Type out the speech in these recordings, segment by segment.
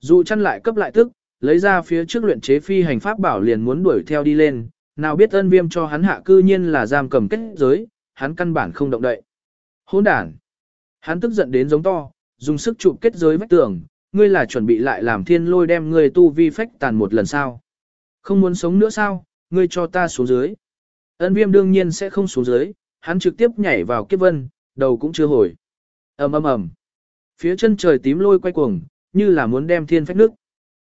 Dụ chăn lại cấp lại tức, lấy ra phía trước luyện chế phi hành pháp bảo liền muốn đuổi theo đi lên, nào biết ân viêm cho hắn hạ cư nhiên là giam cầm kết giới, hắn căn bản không động đậy. Hỗn đản. Hắn tức giận đến giống to, dùng sức chụp kết giới vách tường, ngươi là chuẩn bị lại làm thiên lôi đem ngươi tu vi phách tàn một lần sao. Không muốn sống nữa sao, ngươi cho ta xuống dưới. Ân viêm đương nhiên sẽ không xuống dưới, hắn trực tiếp nhảy vào kiếp vân, đầu cũng chưa hồi. ầm ầm ầm Phía chân trời tím lôi quay cuồng, như là muốn đem thiên phách nước.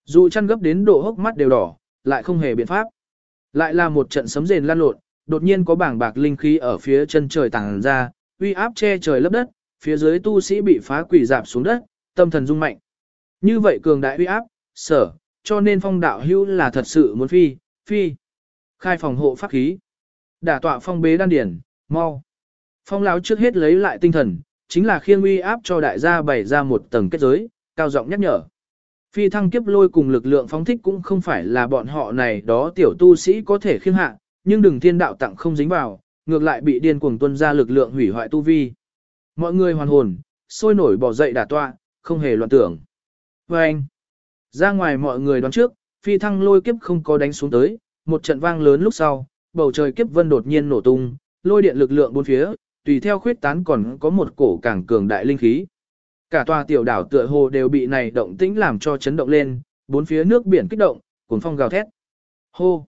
Dù chăn gấp đến độ hốc mắt đều đỏ, lại không hề biện pháp. Lại là một trận sấm rền lan lộn, đột nhiên có bảng bạc linh khí ở phía chân trời tàng ra, uy áp che trời lấp đất, phía dưới tu sĩ bị phá quỷ dạp xuống đất, tâm thần rung mạnh. Như vậy cường đại uy áp, sở, cho nên phong đạo hữu là thật sự muốn phi, phi. Khai phòng hộ pháp khí. Đả tọa phong bế đan điển, mau. Phong lão trước hết lấy lại tinh thần, chính là khiêng uy áp cho đại gia bày ra một tầng kết giới, cao giọng nhắc nhở. Phi thăng kiếp lôi cùng lực lượng phóng thích cũng không phải là bọn họ này đó tiểu tu sĩ có thể khiêng hạ, nhưng đừng thiên đạo tặng không dính vào, ngược lại bị điên cuồng tuân ra lực lượng hủy hoại tu vi. Mọi người hoàn hồn, sôi nổi bỏ dậy đả tọa, không hề loạn tưởng. Và anh, ra ngoài mọi người đoán trước, phi thăng lôi kiếp không có đánh xuống tới, một trận vang lớn lúc sau, bầu trời kiếp vân đột nhiên nổ tung, lôi điện lực lượng bốn phía, tùy theo khuyết tán còn có một cổ càng cường đại linh khí. Cả tòa tiểu đảo tựa hồ đều bị này động tĩnh làm cho chấn động lên, bốn phía nước biển kích động, cuốn phong gào thét. Hô!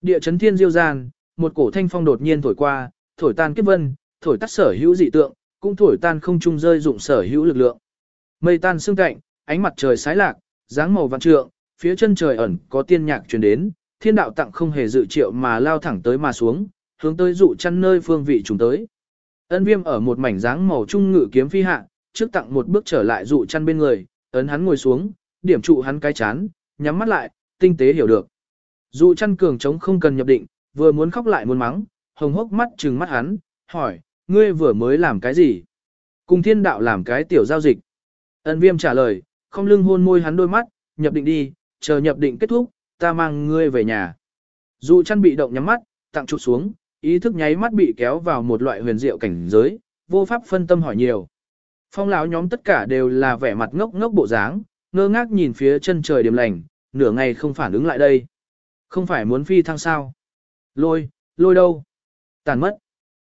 Địa chấn thiên diêu gian, một cổ thanh phong đột nhiên thổi qua, thổi tan kiếp vân, thổi tắt sở hữu dị tượng, cũng thổi tan không trung rơi dụng sở hữu lực lượng. Mây tan sương cạnh, ánh mặt trời sái lạc, dáng màu vạn trượng, phía chân trời ẩn có tiên nhạc truyền đến, thiên đạo tặng không hề dự triệu mà lao thẳng tới mà xuống, hướng tới dụ chăn nơi phương vị trùng tới. Ân viêm ở một mảnh dáng màu trung ngự kiếm phi hạ, trước tặng một bước trở lại dụ chăn bên người, ấn hắn ngồi xuống, điểm trụ hắn cái chán, nhắm mắt lại, tinh tế hiểu được. Dụ chăn cường trống không cần nhập định, vừa muốn khóc lại muốn mắng, hồng hốc mắt trừng mắt hắn, hỏi, ngươi vừa mới làm cái gì? Cùng thiên đạo làm cái tiểu giao dịch. Ân viêm trả lời, không lưng hôn môi hắn đôi mắt, nhập định đi, chờ nhập định kết thúc, ta mang ngươi về nhà. Dụ chăn bị động nhắm mắt, tặng chụp xuống, ý thức nháy mắt bị kéo vào một loại huyền diệu cảnh giới, vô pháp phân tâm hỏi nhiều. Phong lão nhóm tất cả đều là vẻ mặt ngốc ngốc bộ dáng, ngơ ngác nhìn phía chân trời điểm lành, nửa ngày không phản ứng lại đây. Không phải muốn phi thăng sao? Lôi, lôi đâu? Tàn mất.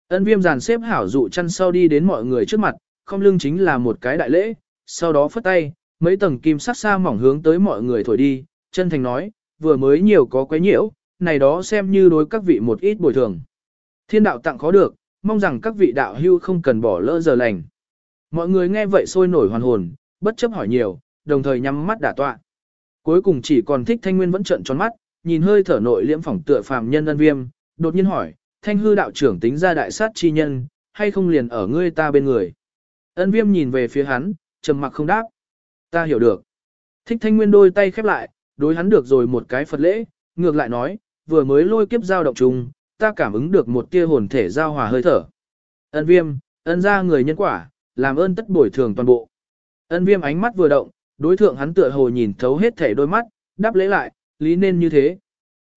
Ân viêm giàn xếp hảo dụ chăn sau đi đến mọi người trước mặt, không lưng chính là một cái đại lễ, sau đó phất tay, mấy tầng kim sắc xa mỏng hướng tới mọi người thổi đi, chân thành nói, vừa mới nhiều có quấy nhiễu, này đó xem như đối các vị một ít bồi thường. Thiên đạo tặng khó được, mong rằng các vị đạo hưu không cần bỏ lỡ giờ lành. Mọi người nghe vậy sôi nổi hoàn hồn, bất chấp hỏi nhiều, đồng thời nhắm mắt đả tọa. Cuối cùng chỉ còn thích thanh nguyên vẫn trợn tròn mắt, nhìn hơi thở nội liễm phỏng tựa phàm nhân ân viêm, đột nhiên hỏi, thanh hư đạo trưởng tính ra đại sát chi nhân, hay không liền ở ngươi ta bên người. Ân viêm nhìn về phía hắn, trầm mặc không đáp. Ta hiểu được. Thích thanh nguyên đôi tay khép lại, đối hắn được rồi một cái Phật lễ, ngược lại nói, vừa mới lôi kiếp giao động chung, ta cảm ứng được một tia hồn thể giao hòa hơi thở. Ân viêm, ân ra người nhân quả, làm ơn tất bồi thường toàn bộ. Ân viêm ánh mắt vừa động, đối thượng hắn tựa hồ nhìn thấu hết thể đôi mắt, đáp lễ lại, lý nên như thế.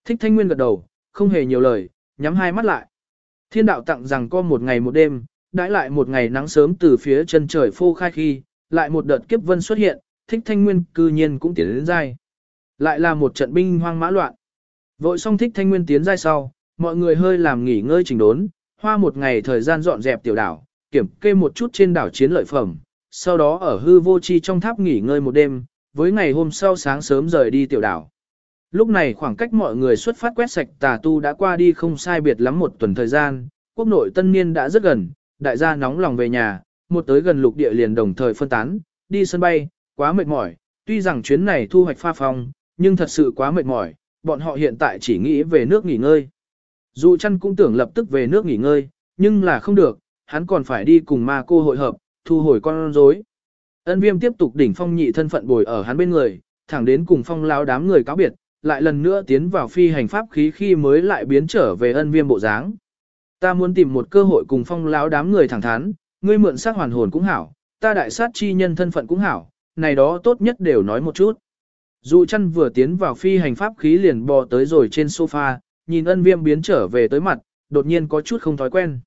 Thích thanh nguyên gật đầu, không hề nhiều lời, nhắm hai mắt lại. Thiên đạo tặng rằng có một ngày một đêm, đãi lại một ngày nắng sớm từ phía chân trời phô khai khi, lại một đợt kiếp vân xuất hiện, thích thanh nguyên cư nhiên cũng tiến đến dai. Lại là một trận binh hoang mã loạn. Vội xong thích thanh nguyên tiến dai sau, mọi người hơi làm nghỉ ngơi trình đốn, hoa một ngày thời gian dọn dẹp tiểu đảo, kiểm kê một chút trên đảo chiến lợi phẩm, sau đó ở hư vô chi trong tháp nghỉ ngơi một đêm, với ngày hôm sau sáng sớm rời đi tiểu đảo. Lúc này khoảng cách mọi người xuất phát quét sạch tà tu đã qua đi không sai biệt lắm một tuần thời gian, quốc nội tân niên đã rất gần, đại gia nóng lòng về nhà, một tới gần lục địa liền đồng thời phân tán, đi sân bay, quá mệt mỏi, tuy rằng chuyến này thu hoạch pha phong, nhưng thật sự quá mệt mỏi, bọn họ hiện tại chỉ nghĩ về nước nghỉ ngơi. Dù chăn cũng tưởng lập tức về nước nghỉ ngơi, nhưng là không được, hắn còn phải đi cùng ma cô hội hợp, thu hồi con rối. Ân viêm tiếp tục đỉnh phong nhị thân phận bồi ở hắn bên người, thẳng đến cùng phong lao đám người cáo biệt, lại lần nữa tiến vào phi hành pháp khí khi mới lại biến trở về ân viêm bộ dáng. Ta muốn tìm một cơ hội cùng phong lão đám người thẳng thắn, ngươi mượn sát hoàn hồn cũng hảo, ta đại sát chi nhân thân phận cũng hảo, này đó tốt nhất đều nói một chút. Dụ chăn vừa tiến vào phi hành pháp khí liền bò tới rồi trên sofa, nhìn ân viêm biến trở về tới mặt, đột nhiên có chút không thói quen.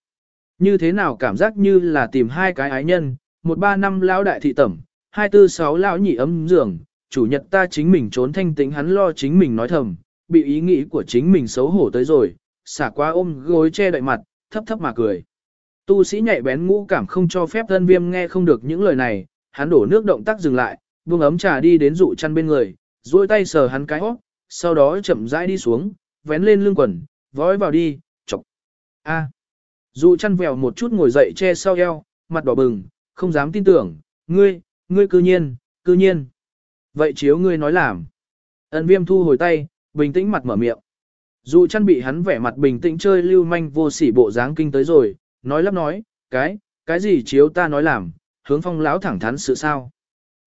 Như thế nào cảm giác như là tìm hai cái ái nhân, một ba năm lão đại thị tẩm, hai tư sáu lão nhị ấm giường, chủ nhật ta chính mình trốn thanh tĩnh hắn lo chính mình nói thầm, bị ý nghĩ của chính mình xấu hổ tới rồi, xả qua ôm gối che đậy mặt, thấp thấp mà cười. Tu sĩ nhạy bén ngũ cảm không cho phép thân viêm nghe không được những lời này, hắn đổ nước động tác dừng lại, buông ấm trà đi đến dụ chăn bên người, duỗi tay sờ hắn cái hót, sau đó chậm rãi đi xuống, vén lên lưng quần, vói vào đi, chọc. A. Dụ chăn vèo một chút ngồi dậy che sau eo, mặt đỏ bừng, không dám tin tưởng, ngươi, ngươi cư nhiên, cư nhiên. Vậy chiếu ngươi nói làm. Ân viêm thu hồi tay, bình tĩnh mặt mở miệng. Dụ chăn bị hắn vẻ mặt bình tĩnh chơi lưu manh vô sỉ bộ dáng kinh tới rồi, nói lắp nói, cái, cái gì chiếu ta nói làm, hướng phong lão thẳng thắn sự sao.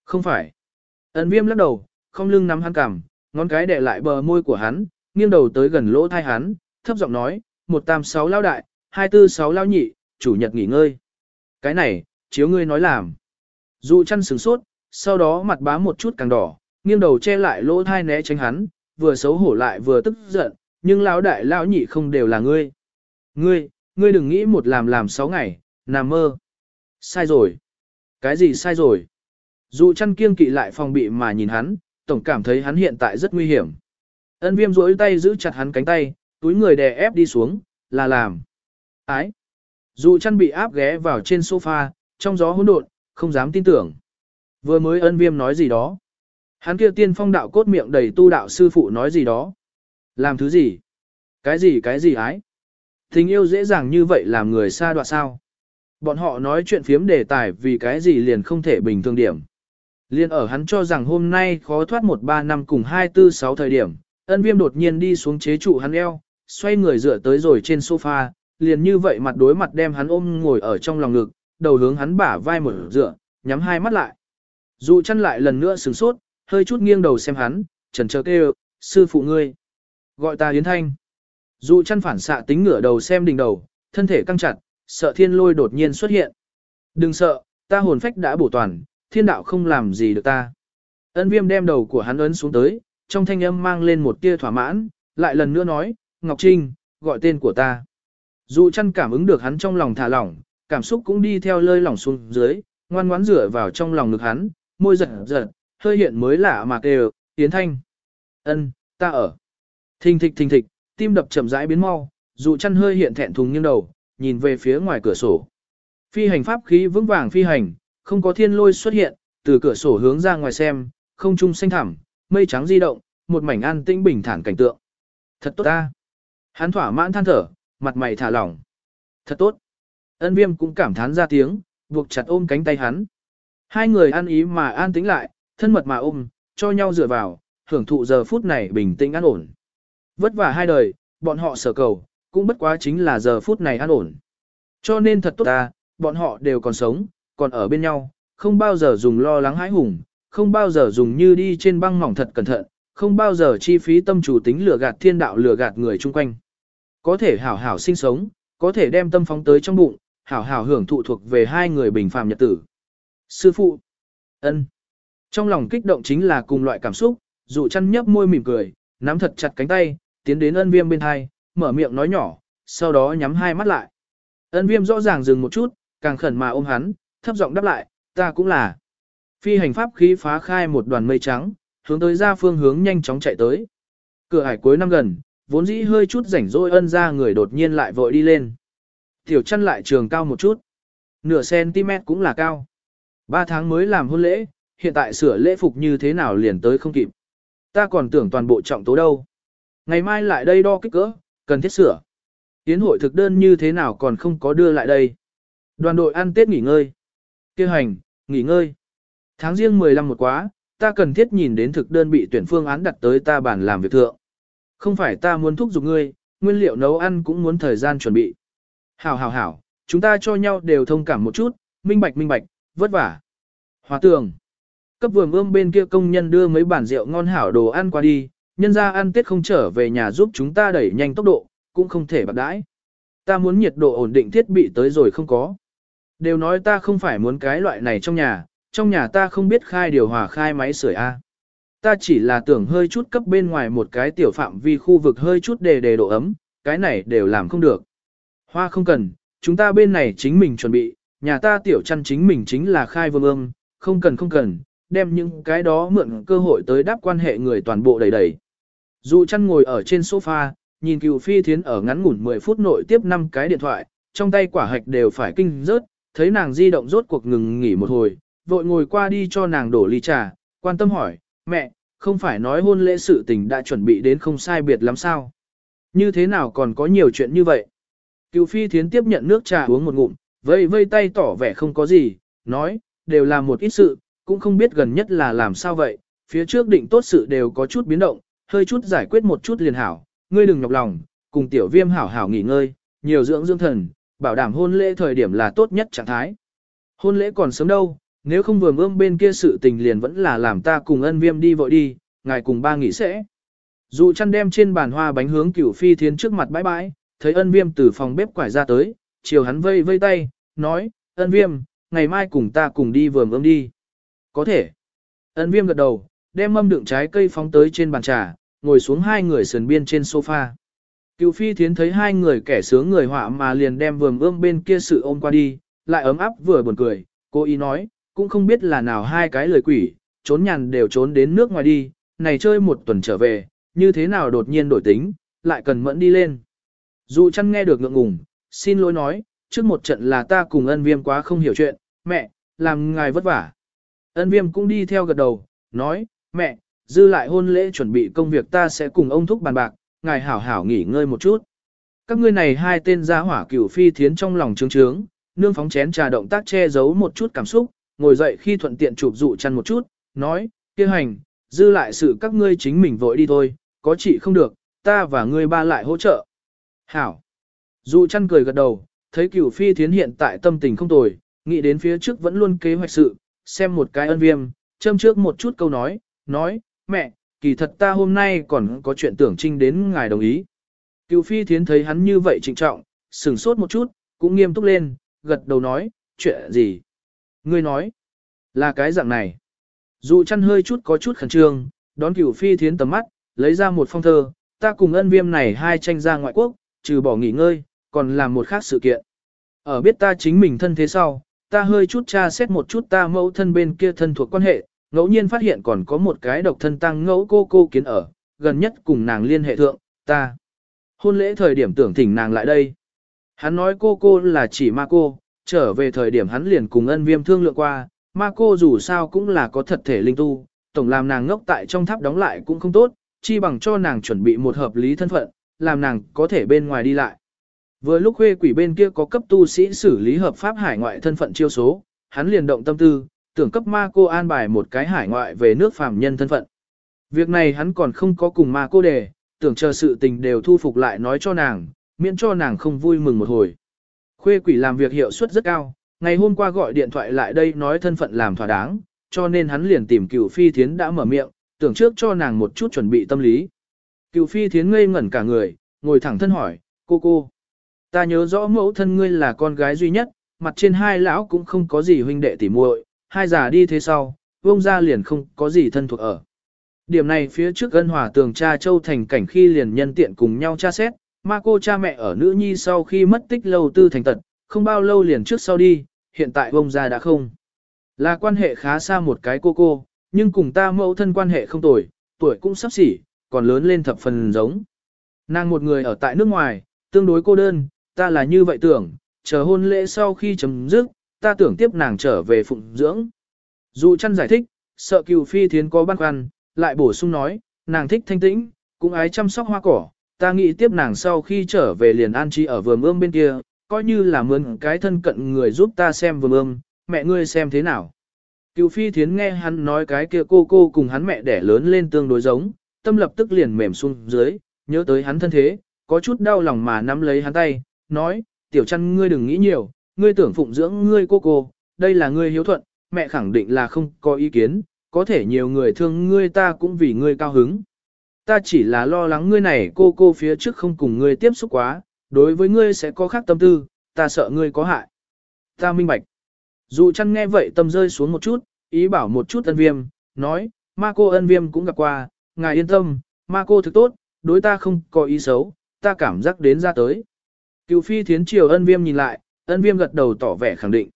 Không phải. Ân viêm lắc đầu, không lưng nắm hắn cằm, ngón cái đè lại bờ môi của hắn, nghiêng đầu tới gần lỗ thai hắn, thấp giọng nói, một tam sáu lao đại, hai tư sáu lao nhị, chủ nhật nghỉ ngơi. Cái này, chiếu ngươi nói làm. Dụ chăn sừng sốt, sau đó mặt bá một chút càng đỏ, nghiêng đầu che lại lỗ thai né tránh hắn, vừa xấu hổ lại vừa tức giận, nhưng lão đại lão nhị không đều là ngươi. Ngươi, ngươi đừng nghĩ một làm làm sáu ngày, nằm mơ. Sai rồi. Cái gì sai rồi? Dụ chăn kiêng kỵ lại phòng bị mà nhìn hắn, tổng cảm thấy hắn hiện tại rất nguy hiểm. Ân viêm rỗi tay giữ chặt hắn cánh tay, túi người đè ép đi xuống, là làm. Ái. Dụ chăn bị áp ghé vào trên sofa, trong gió hỗn độn, không dám tin tưởng. Vừa mới ân viêm nói gì đó. Hắn kia tiên phong đạo cốt miệng đầy tu đạo sư phụ nói gì đó. Làm thứ gì? Cái gì cái gì ái? Tình yêu dễ dàng như vậy làm người xa đoạn sao? Bọn họ nói chuyện phiếm đề tài vì cái gì liền không thể bình thường điểm. Liên ở hắn cho rằng hôm nay khó thoát 1-3 năm cùng 2-4-6 thời điểm, ân viêm đột nhiên đi xuống chế trụ hắn eo, xoay người dựa tới rồi trên sofa, liền như vậy mặt đối mặt đem hắn ôm ngồi ở trong lòng ngực, đầu hướng hắn bả vai mở dựa, nhắm hai mắt lại. Dụ chăn lại lần nữa sửng sốt, hơi chút nghiêng đầu xem hắn, trần chờ kêu, sư phụ ngươi. Gọi ta Yến Thanh. Dụ chăn phản xạ tính ngửa đầu xem đỉnh đầu, thân thể căng chặt, sợ thiên lôi đột nhiên xuất hiện. Đừng sợ, ta hồn phách đã bổ toàn, thiên đạo không làm gì được ta. Ân viêm đem đầu của hắn ấn xuống tới, trong thanh âm mang lên một tia thỏa mãn, lại lần nữa nói, Ngọc Trinh, gọi tên của ta. Dụ chăn cảm ứng được hắn trong lòng thả lỏng, cảm xúc cũng đi theo lơi lỏng xuống dưới, ngoan ngoãn rửa vào trong lòng ngực hắn, môi giật giật, hơi hiện mới lạ mà kêu, tiến Thanh. ân ta ở. Thình thịch thình thịch, tim đập chậm rãi biến mau, dụ chăn hơi hiện thẹn thùng nghiêng đầu, nhìn về phía ngoài cửa sổ. Phi hành pháp khí vững vàng phi hành, không có thiên lôi xuất hiện, từ cửa sổ hướng ra ngoài xem, không trung xanh thẳm, mây trắng di động, một mảnh an tĩnh bình thản cảnh tượng. Thật tốt ta. Hắn thỏa mãn than thở, mặt mày thả lỏng. Thật tốt. Ân viêm cũng cảm thán ra tiếng, buộc chặt ôm cánh tay hắn. Hai người ăn ý mà an tĩnh lại, thân mật mà ôm, cho nhau dựa vào, hưởng thụ giờ phút này bình tĩnh an ổn. Vất vả hai đời, bọn họ sở cầu, cũng bất quá chính là giờ phút này an ổn. Cho nên thật tốt ta, bọn họ đều còn sống, còn ở bên nhau, không bao giờ dùng lo lắng hãi hùng, không bao giờ dùng như đi trên băng mỏng thật cẩn thận, không bao giờ chi phí tâm chủ tính lừa gạt thiên đạo lừa gạt người chung quanh. Có thể hảo hảo sinh sống, có thể đem tâm phóng tới trong bụng, hảo hảo hưởng thụ thuộc về hai người bình phàm nhật tử. Sư phụ, ân, trong lòng kích động chính là cùng loại cảm xúc, dụ chăn nhấp môi mỉm cười, nắm thật chặt cánh tay, tiến đến ân viêm bên hai, mở miệng nói nhỏ, sau đó nhắm hai mắt lại. Ân viêm rõ ràng dừng một chút, càng khẩn mà ôm hắn, thấp giọng đáp lại, ta cũng là. Phi hành pháp khí phá khai một đoàn mây trắng, hướng tới ra phương hướng nhanh chóng chạy tới. Cửa hải cuối năm gần, vốn dĩ hơi chút rảnh rỗi ân ra người đột nhiên lại vội đi lên. Tiểu chân lại trường cao một chút. Nửa cm cũng là cao. Ba tháng mới làm hôn lễ, hiện tại sửa lễ phục như thế nào liền tới không kịp. Ta còn tưởng toàn bộ trọng tố đâu. Ngày mai lại đây đo kích cỡ, cần thiết sửa. Tiến hội thực đơn như thế nào còn không có đưa lại đây. Đoàn đội ăn Tết nghỉ ngơi. Kêu hành, nghỉ ngơi. Tháng riêng 15 một quá, ta cần thiết nhìn đến thực đơn bị tuyển phương án đặt tới ta bản làm việc thượng. Không phải ta muốn thúc giục ngươi, nguyên liệu nấu ăn cũng muốn thời gian chuẩn bị. Hảo hảo hảo, chúng ta cho nhau đều thông cảm một chút, minh bạch minh bạch, vất vả. Hòa tường. Cấp vườn ươm bên kia công nhân đưa mấy bản rượu ngon hảo đồ ăn qua đi, nhân ra ăn tết không trở về nhà giúp chúng ta đẩy nhanh tốc độ, cũng không thể bạc đãi. Ta muốn nhiệt độ ổn định thiết bị tới rồi không có. Đều nói ta không phải muốn cái loại này trong nhà, trong nhà ta không biết khai điều hòa khai máy sưởi A. Ta chỉ là tưởng hơi chút cấp bên ngoài một cái tiểu phạm vi khu vực hơi chút đề đề độ ấm, cái này đều làm không được. Hoa không cần, chúng ta bên này chính mình chuẩn bị, nhà ta tiểu chăn chính mình chính là khai vương ương, không cần không cần, đem những cái đó mượn cơ hội tới đáp quan hệ người toàn bộ đầy đầy. Dù chăn ngồi ở trên sofa, nhìn cựu phi thiến ở ngắn ngủn 10 phút nội tiếp 5 cái điện thoại, trong tay quả hạch đều phải kinh rớt, thấy nàng di động rốt cuộc ngừng nghỉ một hồi, vội ngồi qua đi cho nàng đổ ly trà, quan tâm hỏi, mẹ, không phải nói hôn lễ sự tình đã chuẩn bị đến không sai biệt lắm sao? Như thế nào còn có nhiều chuyện như vậy? Cựu phi thiến tiếp nhận nước trà uống một ngụm, vây vây tay tỏ vẻ không có gì, nói, đều là một ít sự, cũng không biết gần nhất là làm sao vậy, phía trước định tốt sự đều có chút biến động, hơi chút giải quyết một chút liền hảo, ngươi đừng nhọc lòng, cùng tiểu viêm hảo hảo nghỉ ngơi, nhiều dưỡng dưỡng thần, bảo đảm hôn lễ thời điểm là tốt nhất trạng thái. Hôn lễ còn sớm đâu, nếu không vừa ươm bên kia sự tình liền vẫn là làm ta cùng ân viêm đi vội đi, ngài cùng ba nghỉ sẽ. Dù chăn đem trên bàn hoa bánh hướng cửu phi thiến trước mặt bãi bãi, thấy ân viêm từ phòng bếp quải ra tới, chiều hắn vây vây tay, nói, ân viêm, ngày mai cùng ta cùng đi vườn ươm đi. Có thể. Ân viêm gật đầu, đem mâm đựng trái cây phóng tới trên bàn trà, ngồi xuống hai người sườn biên trên sofa. Cựu phi thiến thấy hai người kẻ sướng người họa mà liền đem vườn ươm bên kia sự ôm qua đi, lại ấm áp vừa buồn cười, cô ý nói, cũng không biết là nào hai cái lời quỷ, trốn nhàn đều trốn đến nước ngoài đi, này chơi một tuần trở về, như thế nào đột nhiên đổi tính, lại cần mẫn đi lên. Dù chăn nghe được ngượng ngùng, xin lỗi nói, trước một trận là ta cùng ân viêm quá không hiểu chuyện, mẹ, làm ngài vất vả. Ân viêm cũng đi theo gật đầu, nói, mẹ, dư lại hôn lễ chuẩn bị công việc ta sẽ cùng ông thúc bàn bạc, ngài hảo hảo nghỉ ngơi một chút. Các ngươi này hai tên gia hỏa cửu phi thiến trong lòng trướng trướng, nương phóng chén trà động tác che giấu một chút cảm xúc, ngồi dậy khi thuận tiện chụp dụ chăn một chút, nói, kia hành, dư lại sự các ngươi chính mình vội đi thôi, có chị không được, ta và ngươi ba lại hỗ trợ. Hảo. Dụ chăn cười gật đầu, thấy cửu phi thiến hiện tại tâm tình không tồi, nghĩ đến phía trước vẫn luôn kế hoạch sự, xem một cái ân viêm, châm trước một chút câu nói, nói, mẹ, kỳ thật ta hôm nay còn có chuyện tưởng trinh đến ngài đồng ý. Cửu phi thiến thấy hắn như vậy trịnh trọng, sừng sốt một chút, cũng nghiêm túc lên, gật đầu nói, chuyện gì? Ngươi nói, là cái dạng này. Dù chăn hơi chút có chút khẩn trương, đón cửu phi thiến tầm mắt, lấy ra một phong thơ, ta cùng ân viêm này hai tranh ra ngoại quốc, trừ bỏ nghỉ ngơi, còn làm một khác sự kiện. Ở biết ta chính mình thân thế sau, ta hơi chút tra xét một chút ta mẫu thân bên kia thân thuộc quan hệ, ngẫu nhiên phát hiện còn có một cái độc thân tăng ngẫu cô cô kiến ở, gần nhất cùng nàng liên hệ thượng, ta. Hôn lễ thời điểm tưởng thỉnh nàng lại đây. Hắn nói cô cô là chỉ ma cô, trở về thời điểm hắn liền cùng ân viêm thương lượng qua, ma cô dù sao cũng là có thật thể linh tu, tổng làm nàng ngốc tại trong tháp đóng lại cũng không tốt, chi bằng cho nàng chuẩn bị một hợp lý thân phận, làm nàng có thể bên ngoài đi lại. Vừa lúc khuê quỷ bên kia có cấp tu sĩ xử lý hợp pháp hải ngoại thân phận chiêu số, hắn liền động tâm tư, tưởng cấp ma cô an bài một cái hải ngoại về nước phàm nhân thân phận. Việc này hắn còn không có cùng ma cô đề, tưởng chờ sự tình đều thu phục lại nói cho nàng, miễn cho nàng không vui mừng một hồi. Khuê quỷ làm việc hiệu suất rất cao, ngày hôm qua gọi điện thoại lại đây nói thân phận làm thỏa đáng, cho nên hắn liền tìm cựu phi thiến đã mở miệng, tưởng trước cho nàng một chút chuẩn bị tâm lý. Cựu phi thiến ngây ngẩn cả người, ngồi thẳng thân hỏi, cô cô. Ta nhớ rõ mẫu thân ngươi là con gái duy nhất, mặt trên hai lão cũng không có gì huynh đệ tỉ muội, hai già đi thế sau, vông ra liền không có gì thân thuộc ở. Điểm này phía trước ân hòa tường cha châu thành cảnh khi liền nhân tiện cùng nhau tra xét, ma cô cha mẹ ở nữ nhi sau khi mất tích lâu tư thành tật, không bao lâu liền trước sau đi, hiện tại ông già đã không. Là quan hệ khá xa một cái cô cô, nhưng cùng ta mẫu thân quan hệ không tồi, tuổi cũng sắp xỉ, còn lớn lên thập phần giống. Nàng một người ở tại nước ngoài, tương đối cô đơn, ta là như vậy tưởng, chờ hôn lễ sau khi chấm dứt, ta tưởng tiếp nàng trở về phụng dưỡng. Dù chăn giải thích, sợ cựu phi thiến có băn khoăn, lại bổ sung nói, nàng thích thanh tĩnh, cũng ái chăm sóc hoa cỏ, ta nghĩ tiếp nàng sau khi trở về liền an trí ở vườn ươm bên kia, coi như là mướn cái thân cận người giúp ta xem vườn ươm, mẹ ngươi xem thế nào. Cựu phi thiến nghe hắn nói cái kia cô cô cùng hắn mẹ đẻ lớn lên tương đối giống, tâm lập tức liền mềm xuống dưới, nhớ tới hắn thân thế, có chút đau lòng mà nắm lấy hắn tay, nói, tiểu chăn ngươi đừng nghĩ nhiều, ngươi tưởng phụng dưỡng ngươi cô cô, đây là ngươi hiếu thuận, mẹ khẳng định là không có ý kiến, có thể nhiều người thương ngươi ta cũng vì ngươi cao hứng. Ta chỉ là lo lắng ngươi này cô cô phía trước không cùng ngươi tiếp xúc quá, đối với ngươi sẽ có khác tâm tư, ta sợ ngươi có hại. Ta minh bạch. Dù chăn nghe vậy tâm rơi xuống một chút, ý bảo một chút ân viêm, nói, ma cô ân viêm cũng gặp qua, ngài yên tâm, ma cô thực tốt, đối ta không có ý xấu, ta cảm giác đến ra tới. Cựu phi thiến triều ân viêm nhìn lại, ân viêm gật đầu tỏ vẻ khẳng định.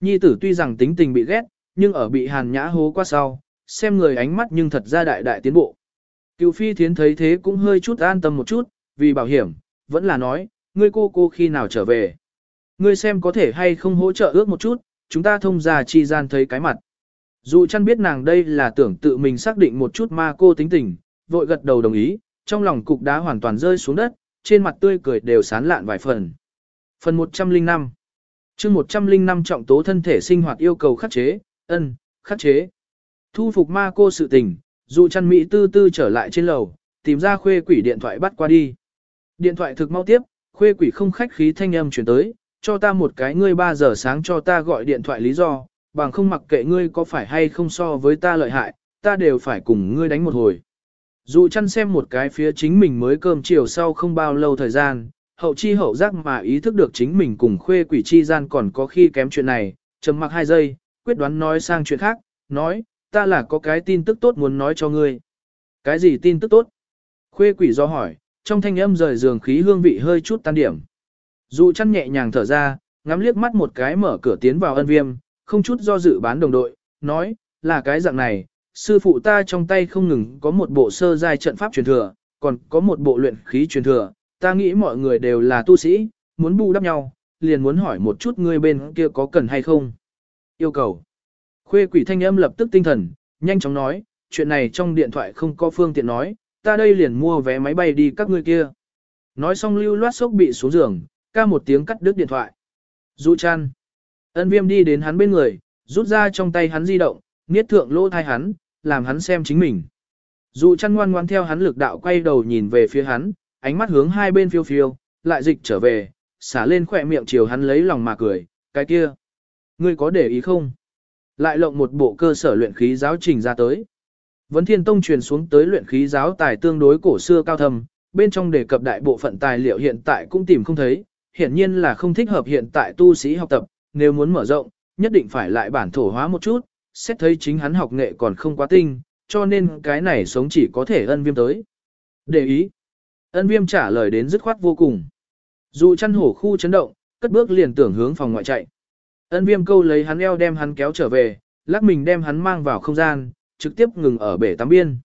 Nhi tử tuy rằng tính tình bị ghét, nhưng ở bị hàn nhã hố qua sau, xem người ánh mắt nhưng thật ra đại đại tiến bộ. Cựu phi thiến thấy thế cũng hơi chút an tâm một chút, vì bảo hiểm, vẫn là nói, ngươi cô cô khi nào trở về. Ngươi xem có thể hay không hỗ trợ ước một chút, chúng ta thông ra chi gian thấy cái mặt. Dù chăn biết nàng đây là tưởng tự mình xác định một chút ma cô tính tình, vội gật đầu đồng ý, trong lòng cục đá hoàn toàn rơi xuống đất, trên mặt tươi cười đều sán lạn vài phần. Phần 105 chương 105 trọng tố thân thể sinh hoạt yêu cầu khắc chế, ân, khắc chế. Thu phục ma cô sự tình, Dụ chăn Mỹ tư tư trở lại trên lầu, tìm ra khuê quỷ điện thoại bắt qua đi. Điện thoại thực mau tiếp, khuê quỷ không khách khí thanh âm chuyển tới, cho ta một cái ngươi 3 giờ sáng cho ta gọi điện thoại lý do, bằng không mặc kệ ngươi có phải hay không so với ta lợi hại, ta đều phải cùng ngươi đánh một hồi. Dụ chăn xem một cái phía chính mình mới cơm chiều sau không bao lâu thời gian, hậu chi hậu giác mà ý thức được chính mình cùng khuê quỷ chi gian còn có khi kém chuyện này, trầm mặc hai giây, quyết đoán nói sang chuyện khác, nói, ta là có cái tin tức tốt muốn nói cho ngươi. Cái gì tin tức tốt? Khuê quỷ do hỏi, trong thanh âm rời giường khí hương vị hơi chút tan điểm. Dụ chăn nhẹ nhàng thở ra, ngắm liếc mắt một cái mở cửa tiến vào ân viêm, không chút do dự bán đồng đội, nói, là cái dạng này, sư phụ ta trong tay không ngừng có một bộ sơ giai trận pháp truyền thừa, còn có một bộ luyện khí truyền thừa, ta nghĩ mọi người đều là tu sĩ, muốn bù đắp nhau, liền muốn hỏi một chút ngươi bên kia có cần hay không. Yêu cầu. Khuê quỷ thanh âm lập tức tinh thần, nhanh chóng nói, chuyện này trong điện thoại không có phương tiện nói, ta đây liền mua vé máy bay đi các ngươi kia. Nói xong lưu loát sốc bị xuống giường, ca một tiếng cắt đứt điện thoại. Dụ chăn. Ân viêm đi đến hắn bên người, rút ra trong tay hắn di động, niết thượng lỗ thai hắn, làm hắn xem chính mình. Dụ chăn ngoan ngoan theo hắn lực đạo quay đầu nhìn về phía hắn, ánh mắt hướng hai bên phiêu phiêu, lại dịch trở về, xả lên khỏe miệng chiều hắn lấy lòng mà cười, cái kia. Ngươi có để ý không? Lại lộng một bộ cơ sở luyện khí giáo trình ra tới. Vấn Thiên Tông truyền xuống tới luyện khí giáo tài tương đối cổ xưa cao thâm, bên trong đề cập đại bộ phận tài liệu hiện tại cũng tìm không thấy, hiển nhiên là không thích hợp hiện tại tu sĩ học tập, nếu muốn mở rộng, nhất định phải lại bản thổ hóa một chút, xét thấy chính hắn học nghệ còn không quá tinh, cho nên cái này sống chỉ có thể ân viêm tới. Để ý, ân viêm trả lời đến dứt khoát vô cùng. Dù chăn hổ khu chấn động, cất bước liền tưởng hướng phòng ngoại chạy. Ân viêm câu lấy hắn eo đem hắn kéo trở về, lắc mình đem hắn mang vào không gian, trực tiếp ngừng ở bể tắm biên.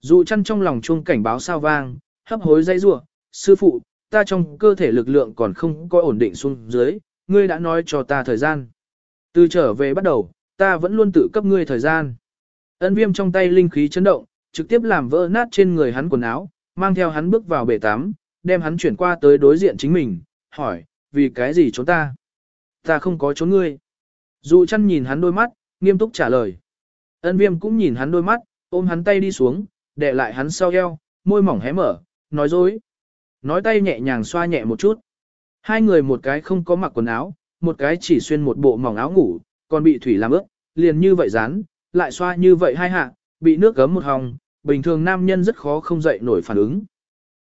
Dù chăn trong lòng chuông cảnh báo sao vang, hấp hối dây rủa sư phụ, ta trong cơ thể lực lượng còn không có ổn định xuống dưới, ngươi đã nói cho ta thời gian. Từ trở về bắt đầu, ta vẫn luôn tự cấp ngươi thời gian. Ân viêm trong tay linh khí chấn động, trực tiếp làm vỡ nát trên người hắn quần áo, mang theo hắn bước vào bể tắm, đem hắn chuyển qua tới đối diện chính mình, hỏi, vì cái gì chúng ta? Ta không có trốn ngươi. Dụ chăn nhìn hắn đôi mắt, nghiêm túc trả lời. Ân viêm cũng nhìn hắn đôi mắt, ôm hắn tay đi xuống, để lại hắn sau eo, môi mỏng hé mở, nói dối. Nói tay nhẹ nhàng xoa nhẹ một chút. Hai người một cái không có mặc quần áo, một cái chỉ xuyên một bộ mỏng áo ngủ, còn bị thủy làm ướt, liền như vậy dán, lại xoa như vậy hai hạ, bị nước gấm một hòng, bình thường nam nhân rất khó không dậy nổi phản ứng.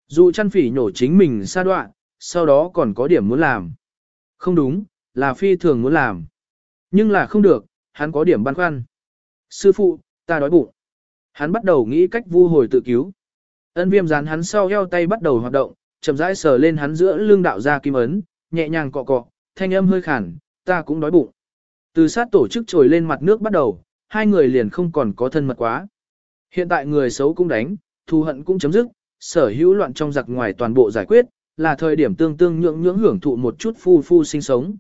Dù chăn phỉ nhổ chính mình xa đoạn, sau đó còn có điểm muốn làm. Không đúng, là phi thường muốn làm. Nhưng là không được, hắn có điểm băn khoăn. Sư phụ, ta đói bụng. Hắn bắt đầu nghĩ cách vu hồi tự cứu. Ân viêm dán hắn sau eo tay bắt đầu hoạt động, chậm rãi sờ lên hắn giữa lưng đạo ra kim ấn, nhẹ nhàng cọ cọ, thanh âm hơi khản, ta cũng đói bụng. Từ sát tổ chức trồi lên mặt nước bắt đầu, hai người liền không còn có thân mật quá. Hiện tại người xấu cũng đánh, thù hận cũng chấm dứt, sở hữu loạn trong giặc ngoài toàn bộ giải quyết, là thời điểm tương tương nhượng nhưỡng hưởng thụ một chút phu phu sinh sống.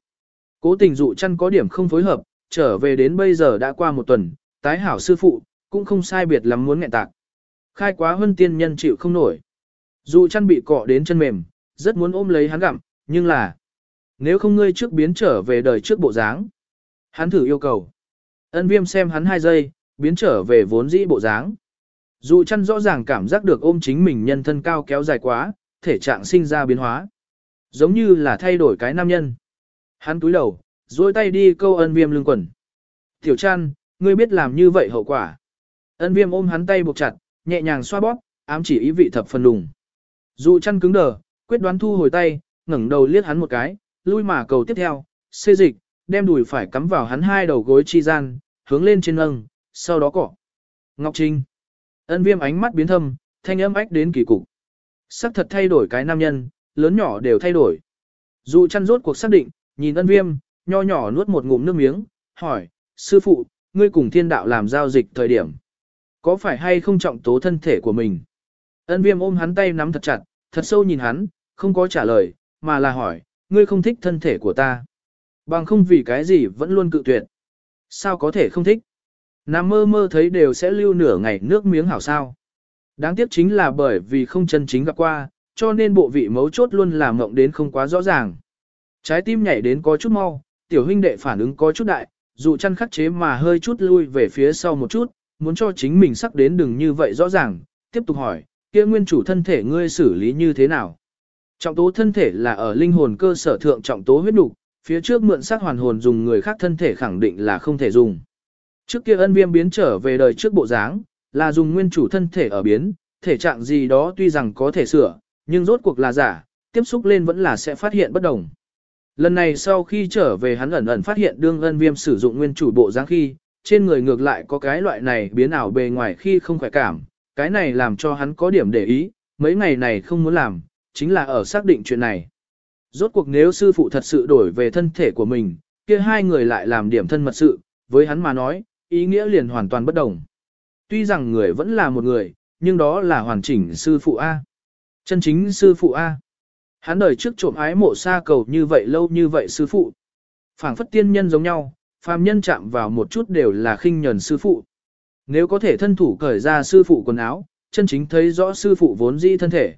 Cố tình dụ chăn có điểm không phối hợp, trở về đến bây giờ đã qua một tuần, tái hảo sư phụ, cũng không sai biệt lắm muốn nghẹn tạc. Khai quá hơn tiên nhân chịu không nổi. dụ chăn bị cọ đến chân mềm, rất muốn ôm lấy hắn gặm, nhưng là, nếu không ngươi trước biến trở về đời trước bộ dáng. Hắn thử yêu cầu. Ân viêm xem hắn hai giây, biến trở về vốn dĩ bộ dáng. dụ chăn rõ ràng cảm giác được ôm chính mình nhân thân cao kéo dài quá, thể trạng sinh ra biến hóa. Giống như là thay đổi cái nam nhân. Hắn túi đầu, duỗi tay đi câu ân viêm lưng quần. Tiểu chăn, ngươi biết làm như vậy hậu quả. Ân viêm ôm hắn tay buộc chặt, nhẹ nhàng xoa bóp, ám chỉ ý vị thập phần đùng. Dù chăn cứng đờ, quyết đoán thu hồi tay, ngẩng đầu liếc hắn một cái, lui mà cầu tiếp theo, xê dịch, đem đùi phải cắm vào hắn hai đầu gối chi gian, hướng lên trên lưng, sau đó cỏ. Ngọc Trinh. Ân viêm ánh mắt biến thâm, thanh âm ách đến kỳ cục. Sắc thật thay đổi cái nam nhân, lớn nhỏ đều thay đổi. Dù chăn rốt cuộc xác định, nhìn ân viêm, nho nhỏ nuốt một ngụm nước miếng, hỏi, sư phụ, ngươi cùng thiên đạo làm giao dịch thời điểm. Có phải hay không trọng tố thân thể của mình? Ân viêm ôm hắn tay nắm thật chặt, thật sâu nhìn hắn, không có trả lời, mà là hỏi, ngươi không thích thân thể của ta. Bằng không vì cái gì vẫn luôn cự tuyệt. Sao có thể không thích? Nằm mơ mơ thấy đều sẽ lưu nửa ngày nước miếng hảo sao. Đáng tiếc chính là bởi vì không chân chính gặp qua, cho nên bộ vị mấu chốt luôn làm mộng đến không quá rõ ràng. Trái tim nhảy đến có chút mau, tiểu huynh đệ phản ứng có chút đại, dù chăn khắc chế mà hơi chút lui về phía sau một chút, muốn cho chính mình sắc đến đừng như vậy rõ ràng, tiếp tục hỏi, kia nguyên chủ thân thể ngươi xử lý như thế nào? Trọng tố thân thể là ở linh hồn cơ sở thượng trọng tố huyết đục, phía trước mượn sắc hoàn hồn dùng người khác thân thể khẳng định là không thể dùng. Trước kia ân viêm biến trở về đời trước bộ dáng, là dùng nguyên chủ thân thể ở biến, thể trạng gì đó tuy rằng có thể sửa, nhưng rốt cuộc là giả, tiếp xúc lên vẫn là sẽ phát hiện bất đồng. Lần này sau khi trở về hắn ẩn ẩn phát hiện đương ân viêm sử dụng nguyên chủ bộ dáng khi, trên người ngược lại có cái loại này biến ảo bề ngoài khi không khỏe cảm, cái này làm cho hắn có điểm để ý, mấy ngày này không muốn làm, chính là ở xác định chuyện này. Rốt cuộc nếu sư phụ thật sự đổi về thân thể của mình, kia hai người lại làm điểm thân mật sự, với hắn mà nói, ý nghĩa liền hoàn toàn bất đồng. Tuy rằng người vẫn là một người, nhưng đó là hoàn chỉnh sư phụ A. Chân chính sư phụ A. Hắn đời trước trộm ái mộ xa cầu như vậy lâu như vậy sư phụ. phảng phất tiên nhân giống nhau, phàm nhân chạm vào một chút đều là khinh nhẫn sư phụ. Nếu có thể thân thủ cởi ra sư phụ quần áo, chân chính thấy rõ sư phụ vốn dĩ thân thể.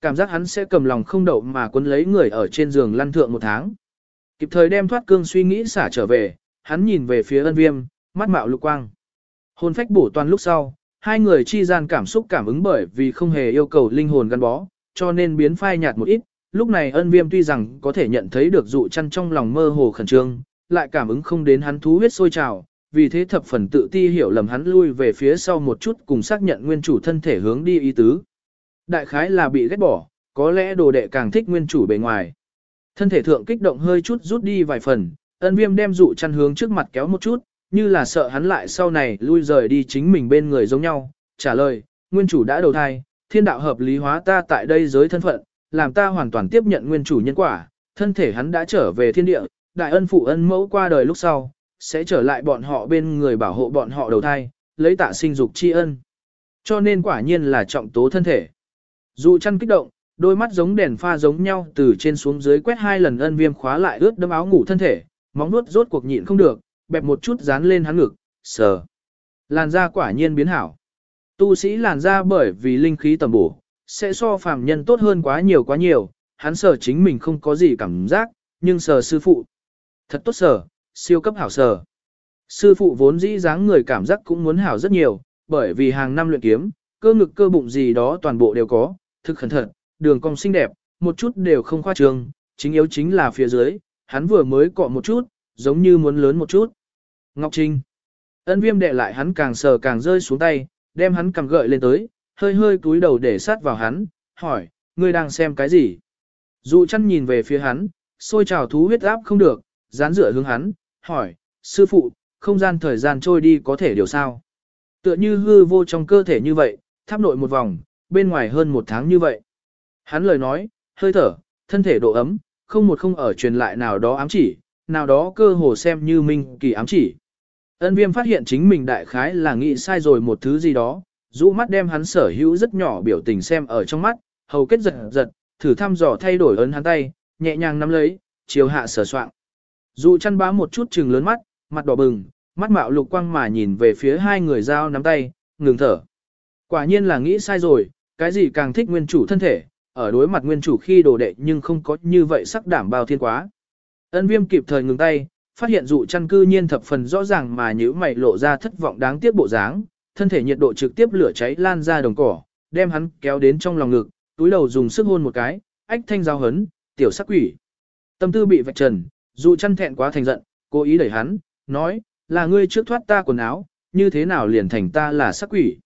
Cảm giác hắn sẽ cầm lòng không đậu mà quấn lấy người ở trên giường lăn thượng một tháng. Kịp thời đem thoát cương suy nghĩ xả trở về, hắn nhìn về phía ân viêm, mắt mạo lục quang. Hồn phách bổ toàn lúc sau, hai người chi gian cảm xúc cảm ứng bởi vì không hề yêu cầu linh hồn gắn bó, cho nên biến phai nhạt một ít. Lúc này ân viêm tuy rằng có thể nhận thấy được dụ chăn trong lòng mơ hồ khẩn trương, lại cảm ứng không đến hắn thú huyết sôi trào, vì thế thập phần tự ti hiểu lầm hắn lui về phía sau một chút cùng xác nhận nguyên chủ thân thể hướng đi ý tứ. Đại khái là bị ghét bỏ, có lẽ đồ đệ càng thích nguyên chủ bề ngoài. Thân thể thượng kích động hơi chút rút đi vài phần, ân viêm đem dụ chăn hướng trước mặt kéo một chút, như là sợ hắn lại sau này lui rời đi chính mình bên người giống nhau. Trả lời, nguyên chủ đã đầu thai, thiên đạo hợp lý hóa ta tại đây giới thân phận, làm ta hoàn toàn tiếp nhận nguyên chủ nhân quả, thân thể hắn đã trở về thiên địa, đại ân phụ ân mẫu qua đời lúc sau, sẽ trở lại bọn họ bên người bảo hộ bọn họ đầu thai, lấy tạ sinh dục tri ân. Cho nên quả nhiên là trọng tố thân thể. Dù chăn kích động, đôi mắt giống đèn pha giống nhau từ trên xuống dưới quét hai lần ân viêm khóa lại ướt đâm áo ngủ thân thể, móng nuốt rốt cuộc nhịn không được, bẹp một chút dán lên hắn ngực, sờ. Làn da quả nhiên biến hảo. Tu sĩ làn da bởi vì linh khí tầm bổ, sẽ so phàm nhân tốt hơn quá nhiều quá nhiều, hắn sở chính mình không có gì cảm giác, nhưng sở sư phụ. Thật tốt sở, siêu cấp hảo sở. Sư phụ vốn dĩ dáng người cảm giác cũng muốn hảo rất nhiều, bởi vì hàng năm luyện kiếm, cơ ngực cơ bụng gì đó toàn bộ đều có, thực khẩn thận, đường cong xinh đẹp, một chút đều không khoa trương, chính yếu chính là phía dưới, hắn vừa mới cọ một chút, giống như muốn lớn một chút. Ngọc Trinh. Ân viêm đệ lại hắn càng sờ càng rơi xuống tay, đem hắn cầm gợi lên tới, hơi hơi cúi đầu để sát vào hắn, hỏi, ngươi đang xem cái gì? Dụ chăn nhìn về phía hắn, xôi trào thú huyết áp không được, dán dựa hướng hắn, hỏi, sư phụ, không gian thời gian trôi đi có thể điều sao? Tựa như hư vô trong cơ thể như vậy, tháp nội một vòng, bên ngoài hơn một tháng như vậy. Hắn lời nói, hơi thở, thân thể độ ấm, không một không ở truyền lại nào đó ám chỉ, nào đó cơ hồ xem như minh kỳ ám chỉ. Ân viêm phát hiện chính mình đại khái là nghĩ sai rồi một thứ gì đó, rũ mắt đem hắn sở hữu rất nhỏ biểu tình xem ở trong mắt, hầu kết giật giật, thử thăm dò thay đổi ấn hắn tay, nhẹ nhàng nắm lấy, chiều hạ sở soạn. Dụ chăn bá một chút trừng lớn mắt, mặt đỏ bừng, mắt mạo lục quang mà nhìn về phía hai người giao nắm tay, ngừng thở. Quả nhiên là nghĩ sai rồi, cái gì càng thích nguyên chủ thân thể, ở đối mặt nguyên chủ khi đồ đệ nhưng không có như vậy sắc đảm bao thiên quá. Ân viêm kịp thời ngừng tay, phát hiện dụ chăn cư nhiên thập phần rõ ràng mà nhữ mày lộ ra thất vọng đáng tiếc bộ dáng, thân thể nhiệt độ trực tiếp lửa cháy lan ra đồng cỏ, đem hắn kéo đến trong lòng ngực, túi đầu dùng sức hôn một cái, ách thanh giao hấn, tiểu sắc quỷ. Tâm tư bị vạch trần, dụ chăn thẹn quá thành giận, cố ý đẩy hắn, nói, là ngươi trước thoát ta quần áo, như thế nào liền thành ta là sắc quỷ.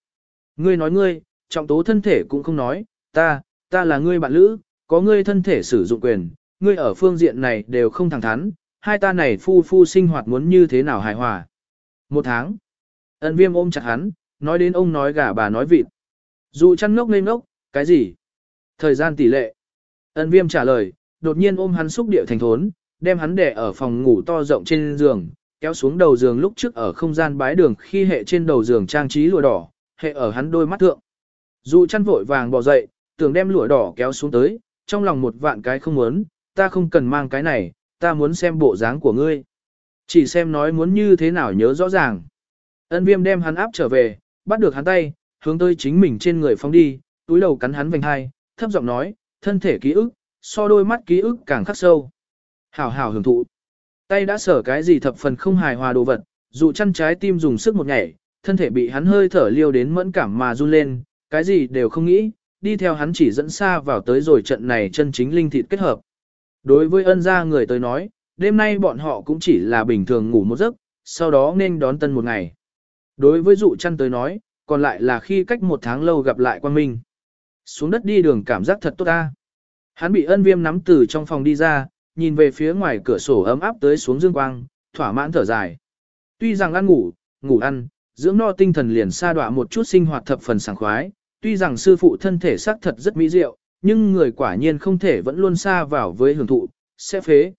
Ngươi nói ngươi, trọng tố thân thể cũng không nói, ta, ta là ngươi bạn lữ, có ngươi thân thể sử dụng quyền, ngươi ở phương diện này đều không thẳng thắn, hai ta này phu phu sinh hoạt muốn như thế nào hài hòa. Một tháng, ân viêm ôm chặt hắn, nói đến ông nói gà bà nói vịt. Dù chăn ngốc lên ngốc, cái gì? Thời gian tỷ lệ. Ân viêm trả lời, đột nhiên ôm hắn xúc điệu thành thốn, đem hắn đẻ ở phòng ngủ to rộng trên giường, kéo xuống đầu giường lúc trước ở không gian bái đường khi hệ trên đầu giường trang trí lụa đỏ, hệ ở hắn đôi mắt thượng. Dụ chăn vội vàng bỏ dậy, tưởng đem lụa đỏ kéo xuống tới, trong lòng một vạn cái không muốn, ta không cần mang cái này, ta muốn xem bộ dáng của ngươi. Chỉ xem nói muốn như thế nào nhớ rõ ràng. Ân viêm đem hắn áp trở về, bắt được hắn tay, hướng tới chính mình trên người phóng đi, túi đầu cắn hắn vành hai, thấp giọng nói, thân thể ký ức, so đôi mắt ký ức càng khắc sâu. Hảo hảo hưởng thụ. Tay đã sở cái gì thập phần không hài hòa đồ vật, dụ chăn trái tim dùng sức một nhảy, thân thể bị hắn hơi thở liêu đến mẫn cảm mà run lên, cái gì đều không nghĩ, đi theo hắn chỉ dẫn xa vào tới rồi trận này chân chính linh thịt kết hợp. Đối với ân gia người tới nói, đêm nay bọn họ cũng chỉ là bình thường ngủ một giấc, sau đó nên đón tân một ngày. Đối với dụ chăn tới nói, còn lại là khi cách một tháng lâu gặp lại quan minh. Xuống đất đi đường cảm giác thật tốt ta. Hắn bị ân viêm nắm từ trong phòng đi ra, nhìn về phía ngoài cửa sổ ấm áp tới xuống dương quang, thỏa mãn thở dài. Tuy rằng ăn ngủ, ngủ ăn, dưỡng no tinh thần liền sa đọa một chút sinh hoạt thập phần sảng khoái, tuy rằng sư phụ thân thể xác thật rất mỹ diệu, nhưng người quả nhiên không thể vẫn luôn xa vào với hưởng thụ, sẽ phế.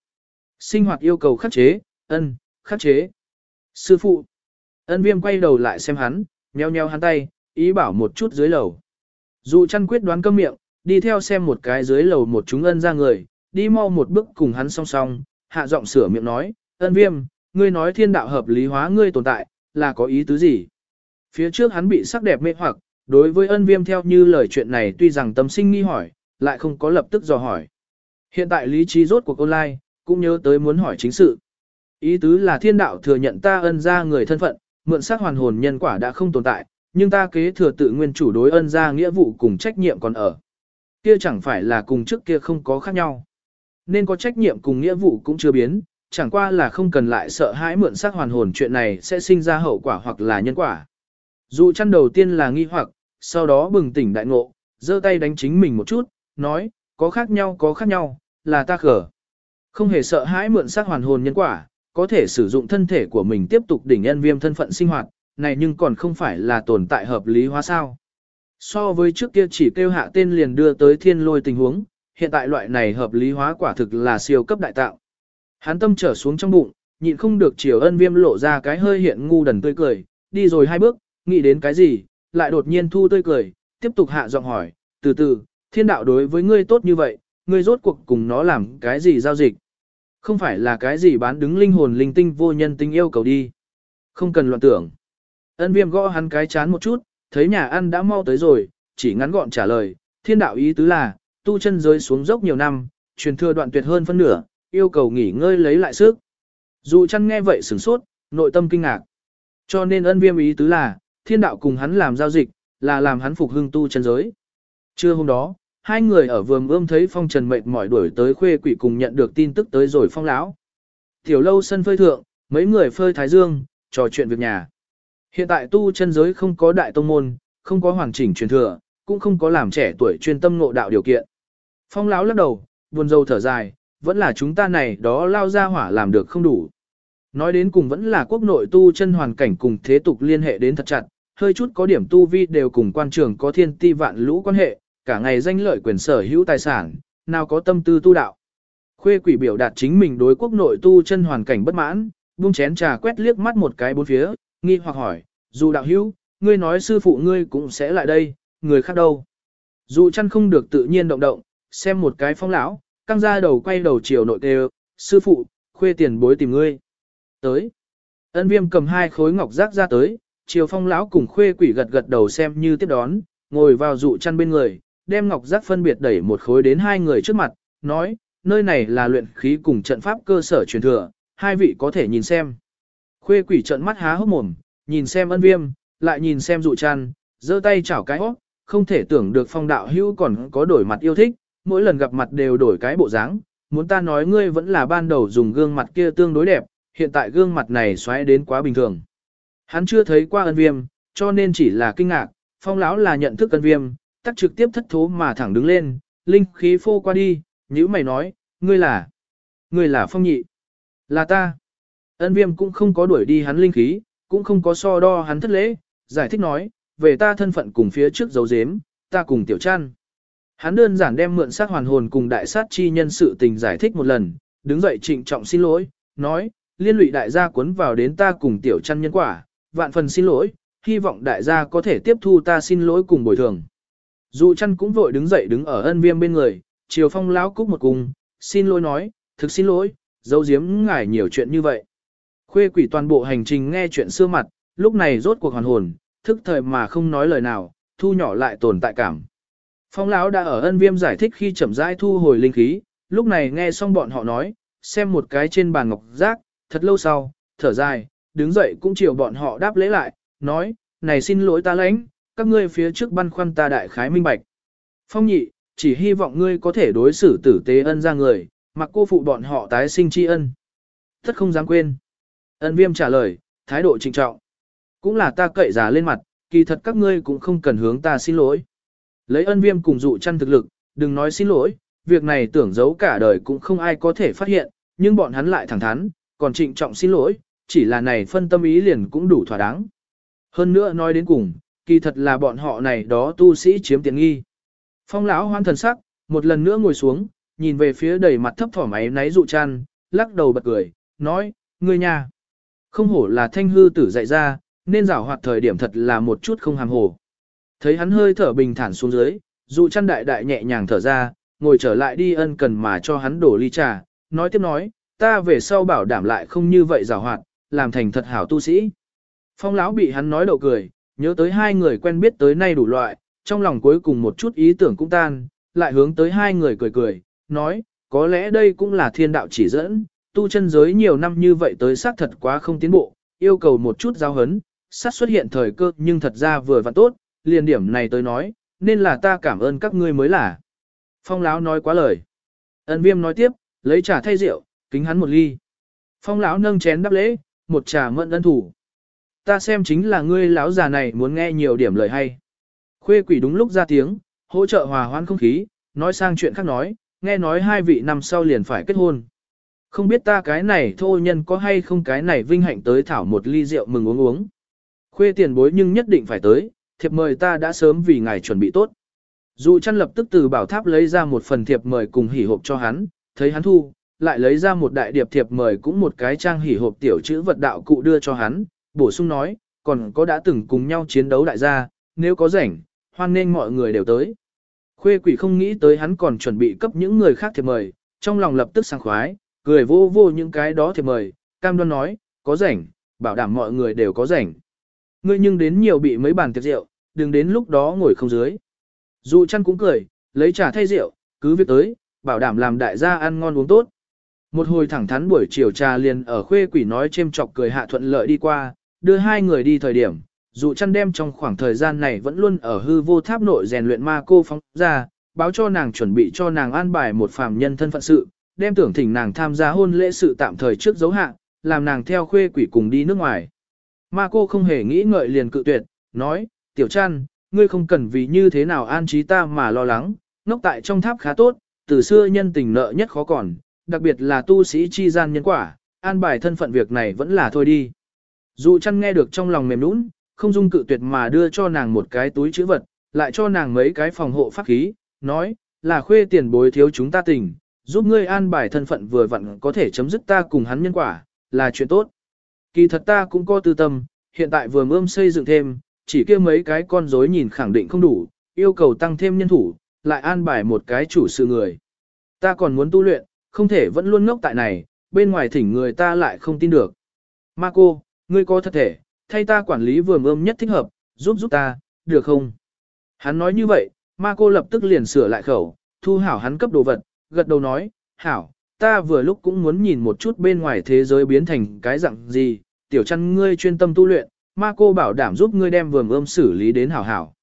Sinh hoạt yêu cầu khắc chế, ân, khắc chế. Sư phụ, ân viêm quay đầu lại xem hắn, nheo nheo hắn tay, ý bảo một chút dưới lầu. Dù chăn quyết đoán cơm miệng, đi theo xem một cái dưới lầu một chúng ân ra người, đi mau một bước cùng hắn song song, hạ giọng sửa miệng nói, ân viêm, ngươi nói thiên đạo hợp lý hóa ngươi tồn tại, là có ý tứ gì? Phía trước hắn bị sắc đẹp mê hoặc, đối với ân viêm theo như lời chuyện này tuy rằng tâm sinh nghi hỏi, lại không có lập tức dò hỏi. Hiện tại lý trí rốt cuộc lai, cũng nhớ tới muốn hỏi chính sự. Ý tứ là thiên đạo thừa nhận ta ân ra người thân phận, mượn xác hoàn hồn nhân quả đã không tồn tại, nhưng ta kế thừa tự nguyên chủ đối ân ra nghĩa vụ cùng trách nhiệm còn ở. Kia chẳng phải là cùng trước kia không có khác nhau. Nên có trách nhiệm cùng nghĩa vụ cũng chưa biến, chẳng qua là không cần lại sợ hãi mượn xác hoàn hồn chuyện này sẽ sinh ra hậu quả hoặc là nhân quả. Dù chăn đầu tiên là nghi hoặc, sau đó bừng tỉnh đại ngộ, giơ tay đánh chính mình một chút, nói, có khác nhau có khác nhau, là ta khở. Không hề sợ hãi mượn xác hoàn hồn nhân quả, có thể sử dụng thân thể của mình tiếp tục đỉnh nhân viêm thân phận sinh hoạt, này nhưng còn không phải là tồn tại hợp lý hóa sao. So với trước kia chỉ kêu hạ tên liền đưa tới thiên lôi tình huống, hiện tại loại này hợp lý hóa quả thực là siêu cấp đại tạo. Hắn tâm trở xuống trong bụng, nhịn không được chiều ân viêm lộ ra cái hơi hiện ngu đần tươi cười, đi rồi hai bước, nghĩ đến cái gì, lại đột nhiên thu tươi cười, tiếp tục hạ giọng hỏi, từ từ, thiên đạo đối với ngươi tốt như vậy, ngươi rốt cuộc cùng nó làm cái gì giao dịch. Không phải là cái gì bán đứng linh hồn linh tinh vô nhân tinh yêu cầu đi. Không cần loạn tưởng. Ân viêm gõ hắn cái chán một chút, thấy nhà ăn đã mau tới rồi, chỉ ngắn gọn trả lời, thiên đạo ý tứ là, tu chân giới xuống dốc nhiều năm, truyền thừa đoạn tuyệt hơn phân nửa, yêu cầu nghỉ ngơi lấy lại sức. Dù chăn nghe vậy sửng sốt, nội tâm kinh ngạc. Cho nên ân viêm ý tứ là, thiên đạo cùng hắn làm giao dịch, là làm hắn phục hưng tu chân giới. Trưa hôm đó, hai người ở vườn ươm thấy phong trần mệt mỏi đuổi tới khuê quỷ cùng nhận được tin tức tới rồi phong lão. Tiểu lâu sân phơi thượng, mấy người phơi thái dương, trò chuyện việc nhà. Hiện tại tu chân giới không có đại tông môn, không có hoàn chỉnh truyền thừa, cũng không có làm trẻ tuổi chuyên tâm ngộ đạo điều kiện. Phong lão lắc đầu, buồn rầu thở dài, vẫn là chúng ta này đó lao ra hỏa làm được không đủ. Nói đến cùng vẫn là quốc nội tu chân hoàn cảnh cùng thế tục liên hệ đến thật chặt, hơi chút có điểm tu vi đều cùng quan trường có thiên ti vạn lũ quan hệ, cả ngày danh lợi quyền sở hữu tài sản, nào có tâm tư tu đạo. Khuê quỷ biểu đạt chính mình đối quốc nội tu chân hoàn cảnh bất mãn, buông chén trà quét liếc mắt một cái bốn phía, nghi hoặc hỏi, dù đạo hữu, ngươi nói sư phụ ngươi cũng sẽ lại đây, người khác đâu. Dù chăn không được tự nhiên động động, xem một cái phong lão, căng ra đầu quay đầu chiều nội tê sư phụ, khuê tiền bối tìm ngươi. Tới. Ân viêm cầm hai khối ngọc giác ra tới, chiều phong lão cùng khuê quỷ gật gật đầu xem như tiếp đón, ngồi vào dụ chăn bên người, đem ngọc giác phân biệt đẩy một khối đến hai người trước mặt, nói, nơi này là luyện khí cùng trận pháp cơ sở truyền thừa, hai vị có thể nhìn xem. Khuê quỷ trận mắt há hốc mồm, nhìn xem ân viêm, lại nhìn xem dụ chăn, giơ tay chảo cái hót, không thể tưởng được phong đạo hữu còn có đổi mặt yêu thích, mỗi lần gặp mặt đều đổi cái bộ dáng. Muốn ta nói ngươi vẫn là ban đầu dùng gương mặt kia tương đối đẹp, hiện tại gương mặt này xoáy đến quá bình thường. Hắn chưa thấy qua ân viêm, cho nên chỉ là kinh ngạc, phong lão là nhận thức ân viêm, tắc trực tiếp thất thố mà thẳng đứng lên, linh khí phô qua đi, nhữ mày nói, ngươi là, ngươi là phong nhị, là ta. Ân viêm cũng không có đuổi đi hắn linh khí, cũng không có so đo hắn thất lễ, giải thích nói, về ta thân phận cùng phía trước dấu dếm, ta cùng tiểu chăn. Hắn đơn giản đem mượn sát hoàn hồn cùng đại sát chi nhân sự tình giải thích một lần, đứng dậy trịnh trọng xin lỗi, nói, liên lụy đại gia cuốn vào đến ta cùng tiểu chăn nhân quả, vạn phần xin lỗi, hy vọng đại gia có thể tiếp thu ta xin lỗi cùng bồi thường. Dụ chăn cũng vội đứng dậy đứng ở ân viêm bên người, chiều phong lão cúc một cùng, xin lỗi nói, thực xin lỗi, dấu diếm ngài nhiều chuyện như vậy. Khuê quỷ toàn bộ hành trình nghe chuyện xưa mặt, lúc này rốt cuộc hoàn hồn, thức thời mà không nói lời nào, thu nhỏ lại tồn tại cảm. Phong lão đã ở ân viêm giải thích khi chậm rãi thu hồi linh khí, lúc này nghe xong bọn họ nói, xem một cái trên bàn ngọc giác, thật lâu sau, thở dài, đứng dậy cũng chiều bọn họ đáp lễ lại, nói, này xin lỗi ta lãnh, các ngươi phía trước băn khoăn ta đại khái minh bạch. Phong nhị, chỉ hy vọng ngươi có thể đối xử tử tế ân ra người, mặc cô phụ bọn họ tái sinh tri ân. Tất không dám quên. Ân viêm trả lời, thái độ trịnh trọng. Cũng là ta cậy giả lên mặt, kỳ thật các ngươi cũng không cần hướng ta xin lỗi. Lấy ân viêm cùng dụ chăn thực lực, đừng nói xin lỗi, việc này tưởng giấu cả đời cũng không ai có thể phát hiện, nhưng bọn hắn lại thẳng thắn, còn trịnh trọng xin lỗi, chỉ là này phân tâm ý liền cũng đủ thỏa đáng. Hơn nữa nói đến cùng, kỳ thật là bọn họ này đó tu sĩ chiếm tiện nghi. Phong lão hoan thần sắc, một lần nữa ngồi xuống, nhìn về phía đầy mặt thấp thỏm máy náy dụ chăn, lắc đầu bật cười, nói, ngươi nhà. Không hổ là thanh hư tử dạy ra, nên giảo hoạt thời điểm thật là một chút không hàm hồ. Thấy hắn hơi thở bình thản xuống dưới, dụ chăn đại đại nhẹ nhàng thở ra, ngồi trở lại đi ân cần mà cho hắn đổ ly trà, nói tiếp nói, ta về sau bảo đảm lại không như vậy giảo hoạt, làm thành thật hảo tu sĩ. Phong lão bị hắn nói đậu cười, nhớ tới hai người quen biết tới nay đủ loại, trong lòng cuối cùng một chút ý tưởng cũng tan, lại hướng tới hai người cười cười, nói, có lẽ đây cũng là thiên đạo chỉ dẫn, tu chân giới nhiều năm như vậy tới xác thật quá không tiến bộ, yêu cầu một chút giao hấn, sát xuất hiện thời cơ nhưng thật ra vừa và tốt, liền điểm này tới nói, nên là ta cảm ơn các ngươi mới là. Phong lão nói quá lời. Ân viêm nói tiếp, lấy trà thay rượu, kính hắn một ly. Phong lão nâng chén đáp lễ, một trà mận ân thủ. Ta xem chính là ngươi lão già này muốn nghe nhiều điểm lời hay. Khuê quỷ đúng lúc ra tiếng, hỗ trợ hòa hoãn không khí, nói sang chuyện khác nói, nghe nói hai vị năm sau liền phải kết hôn. Không biết ta cái này thô nhân có hay không cái này vinh hạnh tới thảo một ly rượu mừng uống uống. Khuê tiền bối nhưng nhất định phải tới, thiệp mời ta đã sớm vì ngài chuẩn bị tốt. Dụ chăn lập tức từ bảo tháp lấy ra một phần thiệp mời cùng hỉ hộp cho hắn, thấy hắn thu, lại lấy ra một đại điệp thiệp mời cũng một cái trang hỉ hộp tiểu chữ vật đạo cụ đưa cho hắn, bổ sung nói, còn có đã từng cùng nhau chiến đấu đại gia, nếu có rảnh, hoan nên mọi người đều tới. Khuê quỷ không nghĩ tới hắn còn chuẩn bị cấp những người khác thiệp mời, trong lòng lập tức sang khoái, cười vô vô những cái đó thiệp mời, cam đoan nói, có rảnh, bảo đảm mọi người đều có rảnh. Ngươi nhưng đến nhiều bị mấy bàn tiệc rượu, đừng đến lúc đó ngồi không dưới. Dụ chăn cũng cười, lấy trà thay rượu, cứ việc tới, bảo đảm làm đại gia ăn ngon uống tốt. Một hồi thẳng thắn buổi chiều trà liền ở khuê quỷ nói chêm chọc cười hạ thuận lợi đi qua, đưa hai người đi thời điểm, dù chăn đem trong khoảng thời gian này vẫn luôn ở hư vô tháp nội rèn luyện ma cô phóng ra, báo cho nàng chuẩn bị cho nàng an bài một phàm nhân thân phận sự, đem tưởng thỉnh nàng tham gia hôn lễ sự tạm thời trước dấu hạn, làm nàng theo khuê quỷ cùng đi nước ngoài. Ma cô không hề nghĩ ngợi liền cự tuyệt, nói, tiểu chăn, ngươi không cần vì như thế nào an trí ta mà lo lắng, nóc tại trong tháp khá tốt, từ xưa nhân tình nợ nhất khó còn, đặc biệt là tu sĩ chi gian nhân quả, an bài thân phận việc này vẫn là thôi đi. Dụ chăn nghe được trong lòng mềm nũng, không dung cự tuyệt mà đưa cho nàng một cái túi chữ vật, lại cho nàng mấy cái phòng hộ pháp khí, nói, là khuê tiền bối thiếu chúng ta tình, giúp ngươi an bài thân phận vừa vặn có thể chấm dứt ta cùng hắn nhân quả, là chuyện tốt. Kỳ thật ta cũng có tư tâm, hiện tại vừa ươm xây dựng thêm, chỉ kia mấy cái con rối nhìn khẳng định không đủ, yêu cầu tăng thêm nhân thủ, lại an bài một cái chủ sự người. Ta còn muốn tu luyện, không thể vẫn luôn ngốc tại này, bên ngoài thỉnh người ta lại không tin được. Marco ngươi có thật thể, thay ta quản lý vườn ươm nhất thích hợp, giúp giúp ta, được không? Hắn nói như vậy, ma cô lập tức liền sửa lại khẩu, thu hảo hắn cấp đồ vật, gật đầu nói, hảo, ta vừa lúc cũng muốn nhìn một chút bên ngoài thế giới biến thành cái dạng gì, tiểu chăn ngươi chuyên tâm tu luyện, ma cô bảo đảm giúp ngươi đem vườn ươm xử lý đến hảo hảo.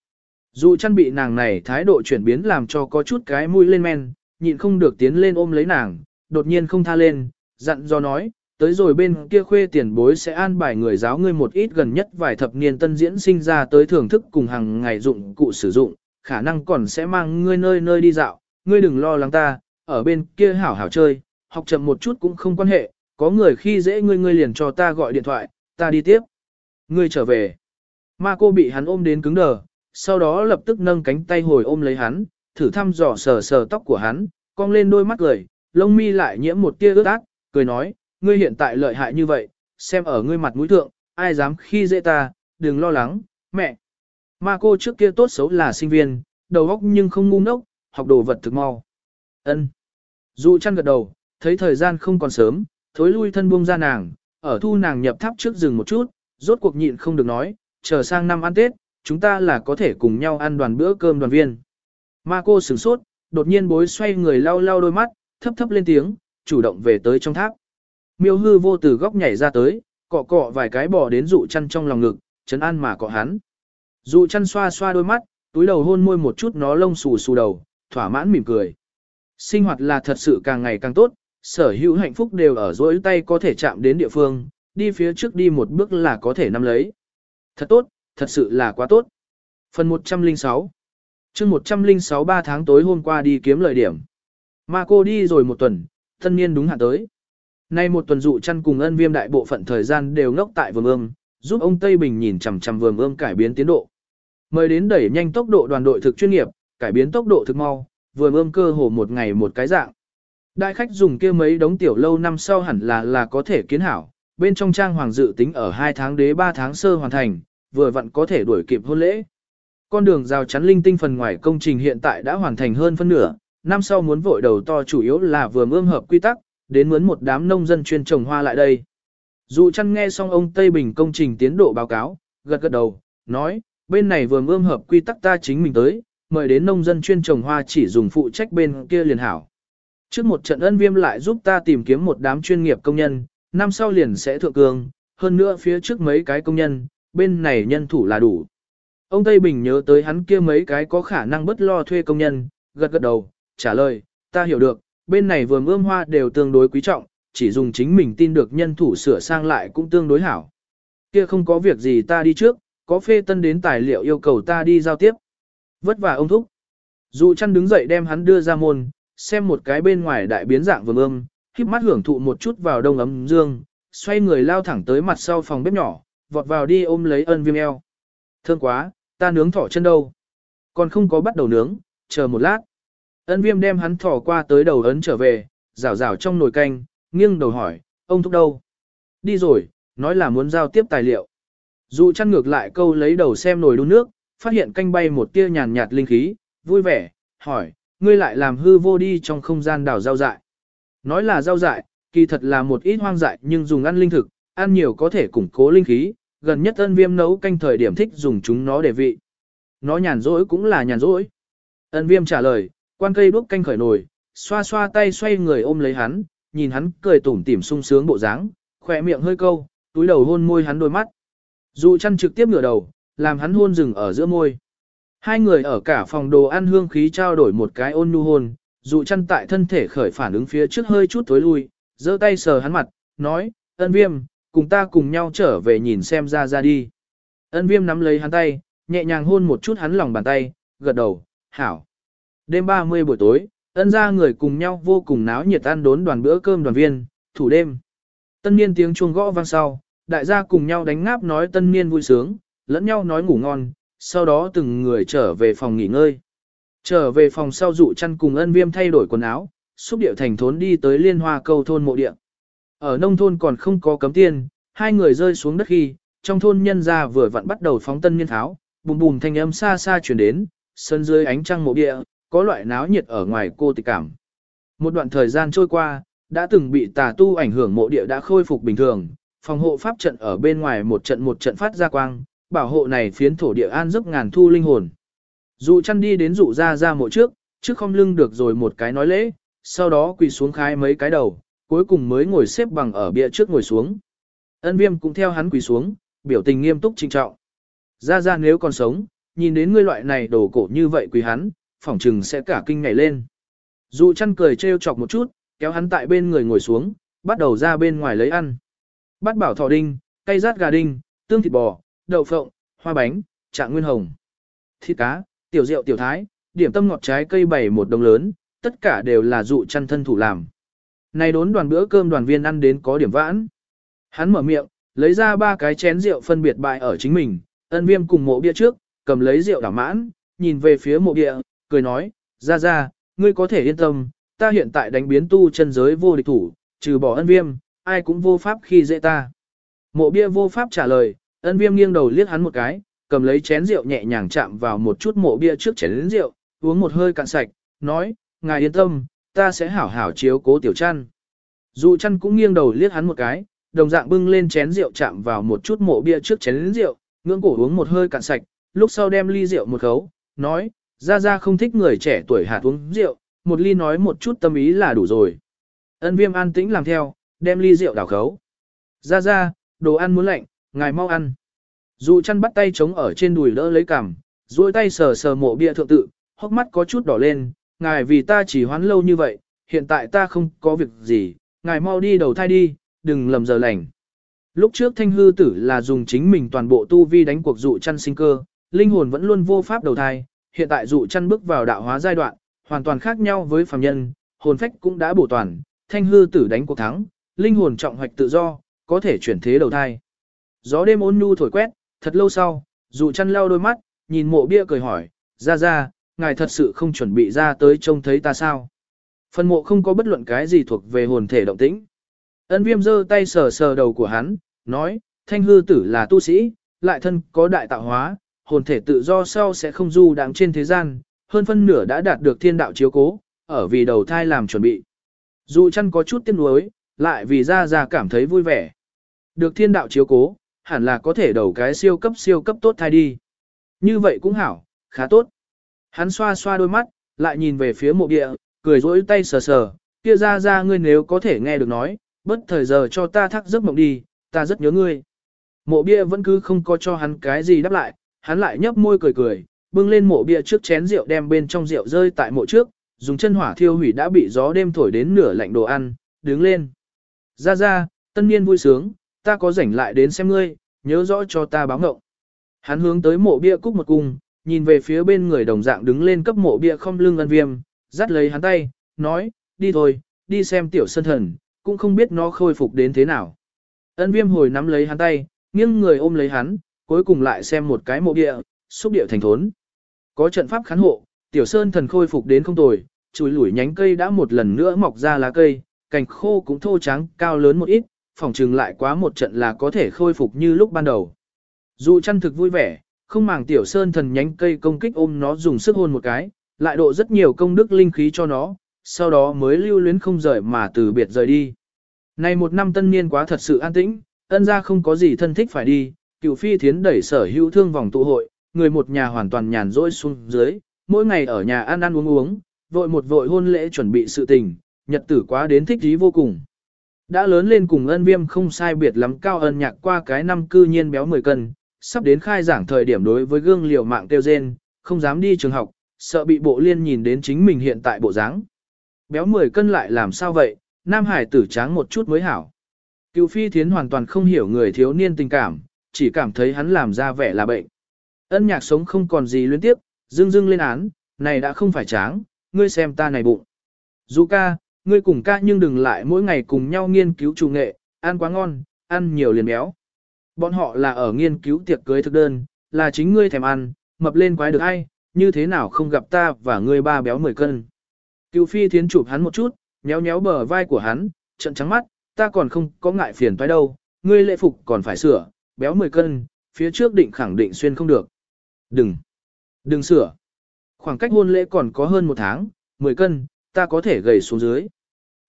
Dù chăn bị nàng này thái độ chuyển biến làm cho có chút cái mũi lên men, nhịn không được tiến lên ôm lấy nàng, đột nhiên không tha lên, dặn do nói, tới rồi bên kia khuê tiền bối sẽ an bài người giáo ngươi một ít gần nhất vài thập niên tân diễn sinh ra tới thưởng thức cùng hàng ngày dụng cụ sử dụng, khả năng còn sẽ mang ngươi nơi nơi đi dạo, ngươi đừng lo lắng ta, ở bên kia hảo hảo chơi, học chậm một chút cũng không quan hệ, có người khi dễ ngươi ngươi liền cho ta gọi điện thoại, ta đi tiếp. Ngươi trở về. Ma cô bị hắn ôm đến cứng đờ, sau đó lập tức nâng cánh tay hồi ôm lấy hắn, thử thăm dò sờ sờ tóc của hắn, cong lên đôi mắt cười, lông mi lại nhiễm một tia ướt át, cười nói, ngươi hiện tại lợi hại như vậy, xem ở ngươi mặt mũi thượng, ai dám khi dễ ta, đừng lo lắng, mẹ. Ma cô trước kia tốt xấu là sinh viên, đầu óc nhưng không ngu ngốc, học đồ vật thực mau. Ân. Dụ chăn gật đầu, thấy thời gian không còn sớm, thối lui thân buông ra nàng, ở thu nàng nhập tháp trước rừng một chút, rốt cuộc nhịn không được nói, chờ sang năm ăn Tết, chúng ta là có thể cùng nhau ăn đoàn bữa cơm đoàn viên. Ma cô sửng sốt, đột nhiên bối xoay người lau lau đôi mắt, thấp thấp lên tiếng, chủ động về tới trong tháp. Miêu hư vô từ góc nhảy ra tới, cọ cọ vài cái bò đến dụ chăn trong lòng ngực, chấn an mà cọ hắn. Dụ chăn xoa xoa đôi mắt, túi đầu hôn môi một chút nó lông xù xù đầu, thỏa mãn mỉm cười. Sinh hoạt là thật sự càng ngày càng tốt, sở hữu hạnh phúc đều ở dối tay có thể chạm đến địa phương, đi phía trước đi một bước là có thể nắm lấy. Thật tốt, thật sự là quá tốt. Phần 106 chương 106 3 tháng tối hôm qua đi kiếm lợi điểm. Mà cô đi rồi một tuần, thân niên đúng hạn tới. Nay một tuần dụ chăn cùng ân viêm đại bộ phận thời gian đều ngốc tại vườn ươm, giúp ông Tây Bình nhìn chằm chằm vườn ươm cải biến tiến độ. Mời đến đẩy nhanh tốc độ đoàn đội thực chuyên nghiệp, cải biến tốc độ thực mau, vườn ươm cơ hồ một ngày một cái dạng. Đại khách dùng kia mấy đống tiểu lâu năm sau hẳn là là có thể kiến hảo, bên trong trang hoàng dự tính ở 2 tháng đế 3 tháng sơ hoàn thành, vừa vặn có thể đuổi kịp hôn lễ. Con đường rào chắn linh tinh phần ngoài công trình hiện tại đã hoàn thành hơn phân nửa, năm sau muốn vội đầu to chủ yếu là vừa ươm hợp quy tắc, đến mướn một đám nông dân chuyên trồng hoa lại đây. Dù chăn nghe xong ông Tây Bình công trình tiến độ báo cáo, gật gật đầu, nói, bên này vừa ươm hợp quy tắc ta chính mình tới, mời đến nông dân chuyên trồng hoa chỉ dùng phụ trách bên kia liền hảo. Trước một trận ân viêm lại giúp ta tìm kiếm một đám chuyên nghiệp công nhân, năm sau liền sẽ thượng cường, hơn nữa phía trước mấy cái công nhân, bên này nhân thủ là đủ. Ông Tây Bình nhớ tới hắn kia mấy cái có khả năng bất lo thuê công nhân, gật gật đầu, trả lời, ta hiểu được, bên này vườn ươm hoa đều tương đối quý trọng, chỉ dùng chính mình tin được nhân thủ sửa sang lại cũng tương đối hảo. Kia không có việc gì ta đi trước, có phê tân đến tài liệu yêu cầu ta đi giao tiếp. Vất vả ông thúc. Dụ chăn đứng dậy đem hắn đưa ra môn, xem một cái bên ngoài đại biến dạng vườn ươm, khiếp mắt hưởng thụ một chút vào đông ấm dương, xoay người lao thẳng tới mặt sau phòng bếp nhỏ, vọt vào đi ôm lấy ân viêm eo. Thương quá, ta nướng thỏ chân đâu. Còn không có bắt đầu nướng, chờ một lát. Ân viêm đem hắn thỏ qua tới đầu ấn trở về, rào rào trong nồi canh, nghiêng đầu hỏi, ông thúc đâu? Đi rồi, nói là muốn giao tiếp tài liệu. Dù chăn ngược lại câu lấy đầu xem nồi đun nước, phát hiện canh bay một tia nhàn nhạt linh khí, vui vẻ, hỏi, ngươi lại làm hư vô đi trong không gian đảo rau dại. Nói là rau dại, kỳ thật là một ít hoang dại nhưng dùng ăn linh thực, ăn nhiều có thể củng cố linh khí, gần nhất ân viêm nấu canh thời điểm thích dùng chúng nó để vị. Nó nhàn rỗi cũng là nhàn rỗi. Ân viêm trả lời, quan cây đuốc canh khởi nồi, xoa xoa tay xoay người ôm lấy hắn, nhìn hắn cười tủm tỉm sung sướng bộ dáng, khỏe miệng hơi câu, túi đầu hôn môi hắn đôi mắt. Dụ chăn trực tiếp ngửa đầu, làm hắn hôn rừng ở giữa môi. Hai người ở cả phòng đồ ăn hương khí trao đổi một cái ôn nhu hôn, dụ chăn tại thân thể khởi phản ứng phía trước hơi chút tối lui, giơ tay sờ hắn mặt, nói, ân viêm, cùng ta cùng nhau trở về nhìn xem ra ra đi. Ân viêm nắm lấy hắn tay, nhẹ nhàng hôn một chút hắn lòng bàn tay, gật đầu, hảo. Đêm 30 buổi tối, ân ra người cùng nhau vô cùng náo nhiệt ăn đốn đoàn bữa cơm đoàn viên, thủ đêm. Tân niên tiếng chuông gõ vang sau, đại gia cùng nhau đánh ngáp nói tân niên vui sướng, lẫn nhau nói ngủ ngon, sau đó từng người trở về phòng nghỉ ngơi. Trở về phòng sau dụ chăn cùng ân viêm thay đổi quần áo, xúc điệu thành thốn đi tới liên hoa câu thôn mộ địa. Ở nông thôn còn không có cấm tiền, hai người rơi xuống đất khi, trong thôn nhân gia vừa vặn bắt đầu phóng tân niên tháo, bùm bùm thanh âm xa xa chuyển đến, sân dưới ánh trăng mộ địa, có loại náo nhiệt ở ngoài cô tịch cảm. Một đoạn thời gian trôi qua, đã từng bị tà tu ảnh hưởng mộ địa đã khôi phục bình thường, phòng hộ pháp trận ở bên ngoài một trận một trận phát ra quang, bảo hộ này phiến thổ địa an giấc ngàn thu linh hồn. Dụ chăn đi đến dụ ra ra mộ trước, trước không lưng được rồi một cái nói lễ, sau đó quỳ xuống khai mấy cái đầu, cuối cùng mới ngồi xếp bằng ở bia trước ngồi xuống. Ân viêm cũng theo hắn quỳ xuống, biểu tình nghiêm túc trinh trọng. Ra ra nếu còn sống, nhìn đến ngươi loại này đồ cổ như vậy quỳ hắn, phỏng chừng sẽ cả kinh nhảy lên. Dụ chăn cười trêu chọc một chút, kéo hắn tại bên người ngồi xuống, bắt đầu ra bên ngoài lấy ăn. Bắt bảo thỏ đinh, cây rát gà đinh, tương thịt bò, đậu phộng, hoa bánh, trạng nguyên hồng. Thịt cá, tiểu rượu tiểu thái, điểm tâm ngọt trái cây bảy một đồng lớn, tất cả đều là dụ chăn thân thủ làm. Này đốn đoàn bữa cơm đoàn viên ăn đến có điểm vãn. Hắn mở miệng, lấy ra ba cái chén rượu phân biệt bại ở chính mình, ân viêm cùng mộ bia trước, cầm lấy rượu đảo mãn, nhìn về phía mộ bia, cười nói, ra ra, ngươi có thể yên tâm, ta hiện tại đánh biến tu chân giới vô địch thủ, trừ bỏ ân viêm, ai cũng vô pháp khi dễ ta. Mộ bia vô pháp trả lời, ân viêm nghiêng đầu liếc hắn một cái, cầm lấy chén rượu nhẹ nhàng chạm vào một chút mộ bia trước chén rượu, uống một hơi cạn sạch, nói, ngài yên tâm, ta sẽ hảo hảo chiếu cố tiểu chăn. Dụ chăn cũng nghiêng đầu liếc hắn một cái, đồng dạng bưng lên chén rượu chạm vào một chút mộ bia trước chén rượu, ngưỡng cổ uống một hơi cạn sạch, lúc sau đem ly rượu một khấu, nói, ra ra không thích người trẻ tuổi hạt uống rượu, một ly nói một chút tâm ý là đủ rồi. Ân viêm an tĩnh làm theo, đem ly rượu đảo khấu. Ra ra, đồ ăn muốn lạnh, ngài mau ăn. Dù chăn bắt tay chống ở trên đùi đỡ lấy cằm, duỗi tay sờ sờ mộ bia thượng tự, hốc mắt có chút đỏ lên, ngài vì ta chỉ hoán lâu như vậy, hiện tại ta không có việc gì, ngài mau đi đầu thai đi, đừng lầm giờ lành. Lúc trước thanh hư tử là dùng chính mình toàn bộ tu vi đánh cuộc dụ chăn sinh cơ, linh hồn vẫn luôn vô pháp đầu thai, hiện tại dụ chăn bước vào đạo hóa giai đoạn, hoàn toàn khác nhau với phàm nhân, hồn phách cũng đã bổ toàn, thanh hư tử đánh cuộc thắng, linh hồn trọng hoạch tự do, có thể chuyển thế đầu thai. Gió đêm ôn nhu thổi quét, thật lâu sau, dụ chăn lau đôi mắt, nhìn mộ bia cười hỏi, ra ra, ngài thật sự không chuẩn bị ra tới trông thấy ta sao? Phần mộ không có bất luận cái gì thuộc về hồn thể động tĩnh. Ân viêm giơ tay sờ sờ đầu của hắn, nói, thanh hư tử là tu sĩ, lại thân có đại tạo hóa, hồn thể tự do sau sẽ không du đáng trên thế gian, hơn phân nửa đã đạt được thiên đạo chiếu cố, ở vì đầu thai làm chuẩn bị. Dù chăn có chút tiếc nuối, lại vì ra ra cảm thấy vui vẻ. Được thiên đạo chiếu cố, hẳn là có thể đầu cái siêu cấp siêu cấp tốt thai đi. Như vậy cũng hảo, khá tốt. Hắn xoa xoa đôi mắt, lại nhìn về phía mộ địa, cười rỗi tay sờ sờ, kia ra ra ngươi nếu có thể nghe được nói, bất thời giờ cho ta thắc giấc mộng đi, ta rất nhớ ngươi. Mộ bia vẫn cứ không có cho hắn cái gì đáp lại, hắn lại nhấp môi cười cười, bưng lên mộ bia trước chén rượu đem bên trong rượu rơi tại mộ trước, dùng chân hỏa thiêu hủy đã bị gió đêm thổi đến nửa lạnh đồ ăn, đứng lên. Ra ra, tân niên vui sướng, ta có rảnh lại đến xem ngươi, nhớ rõ cho ta báo ngộng. Hắn hướng tới mộ bia cúc một cung, nhìn về phía bên người đồng dạng đứng lên cấp mộ bia không lưng ân viêm, dắt lấy hắn tay, nói, đi thôi, đi xem tiểu sân thần, cũng không biết nó khôi phục đến thế nào. Ân viêm hồi nắm lấy hắn tay, nghiêng người ôm lấy hắn, cuối cùng lại xem một cái mộ địa, xúc địa thành thốn. Có trận pháp khán hộ, tiểu sơn thần khôi phục đến không tồi, chùi lủi nhánh cây đã một lần nữa mọc ra lá cây, cành khô cũng thô trắng, cao lớn một ít, phòng trừng lại quá một trận là có thể khôi phục như lúc ban đầu. Dù chăn thực vui vẻ, không màng tiểu sơn thần nhánh cây công kích ôm nó dùng sức hôn một cái, lại độ rất nhiều công đức linh khí cho nó, sau đó mới lưu luyến không rời mà từ biệt rời đi. Này một năm tân niên quá thật sự an tĩnh, ân ra không có gì thân thích phải đi, cựu phi thiến đẩy sở hữu thương vòng tụ hội, người một nhà hoàn toàn nhàn rỗi xuống dưới, mỗi ngày ở nhà ăn ăn uống uống, vội một vội hôn lễ chuẩn bị sự tình, nhật tử quá đến thích thú vô cùng. Đã lớn lên cùng ân viêm không sai biệt lắm cao ân nhạc qua cái năm cư nhiên béo 10 cân, sắp đến khai giảng thời điểm đối với gương liều mạng tiêu rên, không dám đi trường học, sợ bị bộ liên nhìn đến chính mình hiện tại bộ dáng. Béo 10 cân lại làm sao vậy, nam hải tử tráng một chút mới hảo. Cựu phi thiến hoàn toàn không hiểu người thiếu niên tình cảm, chỉ cảm thấy hắn làm ra vẻ là bệnh. Ân nhạc sống không còn gì luyến tiếp, dưng dưng lên án, này đã không phải tráng, ngươi xem ta này bụng. Dù ca, ngươi cùng ca nhưng đừng lại mỗi ngày cùng nhau nghiên cứu trù nghệ, ăn quá ngon, ăn nhiều liền béo. Bọn họ là ở nghiên cứu tiệc cưới thực đơn, là chính ngươi thèm ăn, mập lên quái được ai, như thế nào không gặp ta và ngươi ba béo 10 cân. Cựu phi thiến chụp hắn một chút, nhéo nhéo bờ vai của hắn, trận trắng mắt, ta còn không có ngại phiền toái đâu, ngươi lễ phục còn phải sửa, béo 10 cân, phía trước định khẳng định xuyên không được. Đừng, đừng sửa. Khoảng cách hôn lễ còn có hơn một tháng, 10 cân, ta có thể gầy xuống dưới.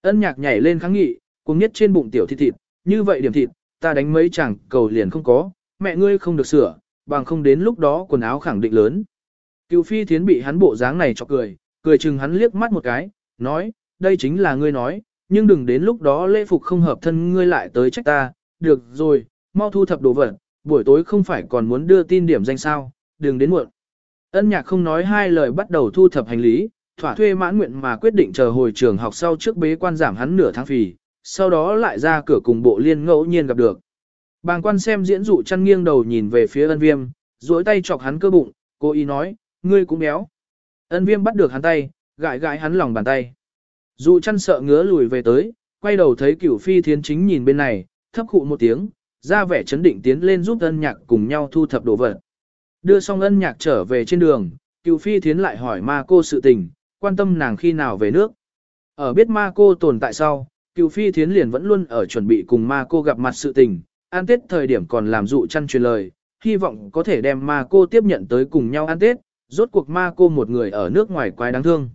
Ân nhạc nhảy lên kháng nghị, cùng nhất trên bụng tiểu thịt thịt, như vậy điểm thịt, ta đánh mấy chẳng cầu liền không có, mẹ ngươi không được sửa, bằng không đến lúc đó quần áo khẳng định lớn. Cựu phi thiến bị hắn bộ dáng này cho cười, cười chừng hắn liếc mắt một cái, nói, đây chính là ngươi nói, nhưng đừng đến lúc đó lễ phục không hợp thân ngươi lại tới trách ta, được rồi, mau thu thập đồ vật, buổi tối không phải còn muốn đưa tin điểm danh sao, đừng đến muộn. Ân nhạc không nói hai lời bắt đầu thu thập hành lý, thỏa thuê mãn nguyện mà quyết định chờ hồi trường học sau trước bế quan giảm hắn nửa tháng phì, sau đó lại ra cửa cùng bộ liên ngẫu nhiên gặp được. Bàng quan xem diễn dụ chăn nghiêng đầu nhìn về phía ân viêm, duỗi tay chọc hắn cơ bụng, cô ý nói, ngươi cũng béo. Ân viêm bắt được hắn tay, gãi gãi hắn lòng bàn tay. Dụ chăn sợ ngứa lùi về tới, quay đầu thấy cửu phi thiến chính nhìn bên này, thấp khụ một tiếng, ra vẻ chấn định tiến lên giúp ân nhạc cùng nhau thu thập đồ vật. Đưa xong ân nhạc trở về trên đường, cựu phi thiến lại hỏi ma cô sự tình, quan tâm nàng khi nào về nước. Ở biết ma cô tồn tại sau, cựu phi thiến liền vẫn luôn ở chuẩn bị cùng ma cô gặp mặt sự tình, an tết thời điểm còn làm dụ chăn truyền lời, hy vọng có thể đem ma cô tiếp nhận tới cùng nhau ăn tết, rốt cuộc ma cô một người ở nước ngoài quái đáng thương.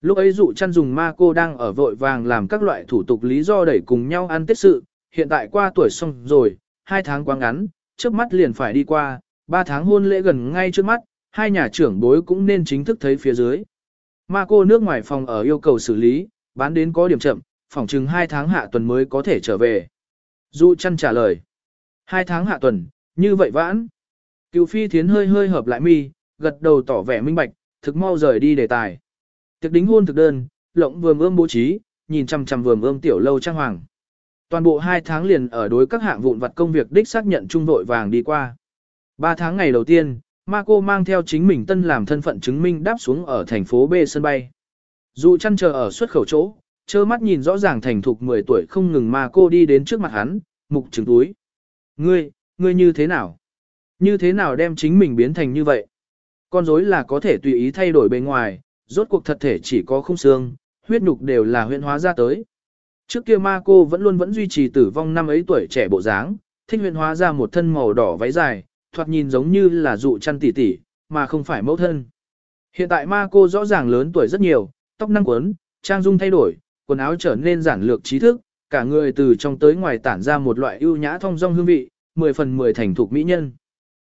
Lúc ấy dụ chăn dùng ma cô đang ở vội vàng làm các loại thủ tục lý do đẩy cùng nhau ăn tết sự, hiện tại qua tuổi xong rồi, hai tháng quá ngắn, trước mắt liền phải đi qua, ba tháng hôn lễ gần ngay trước mắt, hai nhà trưởng bối cũng nên chính thức thấy phía dưới. Ma cô nước ngoài phòng ở yêu cầu xử lý, bán đến có điểm chậm, phòng chừng hai tháng hạ tuần mới có thể trở về. Dụ chăn trả lời. Hai tháng hạ tuần, như vậy vãn. Cựu phi thiến hơi hơi hợp lại mi, gật đầu tỏ vẻ minh bạch, thực mau rời đi đề tài. Tiệc đính hôn thực đơn, lộng vườm ươm bố trí, nhìn chằm chằm vườm ươm tiểu lâu trang hoàng. Toàn bộ hai tháng liền ở đối các hạng vụn vặt công việc đích xác nhận trung đội vàng đi qua. Ba tháng ngày đầu tiên, Marco mang theo chính mình tân làm thân phận chứng minh đáp xuống ở thành phố B sân bay. Dù chăn chờ ở xuất khẩu chỗ, trơ mắt nhìn rõ ràng thành thục 10 tuổi không ngừng Marco đi đến trước mặt hắn, mục trứng túi. Ngươi, ngươi như thế nào? Như thế nào đem chính mình biến thành như vậy? Con rối là có thể tùy ý thay đổi bề ngoài, rốt cuộc thật thể chỉ có khung xương, huyết nhục đều là huyễn hóa ra tới. Trước kia ma cô vẫn luôn vẫn duy trì tử vong năm ấy tuổi trẻ bộ dáng, thích huyễn hóa ra một thân màu đỏ váy dài, thoạt nhìn giống như là dụ chăn tỉ tỉ, mà không phải mẫu thân. Hiện tại ma cô rõ ràng lớn tuổi rất nhiều, tóc năng quấn, trang dung thay đổi, quần áo trở nên giản lược trí thức, cả người từ trong tới ngoài tản ra một loại ưu nhã thông dong hương vị, 10 phần 10 thành thục mỹ nhân.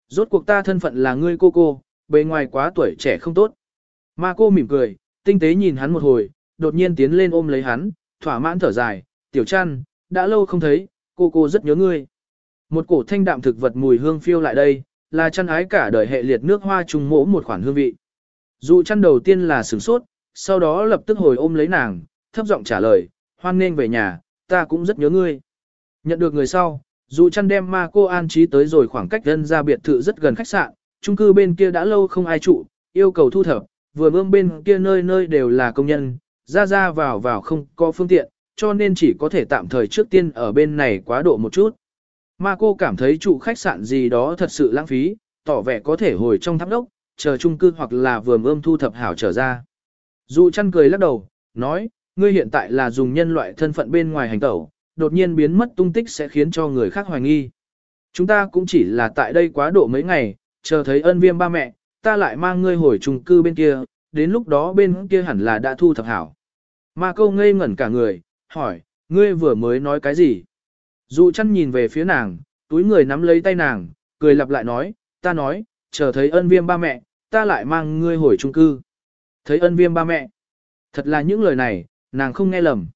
Rốt cuộc ta thân phận là ngươi cô cô, bề ngoài quá tuổi trẻ không tốt. Ma cô mỉm cười, tinh tế nhìn hắn một hồi, đột nhiên tiến lên ôm lấy hắn, thỏa mãn thở dài, tiểu chăn, đã lâu không thấy, cô cô rất nhớ ngươi. Một cổ thanh đạm thực vật mùi hương phiêu lại đây, là chăn ái cả đời hệ liệt nước hoa trùng mỗ một khoản hương vị. Dụ chăn đầu tiên là sửng sốt, sau đó lập tức hồi ôm lấy nàng, thấp giọng trả lời, hoan nên về nhà, ta cũng rất nhớ ngươi. Nhận được người sau, dụ chăn đem ma cô an trí tới rồi khoảng cách dân ra biệt thự rất gần khách sạn, chung cư bên kia đã lâu không ai trụ, yêu cầu thu thập, vừa ương bên kia nơi nơi đều là công nhân, ra ra vào vào không có phương tiện, cho nên chỉ có thể tạm thời trước tiên ở bên này quá độ một chút. Mà cô cảm thấy trụ khách sạn gì đó thật sự lãng phí, tỏ vẻ có thể hồi trong tháp đốc, chờ chung cư hoặc là vườn ươm thu thập hảo trở ra. Dụ chăn cười lắc đầu, nói, ngươi hiện tại là dùng nhân loại thân phận bên ngoài hành tẩu, đột nhiên biến mất tung tích sẽ khiến cho người khác hoài nghi. Chúng ta cũng chỉ là tại đây quá độ mấy ngày, chờ thấy ân viêm ba mẹ, ta lại mang ngươi hồi chung cư bên kia, đến lúc đó bên kia hẳn là đã thu thập hảo. Ma câu ngây ngẩn cả người, hỏi, ngươi vừa mới nói cái gì? Dụ chăn nhìn về phía nàng, túi người nắm lấy tay nàng, cười lặp lại nói, ta nói, chờ thấy ân viêm ba mẹ, ta lại mang ngươi hồi trung cư. Thấy ân viêm ba mẹ. Thật là những lời này, nàng không nghe lầm.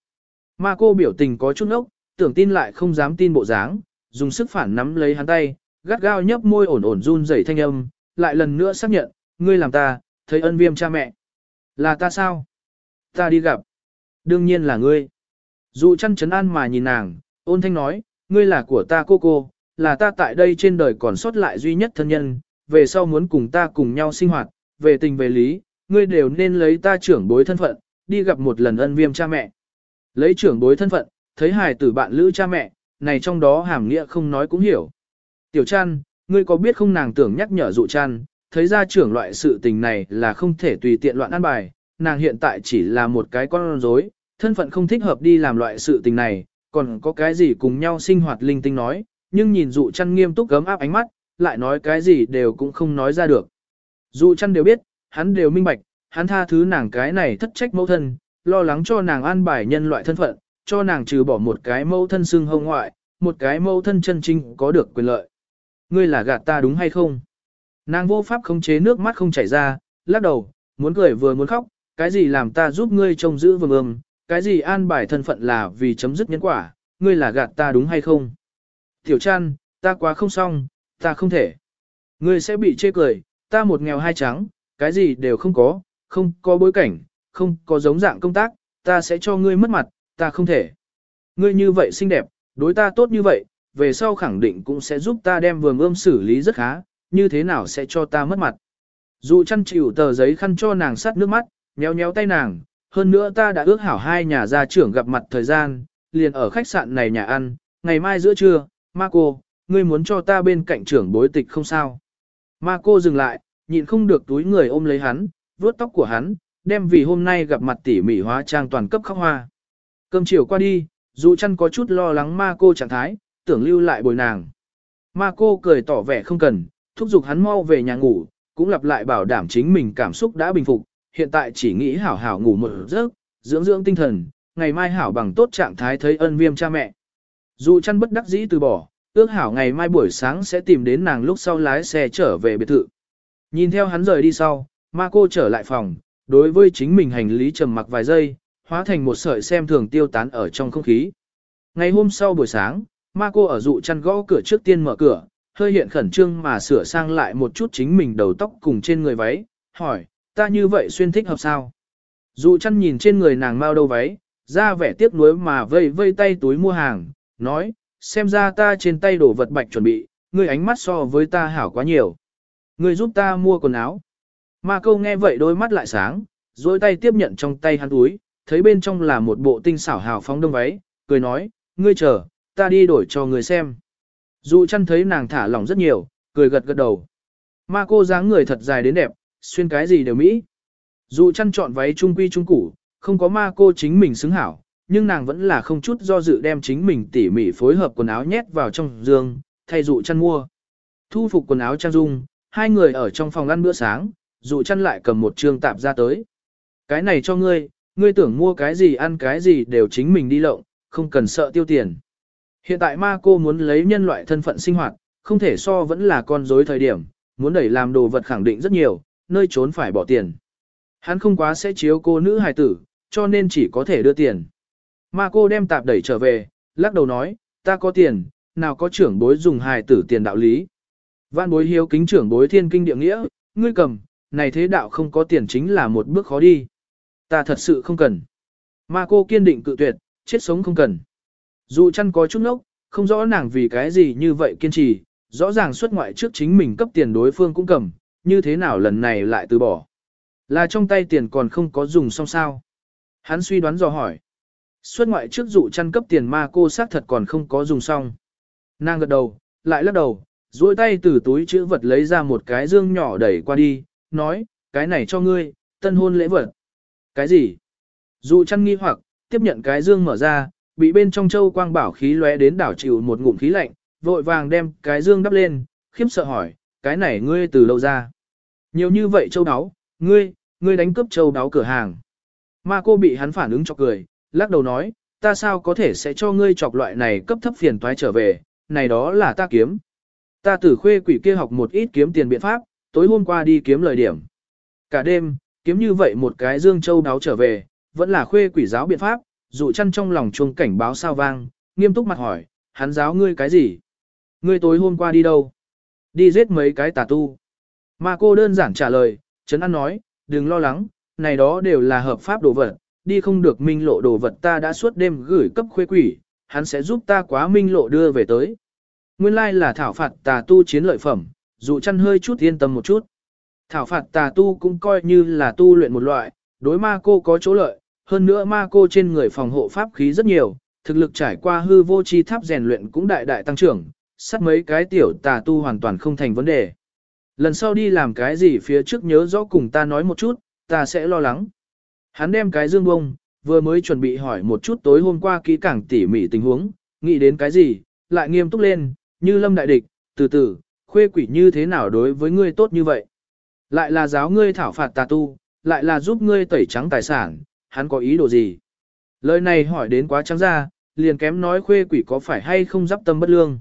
Ma cô biểu tình có chút ốc, tưởng tin lại không dám tin bộ dáng, dùng sức phản nắm lấy hắn tay, gắt gao nhấp môi ổn ổn run rẩy thanh âm, lại lần nữa xác nhận, ngươi làm ta, thấy ân viêm cha mẹ. Là ta sao? Ta đi gặp. Đương nhiên là ngươi. Dụ chăn chấn an mà nhìn nàng, ôn thanh nói, ngươi là của ta cô cô, là ta tại đây trên đời còn sót lại duy nhất thân nhân, về sau muốn cùng ta cùng nhau sinh hoạt, về tình về lý, ngươi đều nên lấy ta trưởng bối thân phận, đi gặp một lần ân viêm cha mẹ. Lấy trưởng bối thân phận, thấy hài tử bạn lữ cha mẹ, này trong đó hàm nghĩa không nói cũng hiểu. Tiểu chăn, ngươi có biết không nàng tưởng nhắc nhở dụ chăn, thấy ra trưởng loại sự tình này là không thể tùy tiện loạn ăn bài, nàng hiện tại chỉ là một cái con rối, thân phận không thích hợp đi làm loại sự tình này, còn có cái gì cùng nhau sinh hoạt linh tinh nói, nhưng nhìn dụ chăn nghiêm túc gấm áp ánh mắt, lại nói cái gì đều cũng không nói ra được. Dụ chăn đều biết, hắn đều minh bạch, hắn tha thứ nàng cái này thất trách mẫu thân, lo lắng cho nàng an bài nhân loại thân phận, cho nàng trừ bỏ một cái mẫu thân xưng hông ngoại, một cái mẫu thân chân chính có được quyền lợi. Ngươi là gạt ta đúng hay không? Nàng vô pháp khống chế nước mắt không chảy ra, lắc đầu, muốn cười vừa muốn khóc, cái gì làm ta giúp ngươi trông giữ vương ương, cái gì an bài thân phận là vì chấm dứt nhân quả, ngươi là gạt ta đúng hay không? Tiểu chăn, ta quá không xong, ta không thể. Ngươi sẽ bị chê cười, ta một nghèo hai trắng, cái gì đều không có, không có bối cảnh, không có giống dạng công tác, ta sẽ cho ngươi mất mặt, ta không thể. Ngươi như vậy xinh đẹp, đối ta tốt như vậy, về sau khẳng định cũng sẽ giúp ta đem vườn ươm xử lý rất khá, như thế nào sẽ cho ta mất mặt. Dụ chăn chịu tờ giấy khăn cho nàng sắt nước mắt, nhéo nhéo tay nàng, hơn nữa ta đã ước hảo hai nhà gia trưởng gặp mặt thời gian, liền ở khách sạn này nhà ăn, ngày mai giữa trưa, Marco, ngươi muốn cho ta bên cạnh trưởng bối tịch không sao. Marco dừng lại, nhịn không được túi người ôm lấy hắn, vuốt tóc của hắn, đem vì hôm nay gặp mặt tỉ mỉ hóa trang toàn cấp khóc hoa. Cơm chiều qua đi, Dụ chăn có chút lo lắng Marco trạng thái, tưởng lưu lại bồi nàng. Marco cười tỏ vẻ không cần, thúc giục hắn mau về nhà ngủ, cũng lặp lại bảo đảm chính mình cảm xúc đã bình phục, hiện tại chỉ nghĩ hảo hảo ngủ một giấc, dưỡng dưỡng tinh thần, ngày mai hảo bằng tốt trạng thái thấy ân viêm cha mẹ. Dù chăn bất đắc dĩ từ bỏ, ước hảo ngày mai buổi sáng sẽ tìm đến nàng lúc sau lái xe trở về biệt thự. Nhìn theo hắn rời đi sau, ma cô trở lại phòng, đối với chính mình hành lý trầm mặc vài giây, hóa thành một sợi xem thường tiêu tán ở trong không khí. Ngày hôm sau buổi sáng, ma cô ở dụ chăn gõ cửa trước tiên mở cửa, hơi hiện khẩn trương mà sửa sang lại một chút chính mình đầu tóc cùng trên người váy, hỏi, ta như vậy xuyên thích hợp sao? Dụ chăn nhìn trên người nàng mau đâu váy, ra vẻ tiếc nuối mà vây vây tay túi mua hàng, nói, xem ra ta trên tay đổ vật bạch chuẩn bị, ngươi ánh mắt so với ta hảo quá nhiều. Ngươi giúp ta mua quần áo. Ma câu nghe vậy đôi mắt lại sáng, dối tay tiếp nhận trong tay hắn túi, thấy bên trong là một bộ tinh xảo hào phóng đông váy, cười nói, ngươi chờ, ta đi đổi cho ngươi xem. Dụ chăn thấy nàng thả lỏng rất nhiều, cười gật gật đầu. Ma cô dáng người thật dài đến đẹp, xuyên cái gì đều mỹ. Dụ chăn chọn váy trung quy trung củ, không có ma cô chính mình xứng hảo, nhưng nàng vẫn là không chút do dự đem chính mình tỉ mỉ phối hợp quần áo nhét vào trong giường, thay dụ chăn mua. Thu phục quần áo trang dung, hai người ở trong phòng ăn bữa sáng, dụ chăn lại cầm một trương tạp ra tới. Cái này cho ngươi, ngươi tưởng mua cái gì ăn cái gì đều chính mình đi lộng, không cần sợ tiêu tiền. Hiện tại ma cô muốn lấy nhân loại thân phận sinh hoạt, không thể so vẫn là con rối thời điểm, muốn đẩy làm đồ vật khẳng định rất nhiều, nơi trốn phải bỏ tiền. Hắn không quá sẽ chiếu cô nữ hài tử, cho nên chỉ có thể đưa tiền. Ma cô đem tạp đẩy trở về, lắc đầu nói, ta có tiền, nào có trưởng bối dùng hài tử tiền đạo lý. vạn bối hiếu kính trưởng bối thiên kinh địa nghĩa, ngươi cầm, này thế đạo không có tiền chính là một bước khó đi. Ta thật sự không cần. Ma cô kiên định cự tuyệt, chết sống không cần. Dù chăn có chút nốc, không rõ nàng vì cái gì như vậy kiên trì, rõ ràng xuất ngoại trước chính mình cấp tiền đối phương cũng cầm, như thế nào lần này lại từ bỏ. Là trong tay tiền còn không có dùng xong sao. Hắn suy đoán dò hỏi. Xuất ngoại trước dụ chăn cấp tiền ma cô xác thật còn không có dùng xong. Nàng gật đầu, lại lắc đầu, duỗi tay từ túi chữ vật lấy ra một cái dương nhỏ đẩy qua đi, nói, cái này cho ngươi, tân hôn lễ vật. Cái gì? Dụ chăn nghi hoặc, tiếp nhận cái dương mở ra, bị bên trong châu quang bảo khí lóe đến đảo chịu một ngụm khí lạnh, vội vàng đem cái dương đắp lên, khiếp sợ hỏi, cái này ngươi từ đâu ra? Nhiều như vậy châu đáo, ngươi, ngươi đánh cướp châu đáo cửa hàng. Ma cô bị hắn phản ứng cho cười, lắc đầu nói, ta sao có thể sẽ cho ngươi chọc loại này cấp thấp phiền toái trở về, này đó là ta kiếm. Ta tử khuê quỷ kia học một ít kiếm tiền biện pháp, tối hôm qua đi kiếm lời điểm. Cả đêm, kiếm như vậy một cái dương châu đáo trở về, vẫn là khuê quỷ giáo biện pháp, dụ chăn trong lòng chuông cảnh báo sao vang, nghiêm túc mặt hỏi, hắn giáo ngươi cái gì? Ngươi tối hôm qua đi đâu? Đi giết mấy cái tà tu. Mà cô đơn giản trả lời, Trấn An nói, đừng lo lắng, này đó đều là hợp pháp đồ vật, đi không được minh lộ đồ vật ta đã suốt đêm gửi cấp khuê quỷ, hắn sẽ giúp ta quá minh lộ đưa về tới. Nguyên lai là thảo phạt tà tu chiến lợi phẩm, dụ chăn hơi chút yên tâm một chút. Thảo phạt tà tu cũng coi như là tu luyện một loại, đối ma cô có chỗ lợi, hơn nữa ma cô trên người phòng hộ pháp khí rất nhiều, thực lực trải qua hư vô chi tháp rèn luyện cũng đại đại tăng trưởng, sắp mấy cái tiểu tà tu hoàn toàn không thành vấn đề. Lần sau đi làm cái gì phía trước nhớ rõ cùng ta nói một chút, ta sẽ lo lắng. Hắn đem cái dương bông, vừa mới chuẩn bị hỏi một chút tối hôm qua kỹ càng tỉ mỉ tình huống, nghĩ đến cái gì, lại nghiêm túc lên, như lâm đại địch, từ từ, khuê quỷ như thế nào đối với ngươi tốt như vậy. Lại là giáo ngươi thảo phạt tà tu, lại là giúp ngươi tẩy trắng tài sản, hắn có ý đồ gì? Lời này hỏi đến quá trắng ra, liền kém nói khuê quỷ có phải hay không dắp tâm bất lương.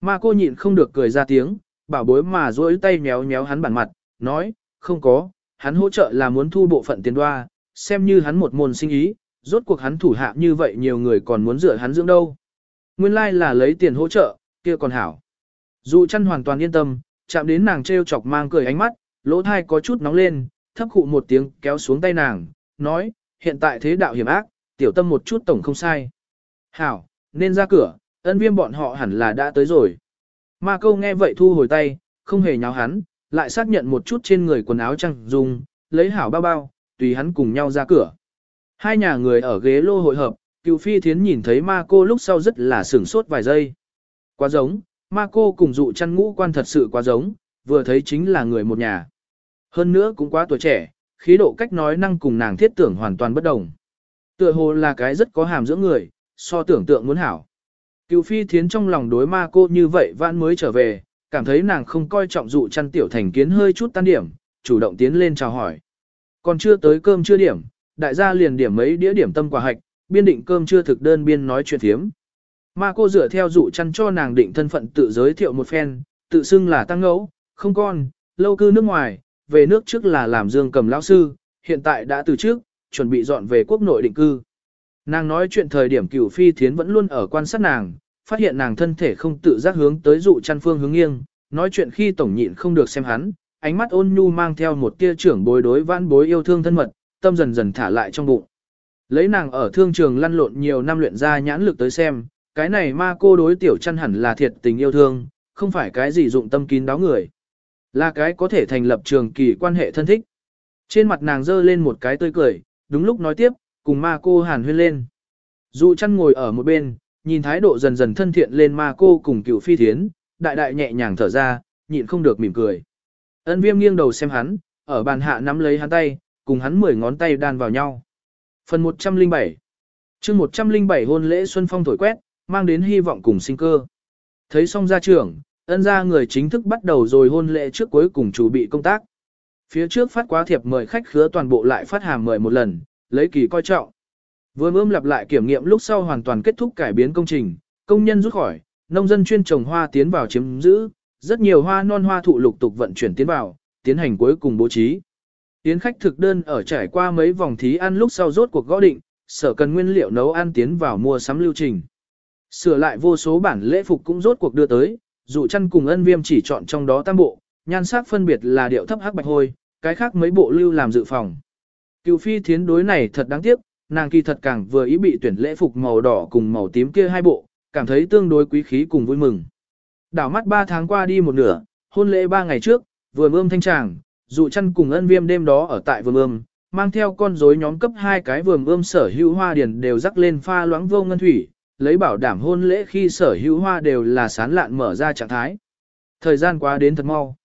Ma cô nhịn không được cười ra tiếng, bảo bối mà duỗi tay méo méo hắn bản mặt, nói, không có, hắn hỗ trợ là muốn thu bộ phận tiền đoa, xem như hắn một môn sinh ý, rốt cuộc hắn thủ hạ như vậy nhiều người còn muốn dựa hắn dưỡng đâu. Nguyên lai like là lấy tiền hỗ trợ, kia còn hảo. Dù chăn hoàn toàn yên tâm, chạm đến nàng treo chọc mang cười ánh mắt, lỗ thai có chút nóng lên, thấp khụ một tiếng kéo xuống tay nàng, nói, hiện tại thế đạo hiểm ác, tiểu tâm một chút tổng không sai. Hảo, nên ra cửa, ân viêm bọn họ hẳn là đã tới rồi. Ma câu nghe vậy thu hồi tay, không hề nháo hắn, lại xác nhận một chút trên người quần áo trăng dùng, lấy hảo bao bao, tùy hắn cùng nhau ra cửa. Hai nhà người ở ghế lô hội hợp, cựu phi thiến nhìn thấy ma cô lúc sau rất là sửng sốt vài giây. Quá giống, ma cô cùng dụ chăn ngũ quan thật sự quá giống, vừa thấy chính là người một nhà. Hơn nữa cũng quá tuổi trẻ, khí độ cách nói năng cùng nàng thiết tưởng hoàn toàn bất đồng. Tựa hồ là cái rất có hàm dưỡng người, so tưởng tượng muốn hảo. Cựu phi thiến trong lòng đối ma cô như vậy vãn mới trở về, cảm thấy nàng không coi trọng dụ chăn tiểu thành kiến hơi chút tan điểm, chủ động tiến lên chào hỏi. Còn chưa tới cơm chưa điểm, đại gia liền điểm mấy đĩa điểm tâm quả hạch, biên định cơm chưa thực đơn biên nói chuyện thiếm. Ma cô dựa theo dụ chăn cho nàng định thân phận tự giới thiệu một phen, tự xưng là tăng ngẫu, không con, lâu cư nước ngoài, về nước trước là làm dương cầm lão sư, hiện tại đã từ trước, chuẩn bị dọn về quốc nội định cư. Nàng nói chuyện thời điểm cửu phi thiến vẫn luôn ở quan sát nàng, phát hiện nàng thân thể không tự giác hướng tới dụ chăn phương hướng nghiêng, nói chuyện khi tổng nhịn không được xem hắn, ánh mắt ôn nhu mang theo một tia trưởng bối đối vãn bối yêu thương thân mật, tâm dần dần thả lại trong bụng. Lấy nàng ở thương trường lăn lộn nhiều năm luyện ra nhãn lực tới xem, cái này ma cô đối tiểu chăn hẳn là thiệt tình yêu thương, không phải cái gì dụng tâm kín đáo người. Là cái có thể thành lập trường kỳ quan hệ thân thích. Trên mặt nàng dơ lên một cái tươi cười, đúng lúc nói tiếp, cùng ma cô hàn huyên lên. Dù chăn ngồi ở một bên, nhìn thái độ dần dần thân thiện lên ma cô cùng cựu phi thiến, đại đại nhẹ nhàng thở ra, nhịn không được mỉm cười. Ân viêm nghiêng đầu xem hắn, ở bàn hạ nắm lấy hắn tay, cùng hắn mười ngón tay đan vào nhau. Phần 107 chương 107 hôn lễ Xuân Phong thổi quét, mang đến hy vọng cùng sinh cơ. Thấy xong ra trưởng, ân ra người chính thức bắt đầu rồi hôn lễ trước cuối cùng chủ bị công tác. Phía trước phát quá thiệp mời khách khứa toàn bộ lại phát hàm mời một lần, lấy kỳ coi trọng. Vừa ươm lặp lại kiểm nghiệm lúc sau hoàn toàn kết thúc cải biến công trình, công nhân rút khỏi, nông dân chuyên trồng hoa tiến vào chiếm giữ, rất nhiều hoa non hoa thụ lục tục vận chuyển tiến vào, tiến hành cuối cùng bố trí. Tiến khách thực đơn ở trải qua mấy vòng thí ăn lúc sau rốt cuộc gõ định, sở cần nguyên liệu nấu ăn tiến vào mua sắm lưu trình. Sửa lại vô số bản lễ phục cũng rốt cuộc đưa tới, dụ chăn cùng ân viêm chỉ chọn trong đó tam bộ, nhan sắc phân biệt là điệu thấp hắc bạch hôi, cái khác mấy bộ lưu làm dự phòng. Cựu phi thiến đối này thật đáng tiếc, nàng kỳ thật càng vừa ý bị tuyển lễ phục màu đỏ cùng màu tím kia hai bộ, cảm thấy tương đối quý khí cùng vui mừng. Đảo mắt 3 tháng qua đi một nửa, hôn lễ 3 ngày trước, vừa ươm thanh tràng, dụ chăn cùng ân viêm đêm đó ở tại vườn ươm, mang theo con rối nhóm cấp hai cái vườn ươm sở hữu hoa điển đều rắc lên pha loãng vô ngân thủy, lấy bảo đảm hôn lễ khi sở hữu hoa đều là sán lạn mở ra trạng thái. Thời gian qua đến thật mau.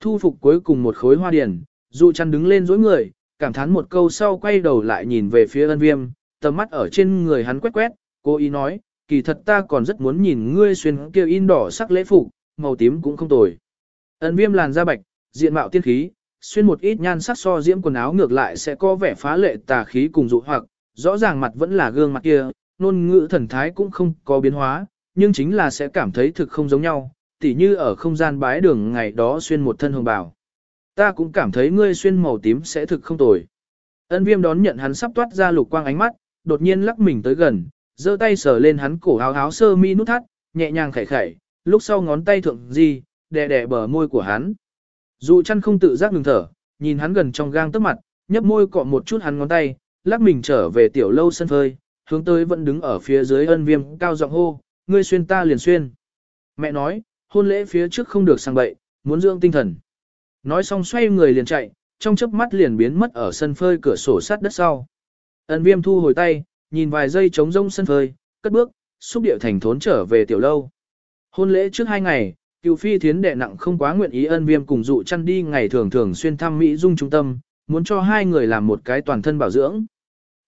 Thu phục cuối cùng một khối hoa điển, dụ chăn đứng lên dối người, cảm thán một câu sau quay đầu lại nhìn về phía ân viêm, tầm mắt ở trên người hắn quét quét, cô ý nói, kỳ thật ta còn rất muốn nhìn ngươi xuyên kia in đỏ sắc lễ phục, màu tím cũng không tồi. Ân viêm làn da bạch, diện mạo tiên khí, xuyên một ít nhan sắc so diễm quần áo ngược lại sẽ có vẻ phá lệ tà khí cùng dụ hoặc, rõ ràng mặt vẫn là gương mặt kia, nôn ngữ thần thái cũng không có biến hóa, nhưng chính là sẽ cảm thấy thực không giống nhau, tỉ như ở không gian bái đường ngày đó xuyên một thân hồng bào. Ta cũng cảm thấy ngươi xuyên màu tím sẽ thực không tồi. Ân viêm đón nhận hắn sắp toát ra lục quang ánh mắt, đột nhiên lắc mình tới gần, giơ tay sờ lên hắn cổ áo áo sơ mi nút thắt, nhẹ nhàng khẩy khẩy, lúc sau ngón tay thượng gì, đè đè bờ môi của hắn. Dụ chăn không tự giác ngừng thở, nhìn hắn gần trong gang tức mặt, nhấp môi cọ một chút hắn ngón tay, lắc mình trở về tiểu lâu sân phơi, hướng tới vẫn đứng ở phía dưới ân viêm cao giọng hô, ngươi xuyên ta liền xuyên. Mẹ nói, hôn lễ phía trước không được sang bậy, muốn dưỡng tinh thần. Nói xong xoay người liền chạy, trong chớp mắt liền biến mất ở sân phơi cửa sổ sát đất sau. Ân viêm thu hồi tay, nhìn vài giây trống rông sân phơi, cất bước, xúc điệu thành thốn trở về tiểu lâu. Hôn lễ trước hai ngày, cựu phi thiến đệ nặng không quá nguyện ý ân viêm cùng dụ chăn đi ngày thường thường xuyên thăm Mỹ Dung trung tâm, muốn cho hai người làm một cái toàn thân bảo dưỡng.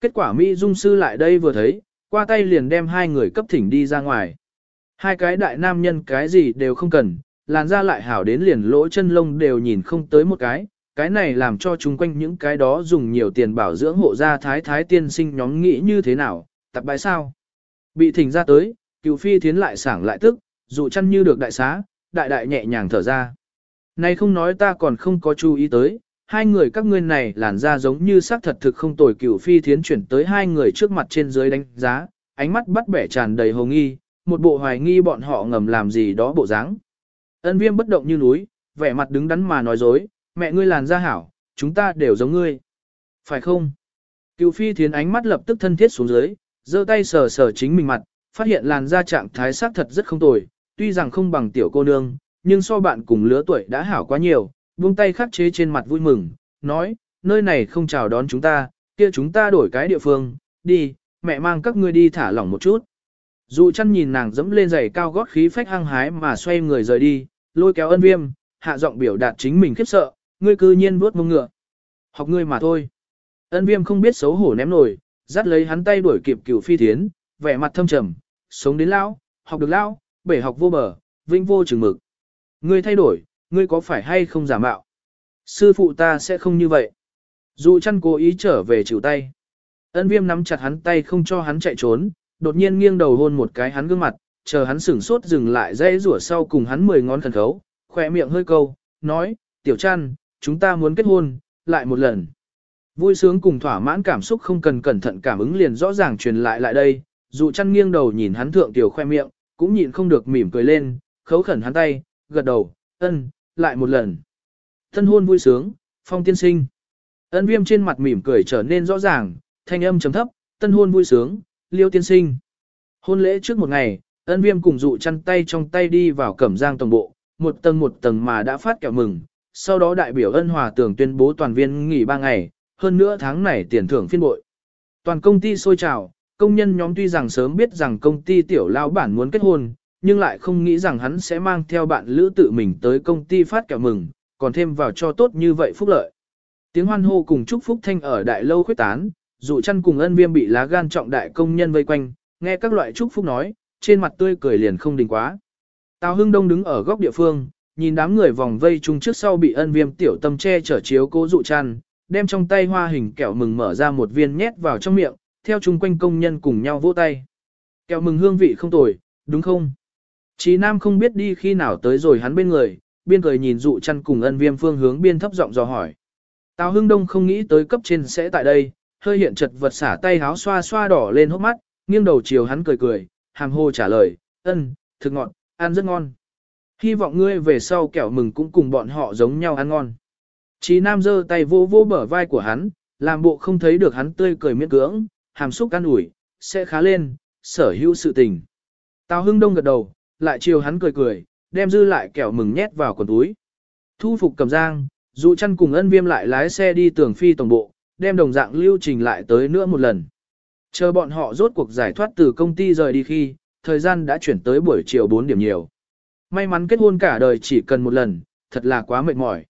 Kết quả Mỹ Dung sư lại đây vừa thấy, qua tay liền đem hai người cấp thỉnh đi ra ngoài. Hai cái đại nam nhân cái gì đều không cần, làn da lại hảo đến liền lỗ chân lông đều nhìn không tới một cái, cái này làm cho chúng quanh những cái đó dùng nhiều tiền bảo dưỡng hộ gia thái thái tiên sinh nhóm nghĩ như thế nào, tập bãi sao. Bị thỉnh ra tới, cựu phi thiến lại sảng lại tức, dụ chăn như được đại xá, đại đại nhẹ nhàng thở ra. Này không nói ta còn không có chú ý tới, hai người các ngươi này làn da giống như xác thật thực không tồi cửu phi thiến chuyển tới hai người trước mặt trên dưới đánh giá, ánh mắt bắt bẻ tràn đầy hồ nghi, một bộ hoài nghi bọn họ ngầm làm gì đó bộ dáng. Ân viêm bất động như núi, vẻ mặt đứng đắn mà nói dối, mẹ ngươi làn da hảo, chúng ta đều giống ngươi. Phải không? Cựu phi thiến ánh mắt lập tức thân thiết xuống dưới, giơ tay sờ sờ chính mình mặt, phát hiện làn da trạng thái sắc thật rất không tồi, tuy rằng không bằng tiểu cô nương, nhưng so bạn cùng lứa tuổi đã hảo quá nhiều, buông tay khắc chế trên mặt vui mừng, nói, nơi này không chào đón chúng ta, kia chúng ta đổi cái địa phương, đi, mẹ mang các ngươi đi thả lỏng một chút. Dụ chăn nhìn nàng dẫm lên giày cao gót khí phách hăng hái mà xoay người rời đi, lôi kéo ân viêm, hạ giọng biểu đạt chính mình khiếp sợ, ngươi cư nhiên vuốt mông ngựa. Học ngươi mà thôi. Ân viêm không biết xấu hổ ném nổi, dắt lấy hắn tay đuổi kịp cửu phi thiến, vẻ mặt thâm trầm, sống đến lao, học được lao, bể học vô bờ, vinh vô chừng mực. Ngươi thay đổi, ngươi có phải hay không giả mạo? Sư phụ ta sẽ không như vậy. Dụ chăn cố ý trở về chịu tay. Ân viêm nắm chặt hắn tay không cho hắn chạy trốn, đột nhiên nghiêng đầu hôn một cái hắn gương mặt, chờ hắn sửng sốt dừng lại dây rủa sau cùng hắn mười ngón khẩn khấu, khỏe miệng hơi câu, nói, tiểu chăn, chúng ta muốn kết hôn, lại một lần. Vui sướng cùng thỏa mãn cảm xúc không cần cẩn thận cảm ứng liền rõ ràng truyền lại lại đây, dụ chăn nghiêng đầu nhìn hắn thượng tiểu khoe miệng, cũng nhịn không được mỉm cười lên, khấu khẩn hắn tay, gật đầu, ân, lại một lần. Thân hôn vui sướng, phong tiên sinh. Ân viêm trên mặt mỉm cười trở nên rõ ràng, thanh âm chấm thấp, tân hôn vui sướng, liêu tiên sinh. Hôn lễ trước một ngày, ân viêm cùng dụ chăn tay trong tay đi vào cẩm giang tổng bộ, một tầng một tầng mà đã phát kẹo mừng. Sau đó đại biểu ân hòa tưởng tuyên bố toàn viên nghỉ 3 ngày, hơn nữa tháng này tiền thưởng phiên bội. Toàn công ty sôi trào, công nhân nhóm tuy rằng sớm biết rằng công ty tiểu lao bản muốn kết hôn, nhưng lại không nghĩ rằng hắn sẽ mang theo bạn lữ tự mình tới công ty phát kẹo mừng, còn thêm vào cho tốt như vậy phúc lợi. Tiếng hoan hô cùng chúc phúc thanh ở đại lâu khuyết tán, dụ chăn cùng ân viêm bị lá gan trọng đại công nhân vây quanh, nghe các loại chúc phúc nói, trên mặt tươi cười liền không đình quá. Tào Hưng Đông đứng ở góc địa phương, nhìn đám người vòng vây chung trước sau bị ân viêm tiểu tâm che chở chiếu cố dụ chăn, đem trong tay hoa hình kẹo mừng mở ra một viên nhét vào trong miệng, theo chung quanh công nhân cùng nhau vỗ tay. Kẹo mừng hương vị không tồi, đúng không? Chí Nam không biết đi khi nào tới rồi hắn bên người, biên cười nhìn dụ chăn cùng ân viêm phương hướng biên thấp giọng dò hỏi. Tào Hưng Đông không nghĩ tới cấp trên sẽ tại đây, hơi hiện chật vật xả tay háo xoa xoa đỏ lên hốc mắt, nghiêng đầu chiều hắn cười cười, hàm hồ trả lời, ân, thực ngọt, ăn rất ngon. Hy vọng ngươi về sau kẹo mừng cũng cùng bọn họ giống nhau ăn ngon. Chí Nam giơ tay vô vô bờ vai của hắn, làm bộ không thấy được hắn tươi cười miễn cưỡng, hàm xúc ăn ủi, sẽ khá lên, sở hữu sự tình. Tào Hưng Đông gật đầu, lại chiều hắn cười cười, đem dư lại kẹo mừng nhét vào quần túi. Thu phục cầm giang, dụ chăn cùng ân viêm lại lái xe đi tường phi tổng bộ, đem đồng dạng lưu trình lại tới nữa một lần. Chờ bọn họ rốt cuộc giải thoát từ công ty rời đi khi, thời gian đã chuyển tới buổi chiều 4 điểm nhiều. May mắn kết hôn cả đời chỉ cần một lần, thật là quá mệt mỏi.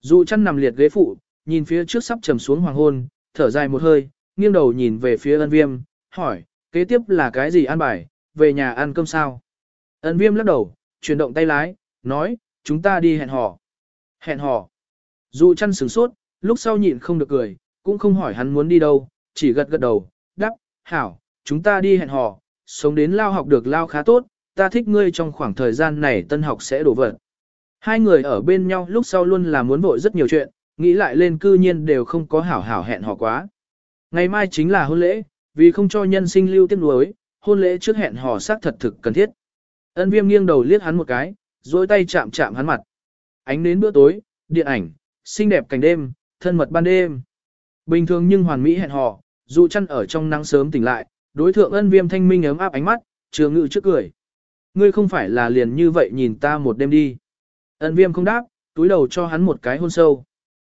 Dụ chăn nằm liệt ghế phụ, nhìn phía trước sắp trầm xuống hoàng hôn, thở dài một hơi, nghiêng đầu nhìn về phía ân viêm, hỏi, kế tiếp là cái gì ăn bài, về nhà ăn cơm sao? Ân viêm lắc đầu, chuyển động tay lái, nói, chúng ta đi hẹn hò. Hẹn hò. Dù chăn sửng sốt, lúc sau nhịn không được cười, cũng không hỏi hắn muốn đi đâu, chỉ gật gật đầu, đáp, hảo, chúng ta đi hẹn hò, sống đến lao học được lao khá tốt, ta thích ngươi trong khoảng thời gian này tân học sẽ đổ vật. Hai người ở bên nhau lúc sau luôn là muốn vội rất nhiều chuyện, nghĩ lại lên cư nhiên đều không có hảo hảo hẹn hò quá. Ngày mai chính là hôn lễ, vì không cho nhân sinh lưu tiếc nuối, hôn lễ trước hẹn hò xác thật thực cần thiết. Ân viêm nghiêng đầu liếc hắn một cái, dối tay chạm chạm hắn mặt. Ánh đến bữa tối, điện ảnh, xinh đẹp cảnh đêm, thân mật ban đêm. Bình thường nhưng hoàn mỹ hẹn hò, dù chăn ở trong nắng sớm tỉnh lại, đối thượng ân viêm thanh minh ấm áp ánh mắt, trường ngự trước cười. Ngươi không phải là liền như vậy nhìn ta một đêm đi. Ân viêm không đáp, túi đầu cho hắn một cái hôn sâu.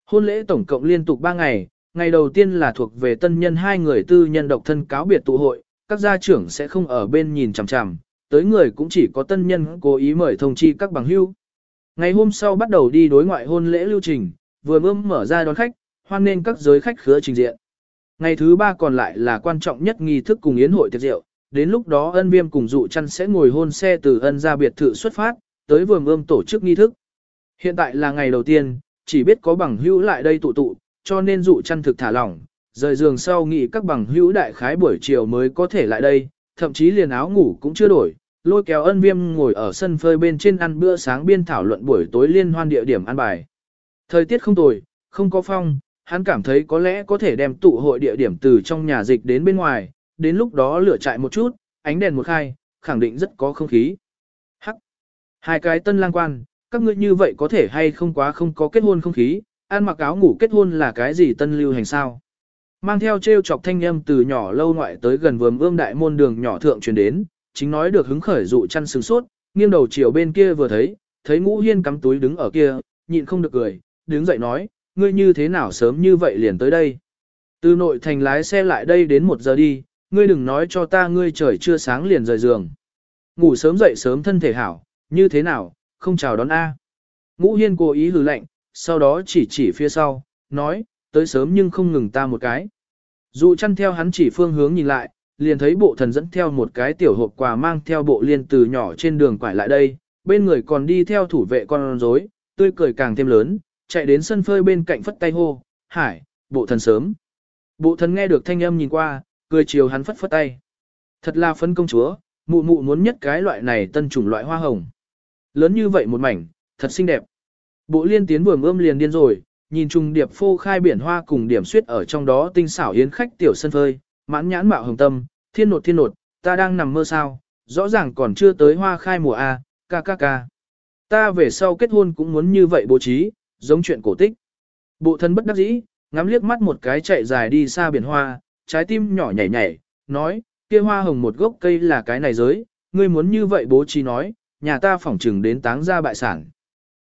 Hôn lễ tổng cộng liên tục 3 ngày, ngày đầu tiên là thuộc về tân nhân hai người tư nhân độc thân cáo biệt tụ hội, các gia trưởng sẽ không ở bên nhìn chằm chằm, tới người cũng chỉ có tân nhân cố ý mời thông chi các bằng hưu. Ngày hôm sau bắt đầu đi đối ngoại hôn lễ lưu trình, vừa mơm mở ra đón khách, hoan nên các giới khách khứa trình diện. Ngày thứ ba còn lại là quan trọng nhất nghi thức cùng yến hội tiệc rượu, đến lúc đó ân viêm cùng dụ chăn sẽ ngồi hôn xe từ ân ra biệt thự xuất phát, tới vừa mơm tổ chức nghi thức. Hiện tại là ngày đầu tiên, chỉ biết có bằng hữu lại đây tụ tụ, cho nên dụ chăn thực thả lỏng, rời giường sau nghĩ các bằng hữu đại khái buổi chiều mới có thể lại đây, thậm chí liền áo ngủ cũng chưa đổi, lôi kéo ân viêm ngồi ở sân phơi bên trên ăn bữa sáng biên thảo luận buổi tối liên hoan địa điểm ăn bài. Thời tiết không tồi, không có phong, hắn cảm thấy có lẽ có thể đem tụ hội địa điểm từ trong nhà dịch đến bên ngoài, đến lúc đó lửa chạy một chút, ánh đèn một khai, khẳng định rất có không khí. Hắc! Hai cái tân lang quan, các ngươi như vậy có thể hay không quá không có kết hôn không khí, ăn mặc áo ngủ kết hôn là cái gì tân lưu hành sao? Mang theo treo chọc thanh âm từ nhỏ lâu ngoại tới gần vườn ương đại môn đường nhỏ thượng truyền đến, chính nói được hứng khởi dụ chăn sừng sốt, nghiêng đầu chiều bên kia vừa thấy, thấy ngũ hiên cắm túi đứng ở kia, nhịn không được cười, đứng dậy nói, ngươi như thế nào sớm như vậy liền tới đây. Từ nội thành lái xe lại đây đến một giờ đi, ngươi đừng nói cho ta ngươi trời chưa sáng liền rời giường. Ngủ sớm dậy sớm thân thể hảo, như thế nào, không chào đón A. Ngũ hiên cố ý hừ lạnh, sau đó chỉ chỉ phía sau, nói, tới sớm nhưng không ngừng ta một cái. Dụ chăn theo hắn chỉ phương hướng nhìn lại, liền thấy bộ thần dẫn theo một cái tiểu hộp quà mang theo bộ liên từ nhỏ trên đường quải lại đây, bên người còn đi theo thủ vệ con rối, tươi cười càng thêm lớn, chạy đến sân phơi bên cạnh phất tay hô, hải, bộ thần sớm. Bộ thần nghe được thanh âm nhìn qua, cười chiều hắn phất phất tay. Thật là phân công chúa, mụ mụ muốn nhất cái loại này tân chủng loại hoa hồng. Lớn như vậy một mảnh, thật xinh đẹp. Bộ liên tiến vừa ươm liền điên rồi, nhìn trùng điệp phô khai biển hoa cùng điểm suyết ở trong đó tinh xảo yến khách tiểu sân phơi, mãn nhãn mạo hồng tâm, thiên nột thiên nột, ta đang nằm mơ sao, rõ ràng còn chưa tới hoa khai mùa A, ca ca ca. Ta về sau kết hôn cũng muốn như vậy bố trí, giống chuyện cổ tích. Bộ thân bất đắc dĩ, ngắm liếc mắt một cái chạy dài đi xa biển hoa, trái tim nhỏ nhảy nhảy, nói, kia hoa hồng một gốc cây là cái này giới, ngươi muốn như vậy bố trí nói, nhà ta phỏng trừng đến táng ra bại sản.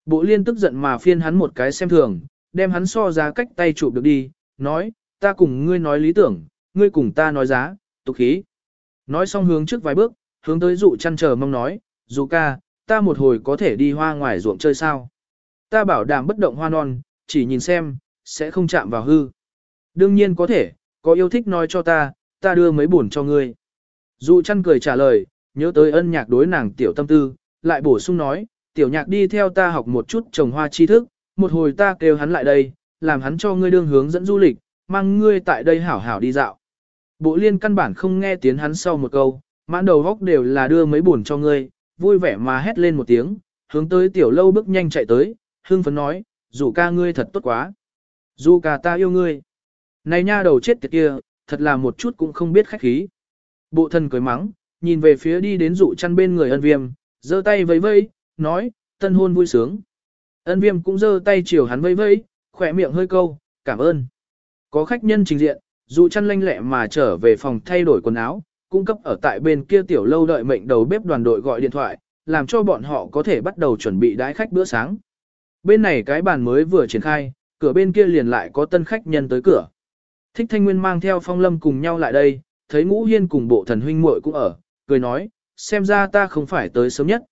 Bộ liên tức giận mà phiên hắn một cái xem thường, đem hắn so giá cách tay chụp được đi, nói, ta cùng ngươi nói lý tưởng, ngươi cùng ta nói giá, tục khí. Nói xong hướng trước vài bước, hướng tới dụ chăn chờ mong nói, dụ ca, ta một hồi có thể đi hoa ngoài ruộng chơi sao. Ta bảo đảm bất động hoa non, chỉ nhìn xem, sẽ không chạm vào hư. Đương nhiên có thể, có yêu thích nói cho ta, ta đưa mấy buồn cho ngươi. Dụ chăn cười trả lời, nhớ tới ân nhạc đối nàng tiểu tâm tư, lại bổ sung nói, tiểu nhạc đi theo ta học một chút trồng hoa tri thức, một hồi ta kêu hắn lại đây, làm hắn cho ngươi đương hướng dẫn du lịch, mang ngươi tại đây hảo hảo đi dạo. Bộ liên căn bản không nghe tiếng hắn sau một câu, mãn đầu góc đều là đưa mấy buồn cho ngươi, vui vẻ mà hét lên một tiếng, hướng tới tiểu lâu bước nhanh chạy tới, hương phấn nói, dù ca ngươi thật tốt quá. Dù ca ta yêu ngươi. Này nha đầu chết tiệt kia, thật là một chút cũng không biết khách khí. Bộ thần cười mắng, nhìn về phía đi đến dụ chăn bên người ân viêm, giơ tay vẫy vẫy, nói, tân hôn vui sướng. Ân viêm cũng giơ tay chiều hắn vẫy vẫy, khỏe miệng hơi câu, cảm ơn. Có khách nhân trình diện, dụ chăn lanh lẹ mà trở về phòng thay đổi quần áo, cung cấp ở tại bên kia tiểu lâu đợi mệnh đầu bếp đoàn đội gọi điện thoại, làm cho bọn họ có thể bắt đầu chuẩn bị đái khách bữa sáng. Bên này cái bàn mới vừa triển khai, cửa bên kia liền lại có tân khách nhân tới cửa. Thích Thanh Nguyên mang theo Phong Lâm cùng nhau lại đây, thấy Ngũ Hiên cùng bộ thần huynh muội cũng ở, cười nói, xem ra ta không phải tới sớm nhất.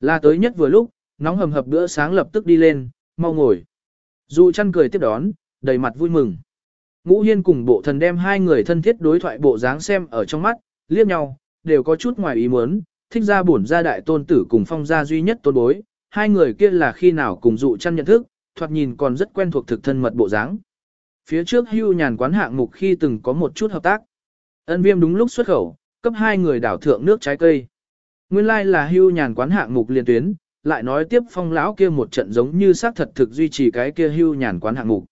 Là tới nhất vừa lúc, nóng hầm hập bữa sáng lập tức đi lên, mau ngồi. Dụ chăn cười tiếp đón, đầy mặt vui mừng. Ngũ Hiên cùng bộ thần đem hai người thân thiết đối thoại bộ dáng xem ở trong mắt, liếc nhau, đều có chút ngoài ý muốn, thích ra bổn gia đại tôn tử cùng phong gia duy nhất tôn bối, hai người kia là khi nào cùng dụ chăn nhận thức, thoạt nhìn còn rất quen thuộc thực thân mật bộ dáng. Phía trước hưu nhàn quán hạng mục khi từng có một chút hợp tác. Ân viêm đúng lúc xuất khẩu, cấp hai người đảo thượng nước trái cây. Nguyên lai like là hưu nhàn quán hạng mục liên tuyến, lại nói tiếp phong lão kia một trận giống như xác thật thực duy trì cái kia hưu nhàn quán hạng mục.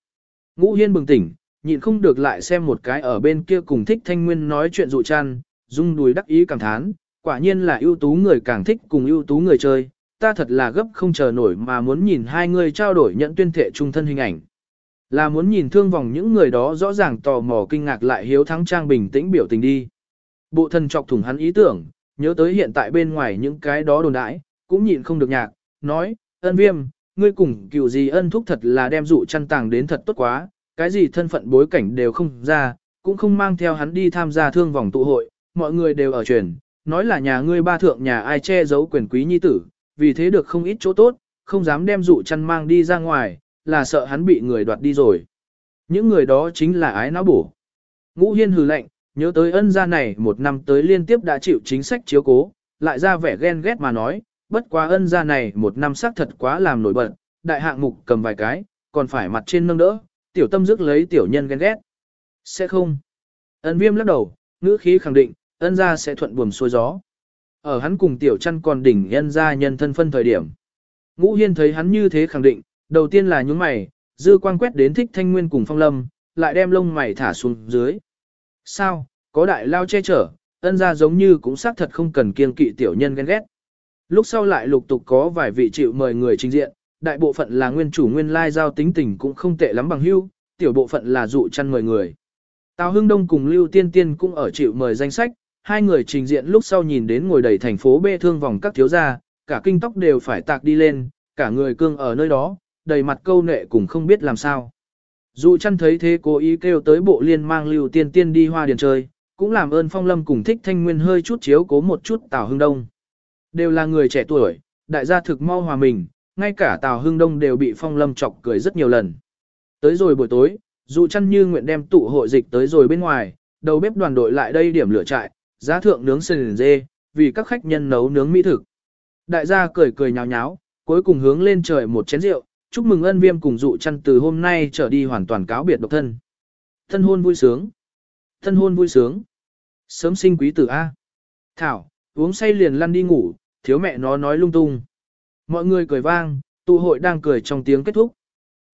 Ngũ Hiên bừng tỉnh, nhịn không được lại xem một cái ở bên kia cùng thích thanh nguyên nói chuyện dụ chăn, dung đùi đắc ý cảm thán, quả nhiên là ưu tú người càng thích cùng ưu tú người chơi, ta thật là gấp không chờ nổi mà muốn nhìn hai người trao đổi nhận tuyên thệ trung thân hình ảnh. Là muốn nhìn thương vòng những người đó rõ ràng tò mò kinh ngạc lại hiếu thắng trang bình tĩnh biểu tình đi. Bộ thân chọc thủng hắn ý tưởng, nhớ tới hiện tại bên ngoài những cái đó đồn đãi, cũng nhịn không được nhạc, nói, ân viêm, ngươi cùng kiểu gì ân thúc thật là đem dụ chăn tàng đến thật tốt quá, cái gì thân phận bối cảnh đều không ra, cũng không mang theo hắn đi tham gia thương vòng tụ hội, mọi người đều ở truyền, nói là nhà ngươi ba thượng nhà ai che giấu quyền quý nhi tử, vì thế được không ít chỗ tốt, không dám đem dụ chăn mang đi ra ngoài, là sợ hắn bị người đoạt đi rồi. Những người đó chính là ái não bổ. Ngũ Hiên hừ lạnh, nhớ tới ân gia này một năm tới liên tiếp đã chịu chính sách chiếu cố, lại ra vẻ ghen ghét mà nói, bất quá ân gia này một năm xác thật quá làm nổi bật, đại hạng mục cầm vài cái, còn phải mặt trên nâng đỡ, tiểu tâm dứt lấy tiểu nhân ghen ghét. Sẽ không. Ân viêm lắc đầu, ngữ khí khẳng định, ân gia sẽ thuận buồm xuôi gió. Ở hắn cùng tiểu chăn còn đỉnh ân gia nhân thân phân thời điểm. Ngũ Hiên thấy hắn như thế khẳng định, đầu tiên là nhúng mày, dư quang quét đến thích thanh nguyên cùng phong lâm, lại đem lông mày thả xuống dưới. Sao, có đại lao che chở, ân gia giống như cũng xác thật không cần kiên kỵ tiểu nhân ghen ghét. Lúc sau lại lục tục có vài vị chịu mời người trình diện, đại bộ phận là nguyên chủ nguyên lai giao tính tình cũng không tệ lắm bằng hưu, tiểu bộ phận là dụ chăn mời người. Tào Hưng Đông cùng Lưu Tiên Tiên cũng ở chịu mời danh sách, hai người trình diện lúc sau nhìn đến ngồi đầy thành phố bê thương vòng các thiếu gia, cả kinh tóc đều phải tạc đi lên, cả người cương ở nơi đó, đầy mặt câu nệ cũng không biết làm sao. Dụ chăn thấy thế cố ý kêu tới bộ liên mang Lưu Tiên Tiên đi hoa điền chơi, cũng làm ơn Phong Lâm cùng thích thanh nguyên hơi chút chiếu cố một chút Tào Hưng Đông. Đều là người trẻ tuổi, đại gia thực mau hòa mình, ngay cả Tào Hưng Đông đều bị Phong Lâm chọc cười rất nhiều lần. Tới rồi buổi tối, dù chăn như nguyện đem tụ hội dịch tới rồi bên ngoài, đầu bếp đoàn đội lại đây điểm lửa trại, giá thượng nướng sườn dê, vì các khách nhân nấu nướng mỹ thực. Đại gia cười cười nháo nháo, cuối cùng hướng lên trời một chén rượu, chúc mừng ân viêm cùng dụ chăn từ hôm nay trở đi hoàn toàn cáo biệt độc thân. Thân hôn vui sướng. Thân hôn vui sướng. Sớm sinh quý tử A. Thảo, uống say liền lăn đi ngủ, thiếu mẹ nó nói lung tung. Mọi người cười vang, tụ hội đang cười trong tiếng kết thúc.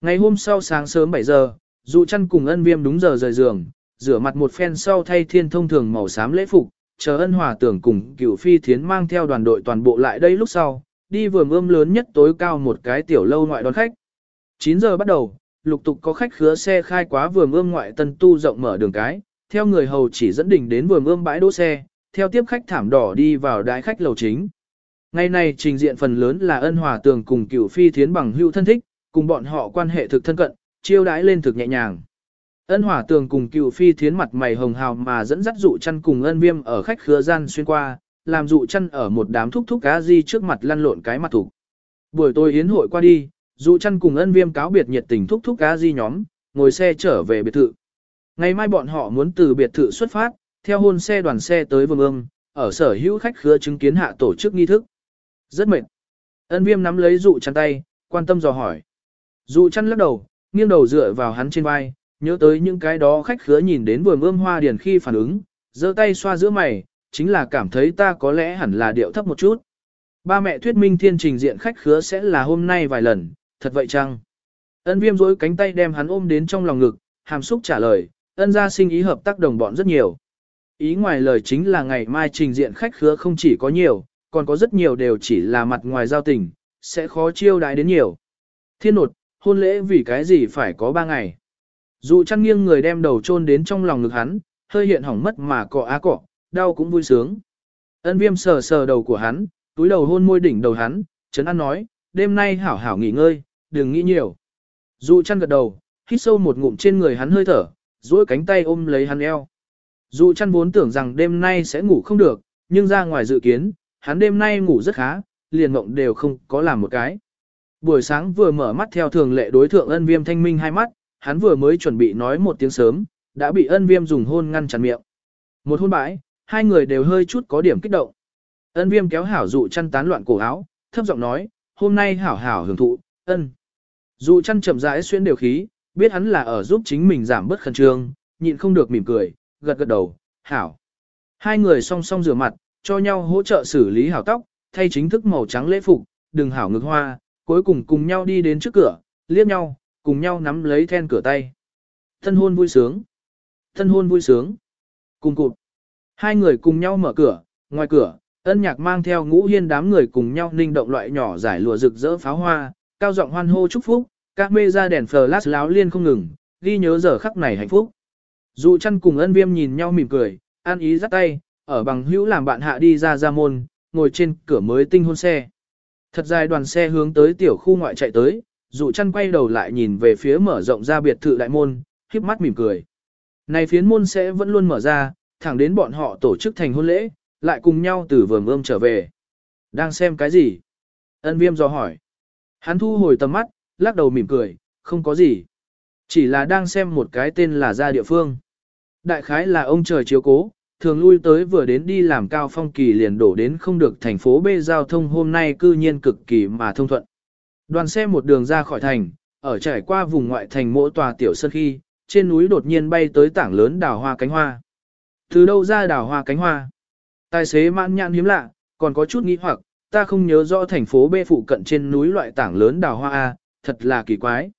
Ngày hôm sau sáng sớm 7 giờ, dụ chăn cùng ân viêm đúng giờ rời giường, rửa mặt một phen sau thay thiên thông thường màu xám lễ phục, chờ ân hòa tưởng cùng cửu phi thiến mang theo đoàn đội toàn bộ lại đây lúc sau, đi vườn ươm lớn nhất tối cao một cái tiểu lâu ngoại đón khách. 9 giờ bắt đầu, lục tục có khách khứa xe khai quá vườn ươm ngoại tân tu rộng mở đường cái, theo người hầu chỉ dẫn đỉnh đến vườn ươm bãi đỗ xe, theo tiếp khách thảm đỏ đi vào đại khách lầu chính. Ngày này trình diện phần lớn là ân hòa tường cùng cửu phi thiến bằng hữu thân thích, cùng bọn họ quan hệ thực thân cận, chiêu đãi lên thực nhẹ nhàng. Ân hỏa tường cùng cựu phi thiến mặt mày hồng hào mà dẫn dắt dụ chăn cùng ân viêm ở khách khứa gian xuyên qua, làm dụ chăn ở một đám thúc thúc cá di trước mặt lăn lộn cái mặt thủ. Buổi tối yến hội qua đi, dụ chăn cùng ân viêm cáo biệt nhiệt tình thúc thúc cá di nhóm, ngồi xe trở về biệt thự. Ngày mai bọn họ muốn từ biệt thự xuất phát, theo hôn xe đoàn xe tới vương ương, ở sở hữu khách khứa chứng kiến hạ tổ chức nghi thức. Rất mệt. Ân viêm nắm lấy dụ chăn tay, quan tâm dò hỏi. Dụ chăn lắc đầu, nghiêng đầu dựa vào hắn trên vai, nhớ tới những cái đó khách khứa nhìn đến vườn ươm hoa điền khi phản ứng, giơ tay xoa giữa mày, chính là cảm thấy ta có lẽ hẳn là điệu thấp một chút. Ba mẹ thuyết minh thiên trình diện khách khứa sẽ là hôm nay vài lần, thật vậy chăng? Ân viêm dối cánh tay đem hắn ôm đến trong lòng ngực, hàm xúc trả lời, ân gia sinh ý hợp tác đồng bọn rất nhiều. Ý ngoài lời chính là ngày mai trình diện khách khứa không chỉ có nhiều, còn có rất nhiều đều chỉ là mặt ngoài giao tình, sẽ khó chiêu đãi đến nhiều. Thiên nột, hôn lễ vì cái gì phải có ba ngày. Dụ chăn nghiêng người đem đầu chôn đến trong lòng ngực hắn, hơi hiện hỏng mất mà cọ á cọ, đau cũng vui sướng. Ân viêm sờ sờ đầu của hắn, túi đầu hôn môi đỉnh đầu hắn, Trấn An nói, đêm nay hảo hảo nghỉ ngơi, đừng nghĩ nhiều. Dụ chăn gật đầu, hít sâu một ngụm trên người hắn hơi thở, duỗi cánh tay ôm lấy hắn eo. Dụ chăn vốn tưởng rằng đêm nay sẽ ngủ không được, nhưng ra ngoài dự kiến, hắn đêm nay ngủ rất khá, liền mộng đều không có làm một cái. Buổi sáng vừa mở mắt theo thường lệ đối thượng ân viêm thanh minh hai mắt, hắn vừa mới chuẩn bị nói một tiếng sớm, đã bị ân viêm dùng hôn ngăn chặn miệng. Một hôn bãi, hai người đều hơi chút có điểm kích động. Ân viêm kéo hảo dụ chăn tán loạn cổ áo, thấp giọng nói, hôm nay hảo hảo hưởng thụ, ân. Dụ chăn chậm rãi xuyên đều khí, biết hắn là ở giúp chính mình giảm bớt khẩn trương, nhịn không được mỉm cười, gật gật đầu, hảo. Hai người song song rửa mặt, cho nhau hỗ trợ xử lý hảo tóc, thay chính thức màu trắng lễ phục, đừng hảo ngực hoa, cuối cùng cùng nhau đi đến trước cửa, liếc nhau, cùng nhau nắm lấy then cửa tay. Thân hôn vui sướng. Thân hôn vui sướng. Cùng cụt. Hai người cùng nhau mở cửa, ngoài cửa, ân nhạc mang theo ngũ hiên đám người cùng nhau ninh động loại nhỏ giải lụa rực rỡ pháo hoa, cao giọng hoan hô chúc phúc, các mê ra đèn flash láo liên không ngừng, ghi nhớ giờ khắc này hạnh phúc. Dù chăn cùng ân viêm nhìn nhau mỉm cười, an ý dắt tay, ở bằng hữu làm bạn hạ đi ra ra môn, ngồi trên cửa mới tinh hôn xe. Thật dài đoàn xe hướng tới tiểu khu ngoại chạy tới, dụ chăn quay đầu lại nhìn về phía mở rộng ra biệt thự đại môn, khiếp mắt mỉm cười. Này phiến môn sẽ vẫn luôn mở ra, thẳng đến bọn họ tổ chức thành hôn lễ, lại cùng nhau từ vườn ươm trở về. Đang xem cái gì? Ân viêm do hỏi. Hắn thu hồi tầm mắt, lắc đầu mỉm cười, không có gì. Chỉ là đang xem một cái tên là ra địa phương. Đại khái là ông trời chiếu cố, thường lui tới vừa đến đi làm cao phong kỳ liền đổ đến không được thành phố B giao thông hôm nay cư nhiên cực kỳ mà thông thuận. Đoàn xe một đường ra khỏi thành, ở trải qua vùng ngoại thành mỗi tòa tiểu sân khi, trên núi đột nhiên bay tới tảng lớn đào hoa cánh hoa. Từ đâu ra đào hoa cánh hoa? Tài xế mãn nhãn hiếm lạ, còn có chút nghĩ hoặc, ta không nhớ rõ thành phố B phụ cận trên núi loại tảng lớn đào hoa A, thật là kỳ quái.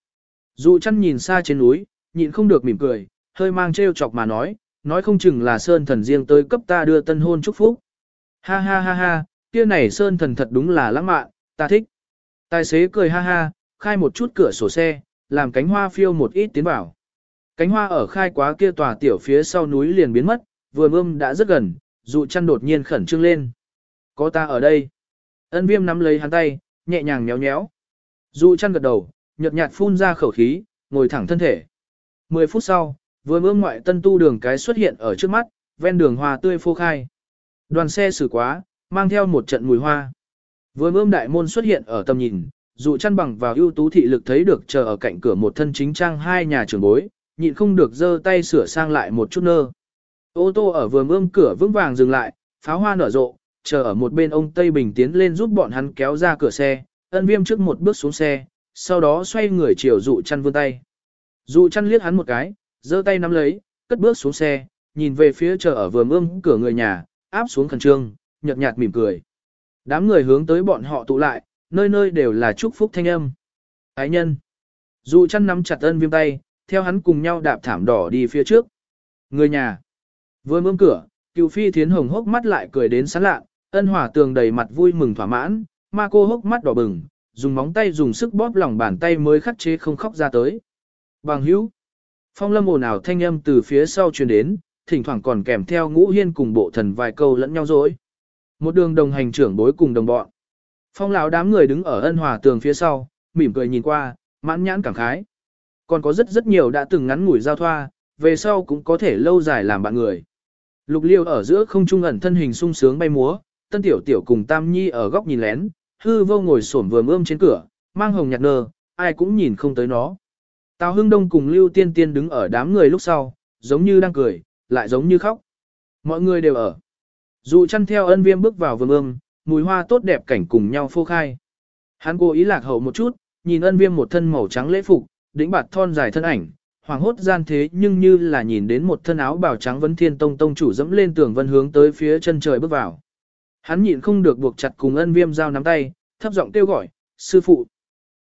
Dù chăn nhìn xa trên núi, nhịn không được mỉm cười, hơi mang trêu chọc mà nói, nói không chừng là sơn thần riêng tới cấp ta đưa tân hôn chúc phúc. Ha ha ha ha, kia này sơn thần thật đúng là lãng mạn, ta thích. Tài xế cười ha ha, khai một chút cửa sổ xe, làm cánh hoa phiêu một ít tiến vào. Cánh hoa ở khai quá kia tòa tiểu phía sau núi liền biến mất, vừa mơm đã rất gần, dụ chăn đột nhiên khẩn trương lên. Có ta ở đây. Ân viêm nắm lấy hắn tay, nhẹ nhàng nhéo nhéo. Dụ chăn gật đầu, nhợt nhạt phun ra khẩu khí, ngồi thẳng thân thể. Mười phút sau, vừa mơ ngoại tân tu đường cái xuất hiện ở trước mắt, ven đường hoa tươi phô khai. Đoàn xe xử quá, mang theo một trận mùi hoa. Vừa ươm đại môn xuất hiện ở tầm nhìn, dụ chăn bằng vào ưu tú thị lực thấy được chờ ở cạnh cửa một thân chính trang hai nhà trưởng bối, nhịn không được giơ tay sửa sang lại một chút nơ. Ô tô ở vừa ươm cửa vững vàng dừng lại, pháo hoa nở rộ, chờ ở một bên ông Tây Bình tiến lên giúp bọn hắn kéo ra cửa xe, ân viêm trước một bước xuống xe, sau đó xoay người chiều dụ chăn vươn tay. Dụ chăn liếc hắn một cái, giơ tay nắm lấy, cất bước xuống xe, nhìn về phía chờ ở vườn ươm cửa người nhà, áp xuống khẩn trương, nhợt nhạt mỉm cười. Đám người hướng tới bọn họ tụ lại, nơi nơi đều là chúc phúc thanh âm. Ái nhân. Dụ chăn nắm chặt ân viêm tay, theo hắn cùng nhau đạp thảm đỏ đi phía trước. Người nhà. Vừa mương cửa, cựu phi thiến hồng hốc mắt lại cười đến sán lạ, ân hỏa tường đầy mặt vui mừng thỏa mãn, ma cô hốc mắt đỏ bừng, dùng móng tay dùng sức bóp lòng bàn tay mới khắc chế không khóc ra tới. Bằng hữu. Phong lâm ồn ào thanh âm từ phía sau truyền đến, thỉnh thoảng còn kèm theo ngũ hiên cùng bộ thần vài câu lẫn nhau dối. Một đường đồng hành trưởng bối cùng đồng bọn. Phong lão đám người đứng ở ân hòa tường phía sau, mỉm cười nhìn qua, mãn nhãn cảm khái. Còn có rất rất nhiều đã từng ngắn ngủi giao thoa, về sau cũng có thể lâu dài làm bạn người. Lục liêu ở giữa không trung ẩn thân hình sung sướng bay múa, tân tiểu tiểu cùng tam nhi ở góc nhìn lén, hư vô ngồi xổm vừa ươm trên cửa, mang hồng nhạt nơ, ai cũng nhìn không tới nó. Tào Hưng Đông cùng Lưu Tiên Tiên đứng ở đám người lúc sau, giống như đang cười, lại giống như khóc. Mọi người đều ở. Dù chăn theo ân viêm bước vào vườn ương, mùi hoa tốt đẹp cảnh cùng nhau phô khai. Hắn cố ý lạc hậu một chút, nhìn ân viêm một thân màu trắng lễ phục, đỉnh bạt thon dài thân ảnh, hoàng hốt gian thế nhưng như là nhìn đến một thân áo bào trắng vấn thiên tông tông chủ dẫm lên tường vân hướng tới phía chân trời bước vào. Hắn nhịn không được buộc chặt cùng ân viêm giao nắm tay, thấp giọng kêu gọi, sư phụ.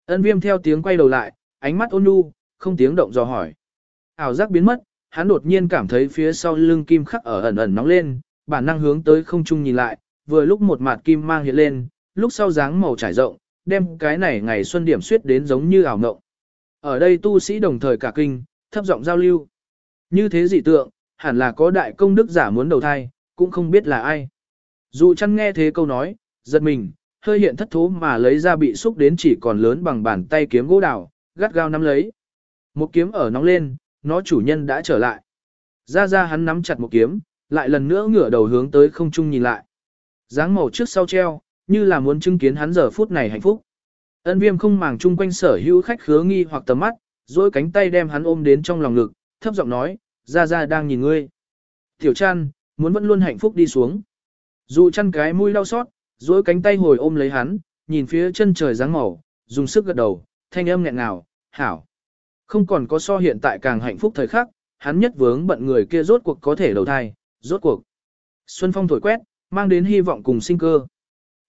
Ân viêm theo tiếng quay đầu lại, ánh mắt ôn nhu, không tiếng động dò hỏi. Ảo giác biến mất, hắn đột nhiên cảm thấy phía sau lưng kim khắc ở ẩn ẩn nóng lên, bản năng hướng tới không trung nhìn lại, vừa lúc một mặt kim mang hiện lên, lúc sau dáng màu trải rộng, đem cái này ngày xuân điểm suyết đến giống như ảo ngộng. Ở đây tu sĩ đồng thời cả kinh, thấp giọng giao lưu. Như thế dị tượng, hẳn là có đại công đức giả muốn đầu thai, cũng không biết là ai. Dù chăn nghe thế câu nói, giật mình, hơi hiện thất thố mà lấy ra bị xúc đến chỉ còn lớn bằng bàn tay kiếm gỗ đào, gắt gao nắm lấy. Một kiếm ở nóng lên, nó chủ nhân đã trở lại. Ra ra hắn nắm chặt một kiếm, lại lần nữa ngửa đầu hướng tới không trung nhìn lại. dáng màu trước sau treo, như là muốn chứng kiến hắn giờ phút này hạnh phúc. Ân viêm không màng chung quanh sở hữu khách khứa nghi hoặc tầm mắt, dối cánh tay đem hắn ôm đến trong lòng ngực, thấp giọng nói, ra ra đang nhìn ngươi. Tiểu chăn, muốn vẫn luôn hạnh phúc đi xuống. Dù chăn cái mũi đau xót, dối cánh tay hồi ôm lấy hắn, nhìn phía chân trời dáng màu, dùng sức gật đầu, thanh âm nghẹn ngào, hảo. Không còn có so hiện tại càng hạnh phúc thời khắc, hắn nhất vướng bận người kia rốt cuộc có thể đầu thai, rốt cuộc. Xuân phong thổi quét, mang đến hy vọng cùng sinh cơ.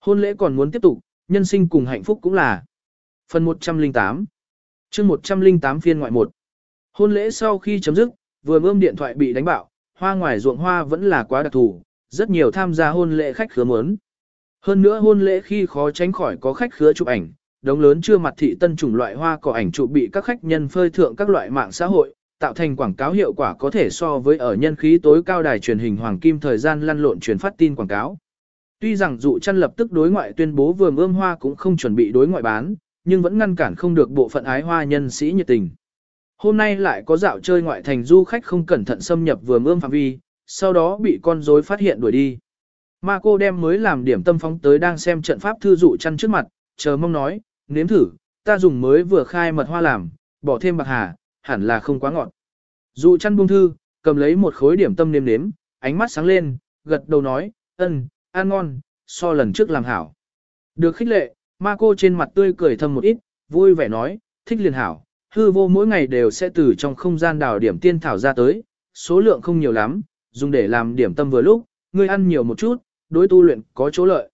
Hôn lễ còn muốn tiếp tục, nhân sinh cùng hạnh phúc cũng là. Phần 108 chương 108 phiên ngoại 1 Hôn lễ sau khi chấm dứt, vừa ươm điện thoại bị đánh bạo, hoa ngoài ruộng hoa vẫn là quá đặc thù, rất nhiều tham gia hôn lễ khách khứa muốn. Hơn nữa hôn lễ khi khó tránh khỏi có khách khứa chụp ảnh, đống lớn chưa mặt thị tân chủng loại hoa cỏ ảnh chụp bị các khách nhân phơi thượng các loại mạng xã hội, tạo thành quảng cáo hiệu quả có thể so với ở nhân khí tối cao đài truyền hình hoàng kim thời gian lăn lộn truyền phát tin quảng cáo. Tuy rằng dụ chăn lập tức đối ngoại tuyên bố vừa ươm hoa cũng không chuẩn bị đối ngoại bán, nhưng vẫn ngăn cản không được bộ phận ái hoa nhân sĩ nhiệt tình. Hôm nay lại có dạo chơi ngoại thành du khách không cẩn thận xâm nhập vừa ươm phạm vi, sau đó bị con rối phát hiện đuổi đi. Ma cô đem mới làm điểm tâm phóng tới đang xem trận pháp thư dụ chăn trước mặt, chờ mong nói, nếm thử, ta dùng mới vừa khai mật hoa làm, bỏ thêm bạc hà, hẳn là không quá ngọt. Dụ chăn buông thư, cầm lấy một khối điểm tâm nếm nếm, ánh mắt sáng lên, gật đầu nói, ân, ăn ngon, so lần trước làm hảo. Được khích lệ, ma cô trên mặt tươi cười thầm một ít, vui vẻ nói, thích liền hảo, hư vô mỗi ngày đều sẽ từ trong không gian đào điểm tiên thảo ra tới, số lượng không nhiều lắm, dùng để làm điểm tâm vừa lúc, ngươi ăn nhiều một chút, đối tu luyện có chỗ lợi.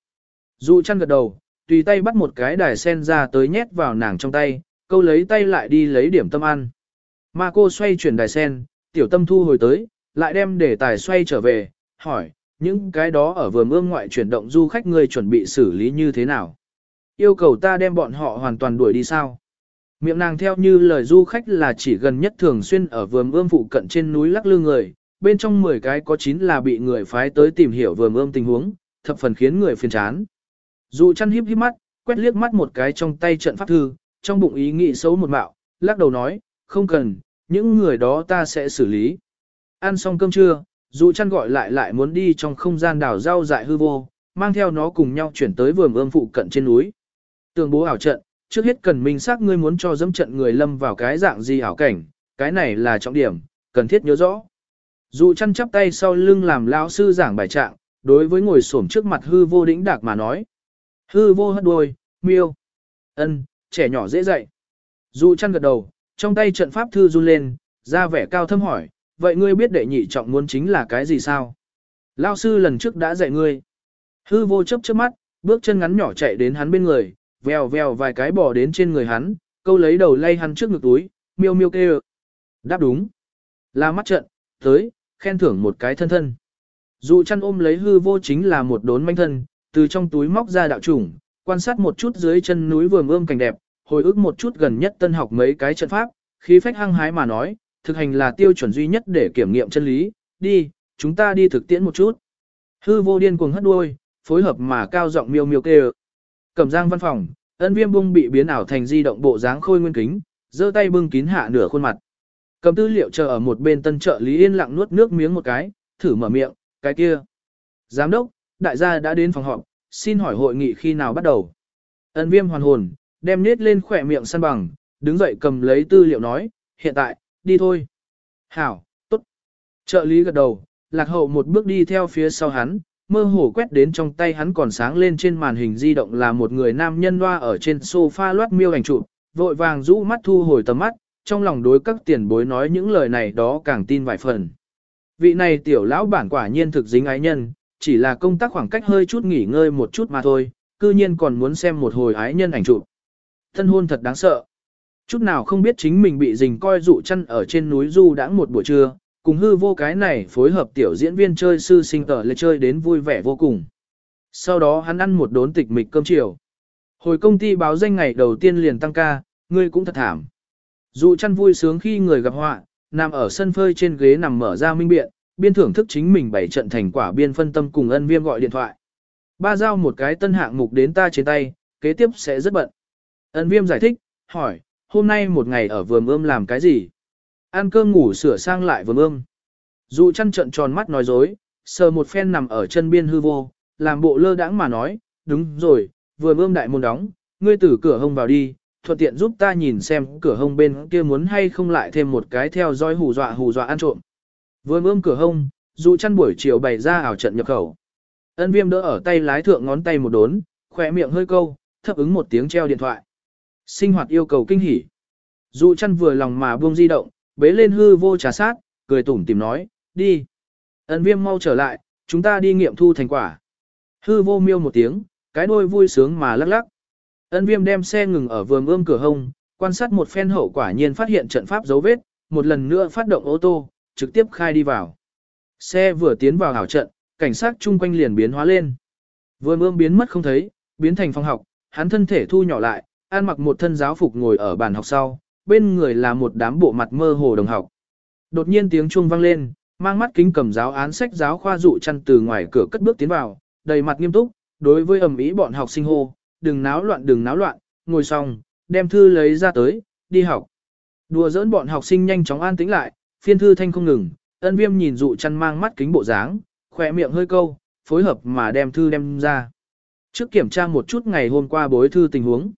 Dụ chăn gật đầu, tùy tay bắt một cái đài sen ra tới nhét vào nàng trong tay, câu lấy tay lại đi lấy điểm tâm ăn. mà cô xoay chuyển đài sen, tiểu tâm thu hồi tới, lại đem để tài xoay trở về, hỏi, những cái đó ở vườn ương ngoại chuyển động du khách ngươi chuẩn bị xử lý như thế nào? Yêu cầu ta đem bọn họ hoàn toàn đuổi đi sao? Miệng nàng theo như lời du khách là chỉ gần nhất thường xuyên ở vườn ương phụ cận trên núi lắc lư người, bên trong 10 cái có 9 là bị người phái tới tìm hiểu vườn ương tình huống, thập phần khiến người phiền chán. Dù chăn híp híp mắt, quét liếc mắt một cái trong tay trận pháp thư, trong bụng ý nghĩ xấu một mạo, lắc đầu nói, không cần, những người đó ta sẽ xử lý. Ăn xong cơm trưa, dù chăn gọi lại lại muốn đi trong không gian đảo rau dại hư vô, mang theo nó cùng nhau chuyển tới vườn ươm phụ cận trên núi. Tường bố ảo trận, trước hết cần minh xác ngươi muốn cho dẫm trận người lâm vào cái dạng gì ảo cảnh, cái này là trọng điểm, cần thiết nhớ rõ. Dụ chăn chắp tay sau lưng làm lão sư giảng bài trạng, đối với ngồi xổm trước mặt hư vô đĩnh đạc mà nói. Hư vô hất đuôi, miêu. ân, trẻ nhỏ dễ dạy. Dụ chăn gật đầu, trong tay trận pháp thư run lên, ra vẻ cao thâm hỏi, vậy ngươi biết đệ nhị trọng muốn chính là cái gì sao? Lao sư lần trước đã dạy ngươi. Hư vô chấp chớp mắt, bước chân ngắn nhỏ chạy đến hắn bên người, vèo vèo vài cái bò đến trên người hắn, câu lấy đầu lay hắn trước ngực túi, miêu miêu kêu. Đáp đúng. Là mắt trận, tới, khen thưởng một cái thân thân. Dụ chăn ôm lấy hư vô chính là một đốn manh thân, từ trong túi móc ra đạo chủng, quan sát một chút dưới chân núi vườn ươm cảnh đẹp, hồi ức một chút gần nhất tân học mấy cái trận pháp, khí phách hăng hái mà nói, thực hành là tiêu chuẩn duy nhất để kiểm nghiệm chân lý, đi, chúng ta đi thực tiễn một chút. Hư vô điên cuồng hất đuôi, phối hợp mà cao giọng miêu miêu kêu. Cẩm giang văn phòng, ân viêm bung bị biến ảo thành di động bộ dáng khôi nguyên kính, giơ tay bưng kín hạ nửa khuôn mặt. Cầm tư liệu chờ ở một bên tân trợ lý yên lặng nuốt nước miếng một cái, thử mở miệng, cái kia. Giám đốc, đại gia đã đến phòng họp, xin hỏi hội nghị khi nào bắt đầu. Ân viêm hoàn hồn, đem nết lên khỏe miệng săn bằng, đứng dậy cầm lấy tư liệu nói, hiện tại, đi thôi. Hảo, tốt. Trợ lý gật đầu, lạc hậu một bước đi theo phía sau hắn, mơ hồ quét đến trong tay hắn còn sáng lên trên màn hình di động là một người nam nhân loa ở trên sofa loát miêu ảnh chụp, vội vàng rũ mắt thu hồi tầm mắt, trong lòng đối các tiền bối nói những lời này đó càng tin vài phần. Vị này tiểu lão bản quả nhiên thực dính ái nhân, chỉ là công tác khoảng cách hơi chút nghỉ ngơi một chút mà thôi, cư nhiên còn muốn xem một hồi ái nhân ảnh chụp. Thân hôn thật đáng sợ. Chút nào không biết chính mình bị dình coi dụ chăn ở trên núi du đãng một buổi trưa, cùng hư vô cái này phối hợp tiểu diễn viên chơi sư sinh tờ lê chơi đến vui vẻ vô cùng. Sau đó hắn ăn một đốn tịch mịch cơm chiều. Hồi công ty báo danh ngày đầu tiên liền tăng ca, ngươi cũng thật thảm. Dụ chăn vui sướng khi người gặp họa, nằm ở sân phơi trên ghế nằm mở ra minh biện, biên thưởng thức chính mình bảy trận thành quả biên phân tâm cùng ân viêm gọi điện thoại. Ba giao một cái tân hạng mục đến ta trên tay, kế tiếp sẽ rất bận. Ân viêm giải thích, hỏi, hôm nay một ngày ở vườn ươm làm cái gì? Ăn cơm ngủ sửa sang lại vườn ươm. Dụ chăn trận tròn mắt nói dối, sờ một phen nằm ở chân biên hư vô, làm bộ lơ đãng mà nói, đúng rồi, vườn ươm đại môn đóng, ngươi từ cửa hông vào đi, thuận tiện giúp ta nhìn xem cửa hông bên kia muốn hay không lại thêm một cái theo dõi hù dọa hù dọa ăn trộm vừa ươm cửa hông, dụ chăn buổi chiều bày ra ảo trận nhập khẩu. Ân viêm đỡ ở tay lái thượng ngón tay một đốn, khỏe miệng hơi câu, thấp ứng một tiếng treo điện thoại. Sinh hoạt yêu cầu kinh hỉ. Dụ chăn vừa lòng mà buông di động, bế lên hư vô trà sát, cười tủm tìm nói, đi. ân viêm mau trở lại, chúng ta đi nghiệm thu thành quả. Hư vô miêu một tiếng, cái đôi vui sướng mà lắc lắc. Ân viêm đem xe ngừng ở vườn ươm cửa hông, quan sát một phen hậu quả nhiên phát hiện trận pháp dấu vết, một lần nữa phát động ô tô, trực tiếp khai đi vào. Xe vừa tiến vào hảo trận, cảnh sát chung quanh liền biến hóa lên. Vừa mương biến mất không thấy, biến thành phòng học, hắn thân thể thu nhỏ lại, an mặc một thân giáo phục ngồi ở bàn học sau, bên người là một đám bộ mặt mơ hồ đồng học. Đột nhiên tiếng chuông vang lên, mang mắt kính cầm giáo án sách giáo khoa dụ chăn từ ngoài cửa cất bước tiến vào, đầy mặt nghiêm túc, đối với ầm ĩ bọn học sinh hô, đừng náo loạn đừng náo loạn, ngồi xong, đem thư lấy ra tới, đi học. Đùa giỡn bọn học sinh nhanh chóng an tĩnh lại, phiên thư thanh không ngừng, ân viêm nhìn dụ chăn mang mắt kính bộ dáng, khỏe miệng hơi câu, phối hợp mà đem thư đem ra. Trước kiểm tra một chút ngày hôm qua bối thư tình huống.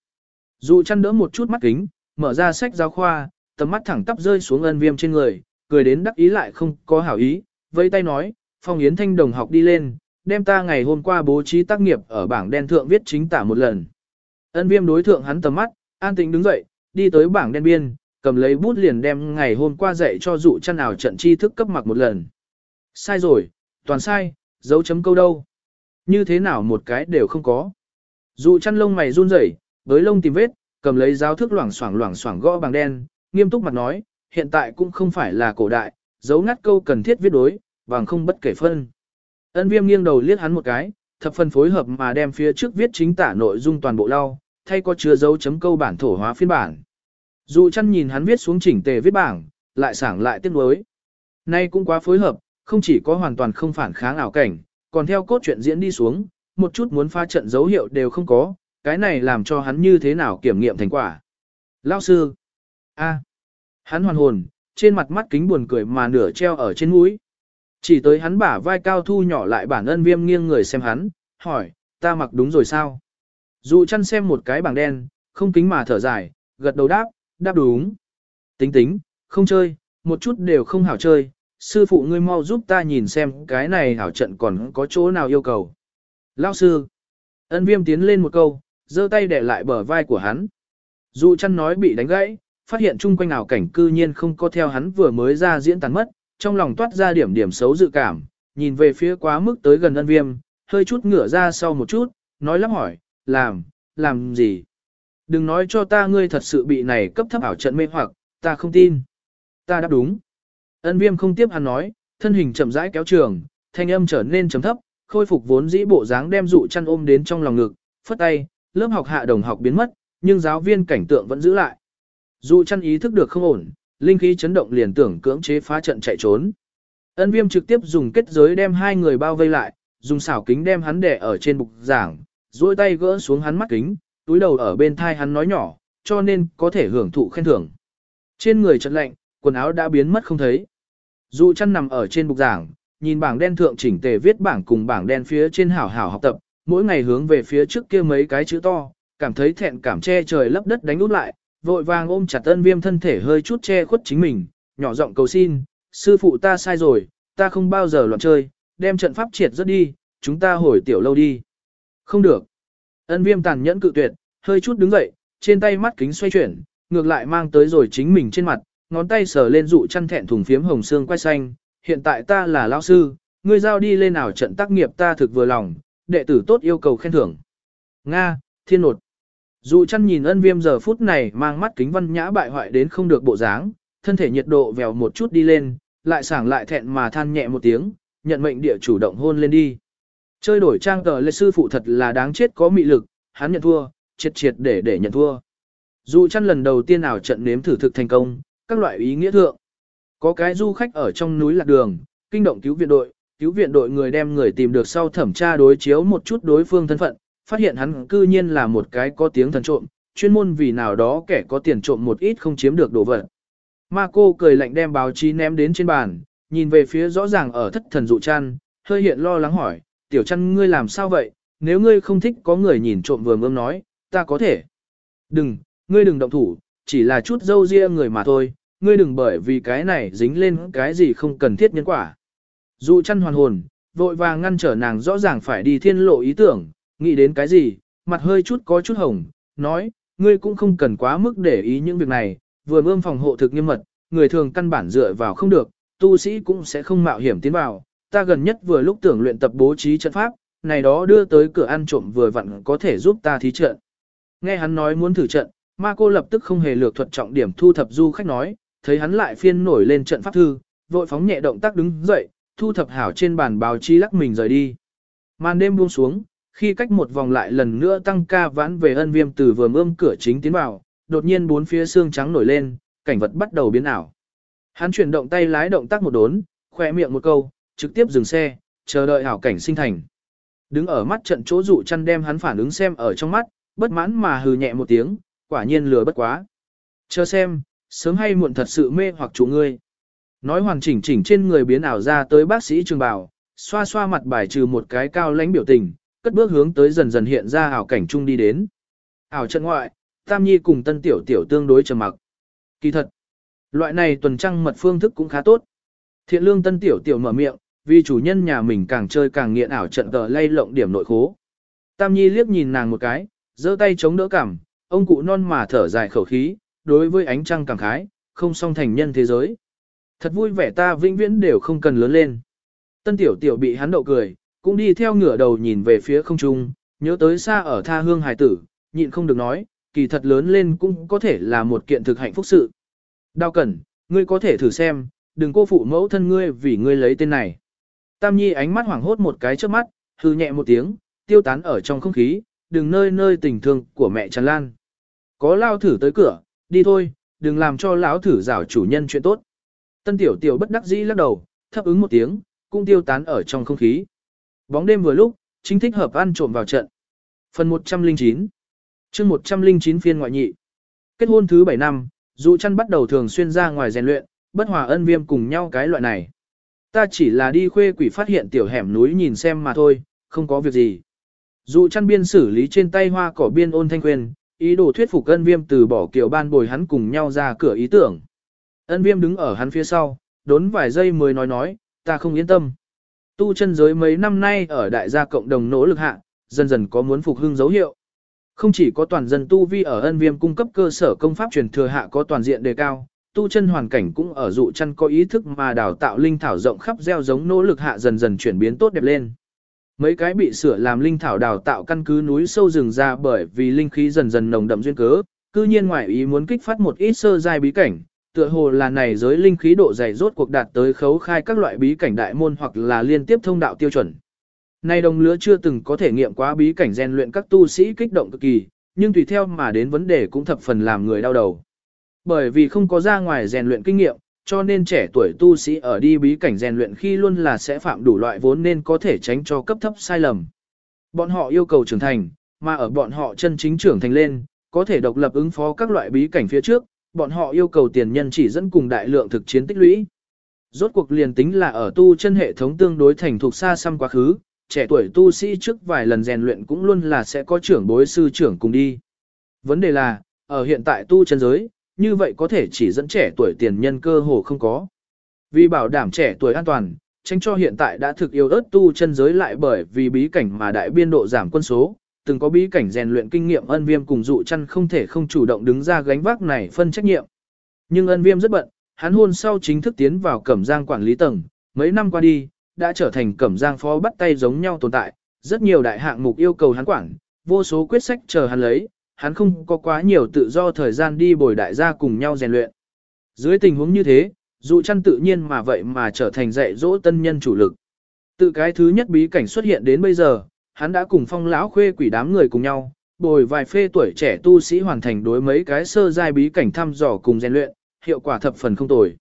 Dụ chăn đỡ một chút mắt kính, mở ra sách giáo khoa, tầm mắt thẳng tắp rơi xuống ân viêm trên người, cười đến đắc ý lại không có hảo ý, vẫy tay nói, phong yến thanh đồng học đi lên, đem ta ngày hôm qua bố trí tác nghiệp ở bảng đen thượng viết chính tả một lần. Ân viêm đối thượng hắn tầm mắt, an tĩnh đứng dậy, đi tới bảng đen biên, cầm lấy bút liền đem ngày hôm qua dạy cho dụ chăn ảo trận tri thức cấp mặc một lần. Sai rồi, toàn sai, dấu chấm câu đâu. Như thế nào một cái đều không có. Dụ chăn lông mày run rẩy, với lông tìm vết, cầm lấy giáo thức loảng xoảng loảng xoảng gõ bằng đen, nghiêm túc mặt nói, hiện tại cũng không phải là cổ đại, dấu ngắt câu cần thiết viết đối, bằng không bất kể phân. Ân viêm nghiêng đầu liếc hắn một cái, thập phần phối hợp mà đem phía trước viết chính tả nội dung toàn bộ lau, thay có chứa dấu chấm câu bản thổ hóa phiên bản. Dù chăn nhìn hắn viết xuống chỉnh tề viết bảng, lại sảng lại tiếc nuối. Nay cũng quá phối hợp, không chỉ có hoàn toàn không phản kháng ảo cảnh, còn theo cốt truyện diễn đi xuống, một chút muốn pha trận dấu hiệu đều không có, cái này làm cho hắn như thế nào kiểm nghiệm thành quả. Lao sư. a Hắn hoàn hồn, trên mặt mắt kính buồn cười mà nửa treo ở trên mũi. Chỉ tới hắn bả vai cao thu nhỏ lại bản ân viêm nghiêng người xem hắn, hỏi, ta mặc đúng rồi sao? Dù chăn xem một cái bảng đen, không kính mà thở dài, gật đầu đáp, đáp đúng. Tính tính, không chơi, một chút đều không hảo chơi, sư phụ ngươi mau giúp ta nhìn xem cái này hảo trận còn có chỗ nào yêu cầu. Lao sư, ân viêm tiến lên một câu, giơ tay để lại bờ vai của hắn. Dụ chăn nói bị đánh gãy, phát hiện chung quanh ảo cảnh cư nhiên không có theo hắn vừa mới ra diễn tàn mất, trong lòng toát ra điểm điểm xấu dự cảm, nhìn về phía quá mức tới gần ân viêm, hơi chút ngửa ra sau một chút, nói lắp hỏi, làm, làm gì? Đừng nói cho ta ngươi thật sự bị này cấp thấp ảo trận mê hoặc, ta không tin. Ta đáp đúng. Ân viêm không tiếp hắn nói, thân hình chậm rãi kéo trường, thanh âm trở nên chấm thấp, khôi phục vốn dĩ bộ dáng đem dụ chăn ôm đến trong lòng ngực, phất tay, lớp học hạ đồng học biến mất, nhưng giáo viên cảnh tượng vẫn giữ lại. Dụ chăn ý thức được không ổn, linh khí chấn động liền tưởng cưỡng chế phá trận chạy trốn. Ân viêm trực tiếp dùng kết giới đem hai người bao vây lại, dùng xảo kính đem hắn đè ở trên bục giảng, duỗi tay gỡ xuống hắn mắt kính, túi đầu ở bên thai hắn nói nhỏ, cho nên có thể hưởng thụ khen thưởng. Trên người chật lạnh, quần áo đã biến mất không thấy. Dụ chăn nằm ở trên bục giảng, nhìn bảng đen thượng chỉnh tề viết bảng cùng bảng đen phía trên hảo hảo học tập, mỗi ngày hướng về phía trước kia mấy cái chữ to, cảm thấy thẹn cảm che trời lấp đất đánh út lại, vội vàng ôm chặt ân viêm thân thể hơi chút che khuất chính mình, nhỏ giọng cầu xin, sư phụ ta sai rồi, ta không bao giờ loạn chơi, đem trận pháp triệt rất đi, chúng ta hồi tiểu lâu đi. Không được. Ân viêm tàn nhẫn cự tuyệt, hơi chút đứng dậy, trên tay mắt kính xoay chuyển, ngược lại mang tới rồi chính mình trên mặt, ngón tay sờ lên dụ chăn thẹn thùng phiếm hồng xương quay xanh, hiện tại ta là lão sư, ngươi giao đi lên nào trận tác nghiệp ta thực vừa lòng, đệ tử tốt yêu cầu khen thưởng. Nga, thiên nột. Dụ chăn nhìn ân viêm giờ phút này mang mắt kính văn nhã bại hoại đến không được bộ dáng, thân thể nhiệt độ vèo một chút đi lên, lại sảng lại thẹn mà than nhẹ một tiếng, nhận mệnh địa chủ động hôn lên đi. Chơi đổi trang tờ lệ sư phụ thật là đáng chết có mị lực, hắn nhận thua, triệt triệt để để nhận thua. Dù chăn lần đầu tiên nào trận nếm thử thực thành công, các loại ý nghĩa thượng. Có cái du khách ở trong núi lạc đường, kinh động cứu viện đội, cứu viện đội người đem người tìm được sau thẩm tra đối chiếu một chút đối phương thân phận, phát hiện hắn cư nhiên là một cái có tiếng thần trộm, chuyên môn vì nào đó kẻ có tiền trộm một ít không chiếm được đồ vật. Ma cô cười lạnh đem báo chí ném đến trên bàn, nhìn về phía rõ ràng ở thất thần dụ chăn, hơi hiện lo lắng hỏi, tiểu chăn ngươi làm sao vậy, nếu ngươi không thích có người nhìn trộm vừa mơm nói, ta có thể. Đừng, ngươi đừng động thủ, chỉ là chút dâu riêng người mà thôi, ngươi đừng bởi vì cái này dính lên cái gì không cần thiết nhân quả. Dụ chăn hoàn hồn, vội vàng ngăn trở nàng rõ ràng phải đi thiên lộ ý tưởng, nghĩ đến cái gì, mặt hơi chút có chút hồng, nói, ngươi cũng không cần quá mức để ý những việc này, vừa mơm phòng hộ thực nghiêm mật, người thường căn bản dựa vào không được, tu sĩ cũng sẽ không mạo hiểm tiến vào, ta gần nhất vừa lúc tưởng luyện tập bố trí trận pháp, này đó đưa tới cửa ăn trộm vừa vặn có thể giúp ta thí trận. Nghe hắn nói muốn thử trận, ma cô lập tức không hề lược thuật trọng điểm thu thập du khách nói, thấy hắn lại phiên nổi lên trận pháp thư, vội phóng nhẹ động tác đứng dậy, thu thập hảo trên bàn báo chí lắc mình rời đi. Màn đêm buông xuống, khi cách một vòng lại lần nữa tăng ca vãn về ân viêm từ vừa ươm cửa chính tiến vào, đột nhiên bốn phía xương trắng nổi lên, cảnh vật bắt đầu biến ảo. Hắn chuyển động tay lái động tác một đốn, khỏe miệng một câu, trực tiếp dừng xe, chờ đợi hảo cảnh sinh thành. Đứng ở mắt trận chỗ dụ chăn đem hắn phản ứng xem ở trong mắt, bất mãn mà hừ nhẹ một tiếng, quả nhiên lừa bất quá. Chờ xem, sớm hay muộn thật sự mê hoặc chủ ngươi. Nói hoàn chỉnh chỉnh trên người biến ảo ra tới bác sĩ trường bảo, xoa xoa mặt bài trừ một cái cao lãnh biểu tình, cất bước hướng tới dần dần hiện ra ảo cảnh trung đi đến. Ảo trận ngoại, Tam Nhi cùng Tân Tiểu Tiểu tương đối trầm mặc. Kỳ thật, loại này tuần trăng mật phương thức cũng khá tốt. Thiện lương Tân Tiểu Tiểu mở miệng, vì chủ nhân nhà mình càng chơi càng nghiện ảo trận tờ lay lộng điểm nội khố. Tam Nhi liếc nhìn nàng một cái, giơ tay chống đỡ cảm, ông cụ non mà thở dài khẩu khí, đối với ánh trăng càng khái, không song thành nhân thế giới. Thật vui vẻ ta vĩnh viễn đều không cần lớn lên. Tân tiểu tiểu bị hắn đậu cười, cũng đi theo ngửa đầu nhìn về phía không trung, nhớ tới xa ở tha hương hài tử, nhịn không được nói, kỳ thật lớn lên cũng có thể là một kiện thực hạnh phúc sự. Đao cẩn, ngươi có thể thử xem, đừng cô phụ mẫu thân ngươi vì ngươi lấy tên này. Tam Nhi ánh mắt hoảng hốt một cái trước mắt, hư nhẹ một tiếng, tiêu tán ở trong không khí, đừng nơi nơi tình thương của mẹ tràn lan. Có lao thử tới cửa, đi thôi, đừng làm cho lão thử rảo chủ nhân chuyện tốt. Tân tiểu tiểu bất đắc dĩ lắc đầu, thấp ứng một tiếng, cũng tiêu tán ở trong không khí. Bóng đêm vừa lúc, chính thích hợp ăn trộm vào trận. Phần 109 chương 109 phiên ngoại nhị. Kết hôn thứ 7 năm, dụ chăn bắt đầu thường xuyên ra ngoài rèn luyện, bất hòa ân viêm cùng nhau cái loại này. Ta chỉ là đi khuê quỷ phát hiện tiểu hẻm núi nhìn xem mà thôi, không có việc gì. Dù chăn biên xử lý trên tay hoa cỏ biên ôn thanh quyền, ý đồ thuyết phục ân viêm từ bỏ kiểu ban bồi hắn cùng nhau ra cửa ý tưởng. Ân viêm đứng ở hắn phía sau, đốn vài giây mới nói nói, ta không yên tâm. Tu chân giới mấy năm nay ở đại gia cộng đồng nỗ lực hạ, dần dần có muốn phục hưng dấu hiệu. Không chỉ có toàn dân tu vi ở ân viêm cung cấp cơ sở công pháp truyền thừa hạ có toàn diện đề cao, tu chân hoàn cảnh cũng ở dụ chân có ý thức mà đào tạo linh thảo rộng khắp gieo giống nỗ lực hạ dần dần chuyển biến tốt đẹp lên. Mấy cái bị sửa làm linh thảo đào tạo căn cứ núi sâu rừng ra bởi vì linh khí dần dần nồng đậm duyên cớ, cư nhiên ngoại ý muốn kích phát một ít sơ giai bí cảnh, tựa hồ là này giới linh khí độ dày rốt cuộc đạt tới khấu khai các loại bí cảnh đại môn hoặc là liên tiếp thông đạo tiêu chuẩn. Nay đồng lứa chưa từng có thể nghiệm quá bí cảnh rèn luyện các tu sĩ kích động cực kỳ, nhưng tùy theo mà đến vấn đề cũng thập phần làm người đau đầu. Bởi vì không có ra ngoài rèn luyện kinh nghiệm, cho nên trẻ tuổi tu sĩ ở đi bí cảnh rèn luyện khi luôn là sẽ phạm đủ loại vốn nên có thể tránh cho cấp thấp sai lầm. Bọn họ yêu cầu trưởng thành, mà ở bọn họ chân chính trưởng thành lên, có thể độc lập ứng phó các loại bí cảnh phía trước, bọn họ yêu cầu tiền nhân chỉ dẫn cùng đại lượng thực chiến tích lũy. Rốt cuộc liền tính là ở tu chân hệ thống tương đối thành thuộc xa xăm quá khứ, trẻ tuổi tu sĩ trước vài lần rèn luyện cũng luôn là sẽ có trưởng bối sư trưởng cùng đi. Vấn đề là, ở hiện tại tu chân giới, như vậy có thể chỉ dẫn trẻ tuổi tiền nhân cơ hồ không có. Vì bảo đảm trẻ tuổi an toàn, tránh cho hiện tại đã thực yêu ớt tu chân giới lại bởi vì bí cảnh mà đại biên độ giảm quân số, từng có bí cảnh rèn luyện kinh nghiệm ân viêm cùng dụ chăn không thể không chủ động đứng ra gánh vác này phân trách nhiệm. Nhưng ân viêm rất bận, hắn hôn sau chính thức tiến vào cẩm giang quản lý tầng, mấy năm qua đi, đã trở thành cẩm giang phó bắt tay giống nhau tồn tại, rất nhiều đại hạng mục yêu cầu hắn quản, vô số quyết sách chờ hắn lấy, hắn không có quá nhiều tự do thời gian đi bồi đại gia cùng nhau rèn luyện. Dưới tình huống như thế, dụ chăn tự nhiên mà vậy mà trở thành dạy dỗ tân nhân chủ lực. Tự cái thứ nhất bí cảnh xuất hiện đến bây giờ, hắn đã cùng phong lão khuê quỷ đám người cùng nhau, bồi vài phê tuổi trẻ tu sĩ hoàn thành đối mấy cái sơ giai bí cảnh thăm dò cùng rèn luyện, hiệu quả thập phần không tồi.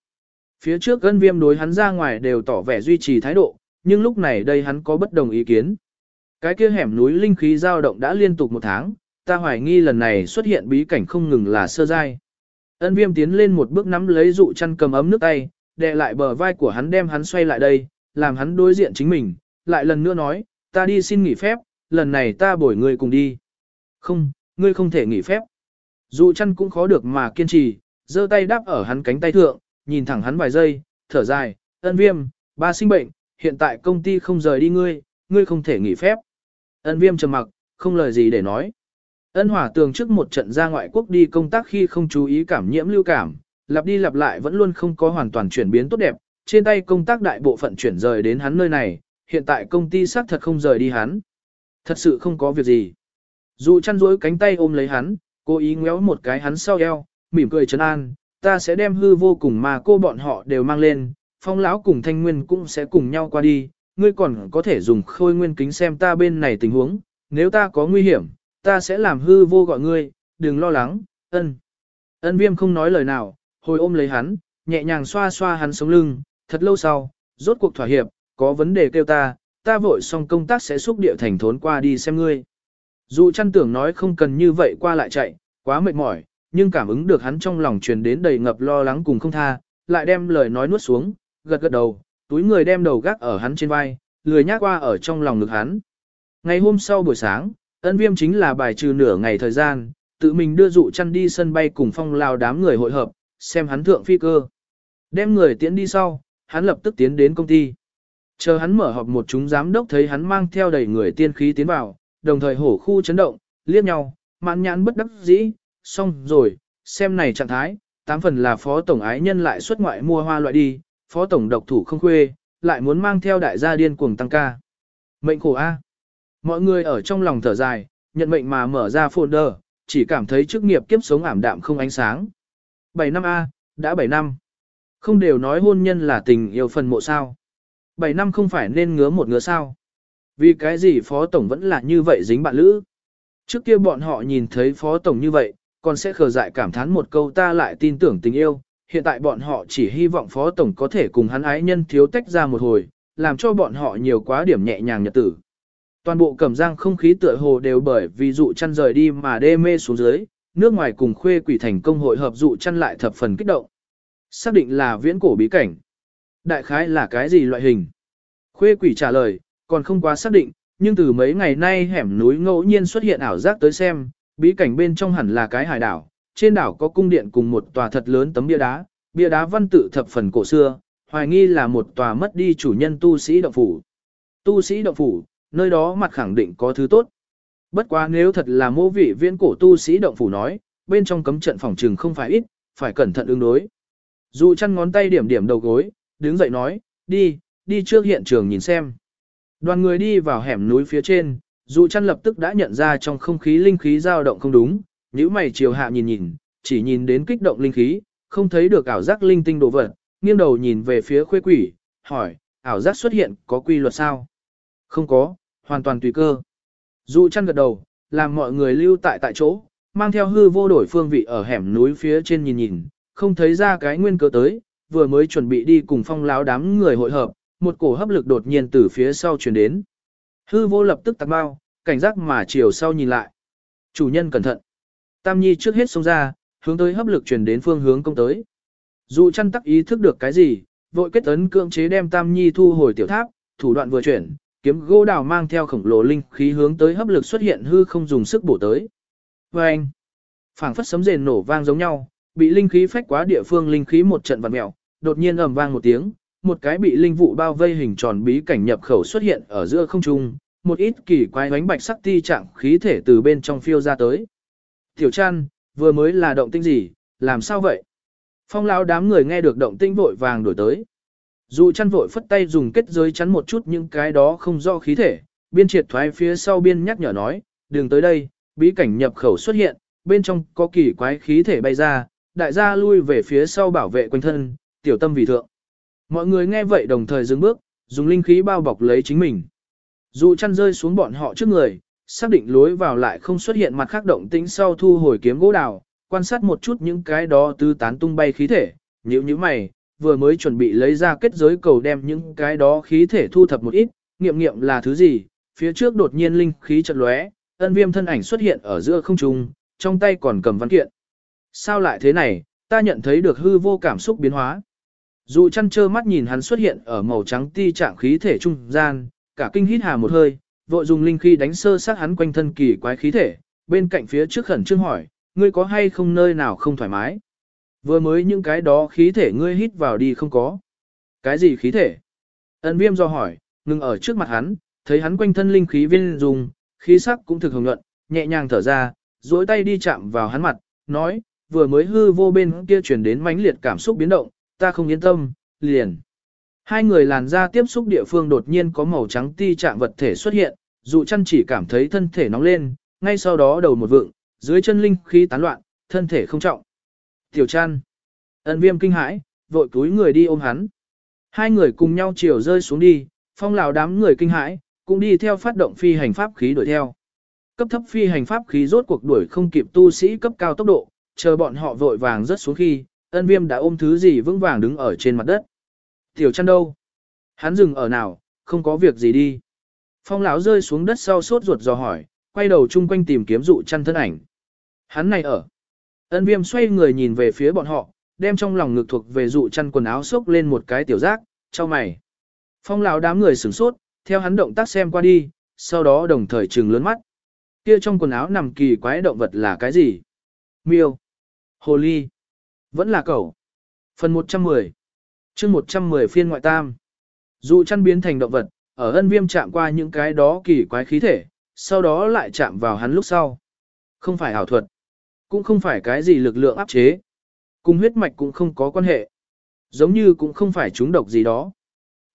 Phía trước gân viêm đối hắn ra ngoài đều tỏ vẻ duy trì thái độ, nhưng lúc này đây hắn có bất đồng ý kiến. Cái kia hẻm núi linh khí dao động đã liên tục một tháng, ta hoài nghi lần này xuất hiện bí cảnh không ngừng là sơ giai. Ân viêm tiến lên một bước nắm lấy dụ chăn cầm ấm nước tay, đè lại bờ vai của hắn đem hắn xoay lại đây, làm hắn đối diện chính mình, lại lần nữa nói, ta đi xin nghỉ phép, lần này ta bổi người cùng đi. Không, ngươi không thể nghỉ phép. Dụ chăn cũng khó được mà kiên trì, giơ tay đáp ở hắn cánh tay thượng, nhìn thẳng hắn vài giây, thở dài, ân viêm, ba sinh bệnh, hiện tại công ty không rời đi ngươi, ngươi không thể nghỉ phép. Ân viêm trầm mặc, không lời gì để nói. Ân hỏa tường trước một trận ra ngoại quốc đi công tác khi không chú ý cảm nhiễm lưu cảm, lặp đi lặp lại vẫn luôn không có hoàn toàn chuyển biến tốt đẹp, trên tay công tác đại bộ phận chuyển rời đến hắn nơi này, hiện tại công ty xác thật không rời đi hắn. Thật sự không có việc gì. Dụ chăn rối cánh tay ôm lấy hắn, cố ý ngéo một cái hắn sau eo, mỉm cười trấn an, ta sẽ đem hư vô cùng mà cô bọn họ đều mang lên, phong lão cùng thanh nguyên cũng sẽ cùng nhau qua đi, ngươi còn có thể dùng khôi nguyên kính xem ta bên này tình huống, nếu ta có nguy hiểm, ta sẽ làm hư vô gọi ngươi, đừng lo lắng, ân. Ân viêm không nói lời nào, hồi ôm lấy hắn, nhẹ nhàng xoa xoa hắn sống lưng, thật lâu sau, rốt cuộc thỏa hiệp, có vấn đề kêu ta, ta vội xong công tác sẽ xúc địa thành thốn qua đi xem ngươi. Dù chăn tưởng nói không cần như vậy qua lại chạy, quá mệt mỏi, nhưng cảm ứng được hắn trong lòng truyền đến đầy ngập lo lắng cùng không tha, lại đem lời nói nuốt xuống, gật gật đầu, túi người đem đầu gác ở hắn trên vai, lười nhác qua ở trong lòng ngực hắn. Ngày hôm sau buổi sáng, ân viêm chính là bài trừ nửa ngày thời gian, tự mình đưa dụ chăn đi sân bay cùng phong lao đám người hội hợp, xem hắn thượng phi cơ. Đem người tiến đi sau, hắn lập tức tiến đến công ty. Chờ hắn mở họp một chúng giám đốc thấy hắn mang theo đầy người tiên khí tiến vào, đồng thời hổ khu chấn động, liếc nhau, mạn nhãn bất đắc dĩ, xong rồi, xem này trạng thái, tám phần là phó tổng ái nhân lại xuất ngoại mua hoa loại đi, phó tổng độc thủ không khuê, lại muốn mang theo đại gia điên cuồng tăng ca. Mệnh khổ A. Mọi người ở trong lòng thở dài, nhận mệnh mà mở ra folder, chỉ cảm thấy chức nghiệp kiếp sống ảm đạm không ánh sáng. 7 năm A, đã 7 năm. Không đều nói hôn nhân là tình yêu phần mộ sao. 7 năm không phải nên ngứa một ngứa sao. Vì cái gì phó tổng vẫn là như vậy dính bạn lữ. Trước kia bọn họ nhìn thấy phó tổng như vậy, còn sẽ khờ dại cảm thán một câu ta lại tin tưởng tình yêu. Hiện tại bọn họ chỉ hy vọng phó tổng có thể cùng hắn ái nhân thiếu tách ra một hồi, làm cho bọn họ nhiều quá điểm nhẹ nhàng nhật tử. Toàn bộ cẩm giang không khí tựa hồ đều bởi vì dụ chăn rời đi mà đê mê xuống dưới, nước ngoài cùng khuê quỷ thành công hội hợp dụ chăn lại thập phần kích động. Xác định là viễn cổ bí cảnh. Đại khái là cái gì loại hình? Khuê quỷ trả lời, còn không quá xác định, nhưng từ mấy ngày nay hẻm núi ngẫu nhiên xuất hiện ảo giác tới xem, bí cảnh bên trong hẳn là cái hải đảo. Trên đảo có cung điện cùng một tòa thật lớn tấm bia đá, bia đá văn tự thập phần cổ xưa, hoài nghi là một tòa mất đi chủ nhân tu sĩ động phủ. Tu sĩ động phủ, nơi đó mặt khẳng định có thứ tốt. Bất quá nếu thật là mô vị viễn cổ tu sĩ động phủ nói, bên trong cấm trận phòng trừng không phải ít, phải cẩn thận ứng đối. Dù chăn ngón tay điểm điểm đầu gối, đứng dậy nói, đi, đi trước hiện trường nhìn xem. Đoàn người đi vào hẻm núi phía trên, dù chăn lập tức đã nhận ra trong không khí linh khí dao động không đúng, nếu mày chiều hạ nhìn nhìn, chỉ nhìn đến kích động linh khí, không thấy được ảo giác linh tinh đồ vật, nghiêng đầu nhìn về phía khuê quỷ, hỏi, ảo giác xuất hiện có quy luật sao? Không có, hoàn toàn tùy cơ. Dụ chăn gật đầu, làm mọi người lưu tại tại chỗ, mang theo hư vô đổi phương vị ở hẻm núi phía trên nhìn nhìn, không thấy ra cái nguyên cớ tới, vừa mới chuẩn bị đi cùng phong láo đám người hội hợp, một cổ hấp lực đột nhiên từ phía sau truyền đến. Hư vô lập tức tạc bao, cảnh giác mà chiều sau nhìn lại. Chủ nhân cẩn thận. Tam Nhi trước hết xông ra, hướng tới hấp lực truyền đến phương hướng công tới. Dụ chăn tắc ý thức được cái gì, vội kết ấn cưỡng chế đem Tam Nhi thu hồi tiểu tháp, thủ đoạn vừa chuyển, kiếm gỗ đào mang theo khổng lồ linh khí hướng tới hấp lực xuất hiện hư không dùng sức bổ tới. Và anh, phảng phất sấm rền nổ vang giống nhau, bị linh khí phách quá địa phương linh khí một trận vặn mèo, đột nhiên ầm vang một tiếng, một cái bị linh vụ bao vây hình tròn bí cảnh nhập khẩu xuất hiện ở giữa không trung, một ít kỳ quái ánh bạch sắc ti trạng khí thể từ bên trong phiêu ra tới. Tiểu Trăn, vừa mới là động tinh gì, làm sao vậy? Phong lão đám người nghe được động tinh vội vàng đổi tới. Dù chăn vội phất tay dùng kết giới chắn một chút những cái đó không do khí thể, biên triệt thoái phía sau biên nhắc nhở nói, đừng tới đây, bí cảnh nhập khẩu xuất hiện, bên trong có kỳ quái khí thể bay ra, đại gia lui về phía sau bảo vệ quanh thân, tiểu tâm vì thượng. Mọi người nghe vậy đồng thời dừng bước, dùng linh khí bao bọc lấy chính mình. Dù chăn rơi xuống bọn họ trước người, xác định lối vào lại không xuất hiện mặt khác động tĩnh sau thu hồi kiếm gỗ đào, quan sát một chút những cái đó tứ tán tung bay khí thể, nhíu như mày, vừa mới chuẩn bị lấy ra kết giới cầu đem những cái đó khí thể thu thập một ít, nghiệm nghiệm là thứ gì, phía trước đột nhiên linh khí chợt lóe, ân viêm thân ảnh xuất hiện ở giữa không trung, trong tay còn cầm văn kiện. Sao lại thế này, ta nhận thấy được hư vô cảm xúc biến hóa. Dù chăn trơ mắt nhìn hắn xuất hiện ở màu trắng ti trạng khí thể trung gian, cả kinh hít hà một hơi, vội dùng linh khí đánh sơ sát hắn quanh thân kỳ quái khí thể, bên cạnh phía trước khẩn trương hỏi, ngươi có hay không nơi nào không thoải mái? Vừa mới những cái đó khí thể ngươi hít vào đi không có. Cái gì khí thể? Ân viêm do hỏi, ngừng ở trước mặt hắn, thấy hắn quanh thân linh khí viên dùng, khí sắc cũng thực hồng nhuận, nhẹ nhàng thở ra, duỗi tay đi chạm vào hắn mặt, nói, vừa mới hư vô bên kia chuyển đến mãnh liệt cảm xúc biến động, ta không yên tâm, liền. Hai người làn ra tiếp xúc địa phương đột nhiên có màu trắng ti trạng vật thể xuất hiện, dụ chăn chỉ cảm thấy thân thể nóng lên, ngay sau đó đầu một vượng, dưới chân linh khí tán loạn, thân thể không trọng. Tiểu chăn. Ân viêm kinh hãi, vội túi người đi ôm hắn. Hai người cùng nhau chiều rơi xuống đi, phong lào đám người kinh hãi, cũng đi theo phát động phi hành pháp khí đuổi theo. Cấp thấp phi hành pháp khí rốt cuộc đuổi không kịp tu sĩ cấp cao tốc độ, chờ bọn họ vội vàng rớt xuống khi, ân viêm đã ôm thứ gì vững vàng đứng ở trên mặt đất. Tiểu chăn đâu? Hắn dừng ở nào, không có việc gì đi. Phong lão rơi xuống đất sau sốt ruột dò hỏi, quay đầu chung quanh tìm kiếm dụ chăn thân ảnh. Hắn này ở. Ân viêm xoay người nhìn về phía bọn họ, đem trong lòng ngực thuộc về dụ chăn quần áo xốc lên một cái tiểu giác, cho mày. Phong lão đám người sửng sốt, theo hắn động tác xem qua đi, sau đó đồng thời trừng lớn mắt. Kia trong quần áo nằm kỳ quái động vật là cái gì? Miêu. Hồ ly. Vẫn là cẩu. Phần 110 chương 110 phiên ngoại tam. Dụ chăn biến thành động vật, ở ân viêm chạm qua những cái đó kỳ quái khí thể, sau đó lại chạm vào hắn lúc sau. Không phải ảo thuật, cũng không phải cái gì lực lượng áp chế, cùng huyết mạch cũng không có quan hệ, giống như cũng không phải chúng độc gì đó.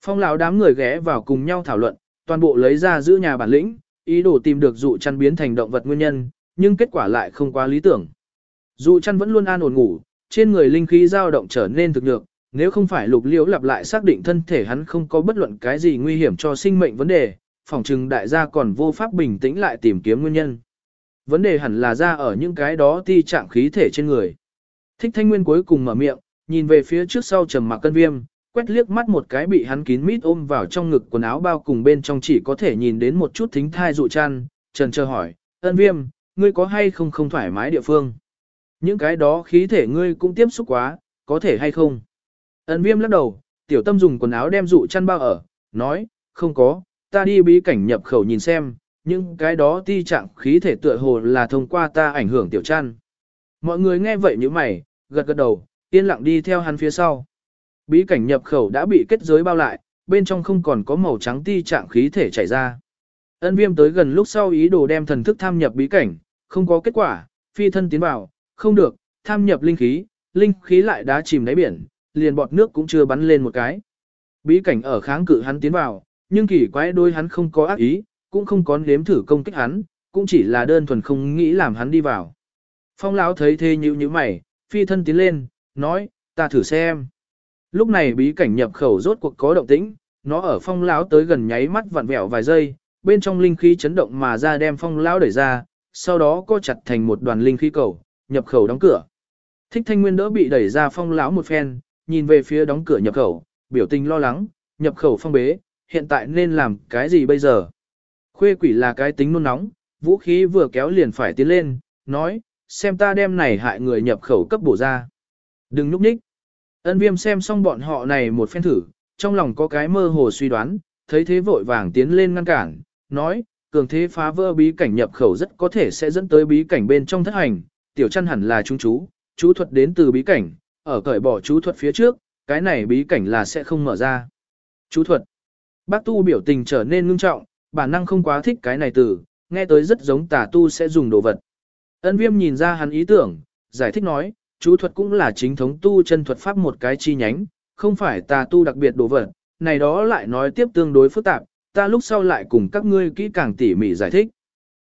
Phong lão đám người ghé vào cùng nhau thảo luận, toàn bộ lấy ra giữ nhà bản lĩnh, ý đồ tìm được dụ chăn biến thành động vật nguyên nhân, nhưng kết quả lại không quá lý tưởng. Dụ chăn vẫn luôn an ổn ngủ, trên người linh khí dao động trở nên thực được, nếu không phải lục liễu lặp lại xác định thân thể hắn không có bất luận cái gì nguy hiểm cho sinh mệnh vấn đề, phòng trừng đại gia còn vô pháp bình tĩnh lại tìm kiếm nguyên nhân. Vấn đề hẳn là ra ở những cái đó ti trạng khí thể trên người. Thích thanh nguyên cuối cùng mở miệng, nhìn về phía trước sau trầm mặc cân viêm, quét liếc mắt một cái bị hắn kín mít ôm vào trong ngực quần áo bao cùng bên trong chỉ có thể nhìn đến một chút thính thai dụ chăn, trần chờ hỏi, ân viêm, ngươi có hay không không thoải mái địa phương? Những cái đó khí thể ngươi cũng tiếp xúc quá, có thể hay không? Ân viêm lắc đầu, tiểu tâm dùng quần áo đem dụ chăn bao ở, nói, không có, ta đi bí cảnh nhập khẩu nhìn xem, những cái đó ti trạng khí thể tựa hồ là thông qua ta ảnh hưởng tiểu chăn. Mọi người nghe vậy như mày, gật gật đầu, yên lặng đi theo hắn phía sau. Bí cảnh nhập khẩu đã bị kết giới bao lại, bên trong không còn có màu trắng ti trạng khí thể chảy ra. Ân viêm tới gần lúc sau ý đồ đem thần thức tham nhập bí cảnh, không có kết quả, phi thân tiến vào, không được, tham nhập linh khí, linh khí lại đã chìm đáy biển, liền bọt nước cũng chưa bắn lên một cái. Bí cảnh ở kháng cự hắn tiến vào, nhưng kỳ quái đôi hắn không có ác ý, cũng không có nếm thử công kích hắn, cũng chỉ là đơn thuần không nghĩ làm hắn đi vào. Phong lão thấy thế nhíu nhíu mày, phi thân tiến lên, nói, ta thử xem. Lúc này bí cảnh nhập khẩu rốt cuộc có động tĩnh, nó ở phong lão tới gần nháy mắt vặn vẹo vài giây, bên trong linh khí chấn động mà ra đem phong lão đẩy ra, sau đó co chặt thành một đoàn linh khí cầu, nhập khẩu đóng cửa. Thích Thanh Nguyên đỡ bị đẩy ra phong lão một phen, nhìn về phía đóng cửa nhập khẩu, biểu tình lo lắng, nhập khẩu phong bế, hiện tại nên làm cái gì bây giờ? Khuê quỷ là cái tính nôn nóng, vũ khí vừa kéo liền phải tiến lên, nói, xem ta đem này hại người nhập khẩu cấp bổ ra. Đừng núp nhích. Ân viêm xem xong bọn họ này một phen thử, trong lòng có cái mơ hồ suy đoán, thấy thế vội vàng tiến lên ngăn cản, nói, cường thế phá vỡ bí cảnh nhập khẩu rất có thể sẽ dẫn tới bí cảnh bên trong thất hành, tiểu chăn hẳn là trung chú, chú thuật đến từ bí cảnh, ở cởi bỏ chú thuật phía trước, cái này bí cảnh là sẽ không mở ra. Chú thuật. Bác tu biểu tình trở nên ngưng trọng, bản năng không quá thích cái này từ, nghe tới rất giống tà tu sẽ dùng đồ vật. Ân viêm nhìn ra hắn ý tưởng, giải thích nói, chú thuật cũng là chính thống tu chân thuật pháp một cái chi nhánh, không phải tà tu đặc biệt đồ vật, này đó lại nói tiếp tương đối phức tạp, ta lúc sau lại cùng các ngươi kỹ càng tỉ mỉ giải thích.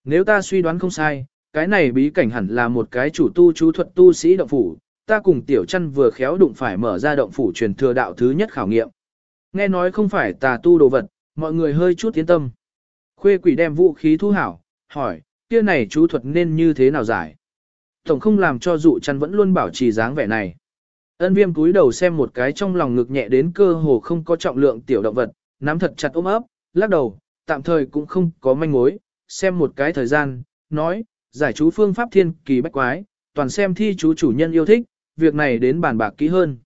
Nếu ta suy đoán không sai, cái này bí cảnh hẳn là một cái chủ tu chú thuật tu sĩ động phủ, ta cùng tiểu chăn vừa khéo đụng phải mở ra động phủ truyền thừa đạo thứ nhất khảo nghiệm. Nghe nói không phải tà tu đồ vật, mọi người hơi chút tiến tâm. Khuê quỷ đem vũ khí thu hảo, hỏi, kia này chú thuật nên như thế nào giải? Tổng không làm cho dụ chăn vẫn luôn bảo trì dáng vẻ này. Ân viêm cúi đầu xem một cái trong lòng ngực nhẹ đến cơ hồ không có trọng lượng tiểu động vật, nắm thật chặt ôm ấp, lắc đầu, tạm thời cũng không có manh mối, xem một cái thời gian, nói, giải chú phương pháp thiên kỳ bách quái, toàn xem thi chú chủ nhân yêu thích, việc này đến bàn bạc kỹ hơn.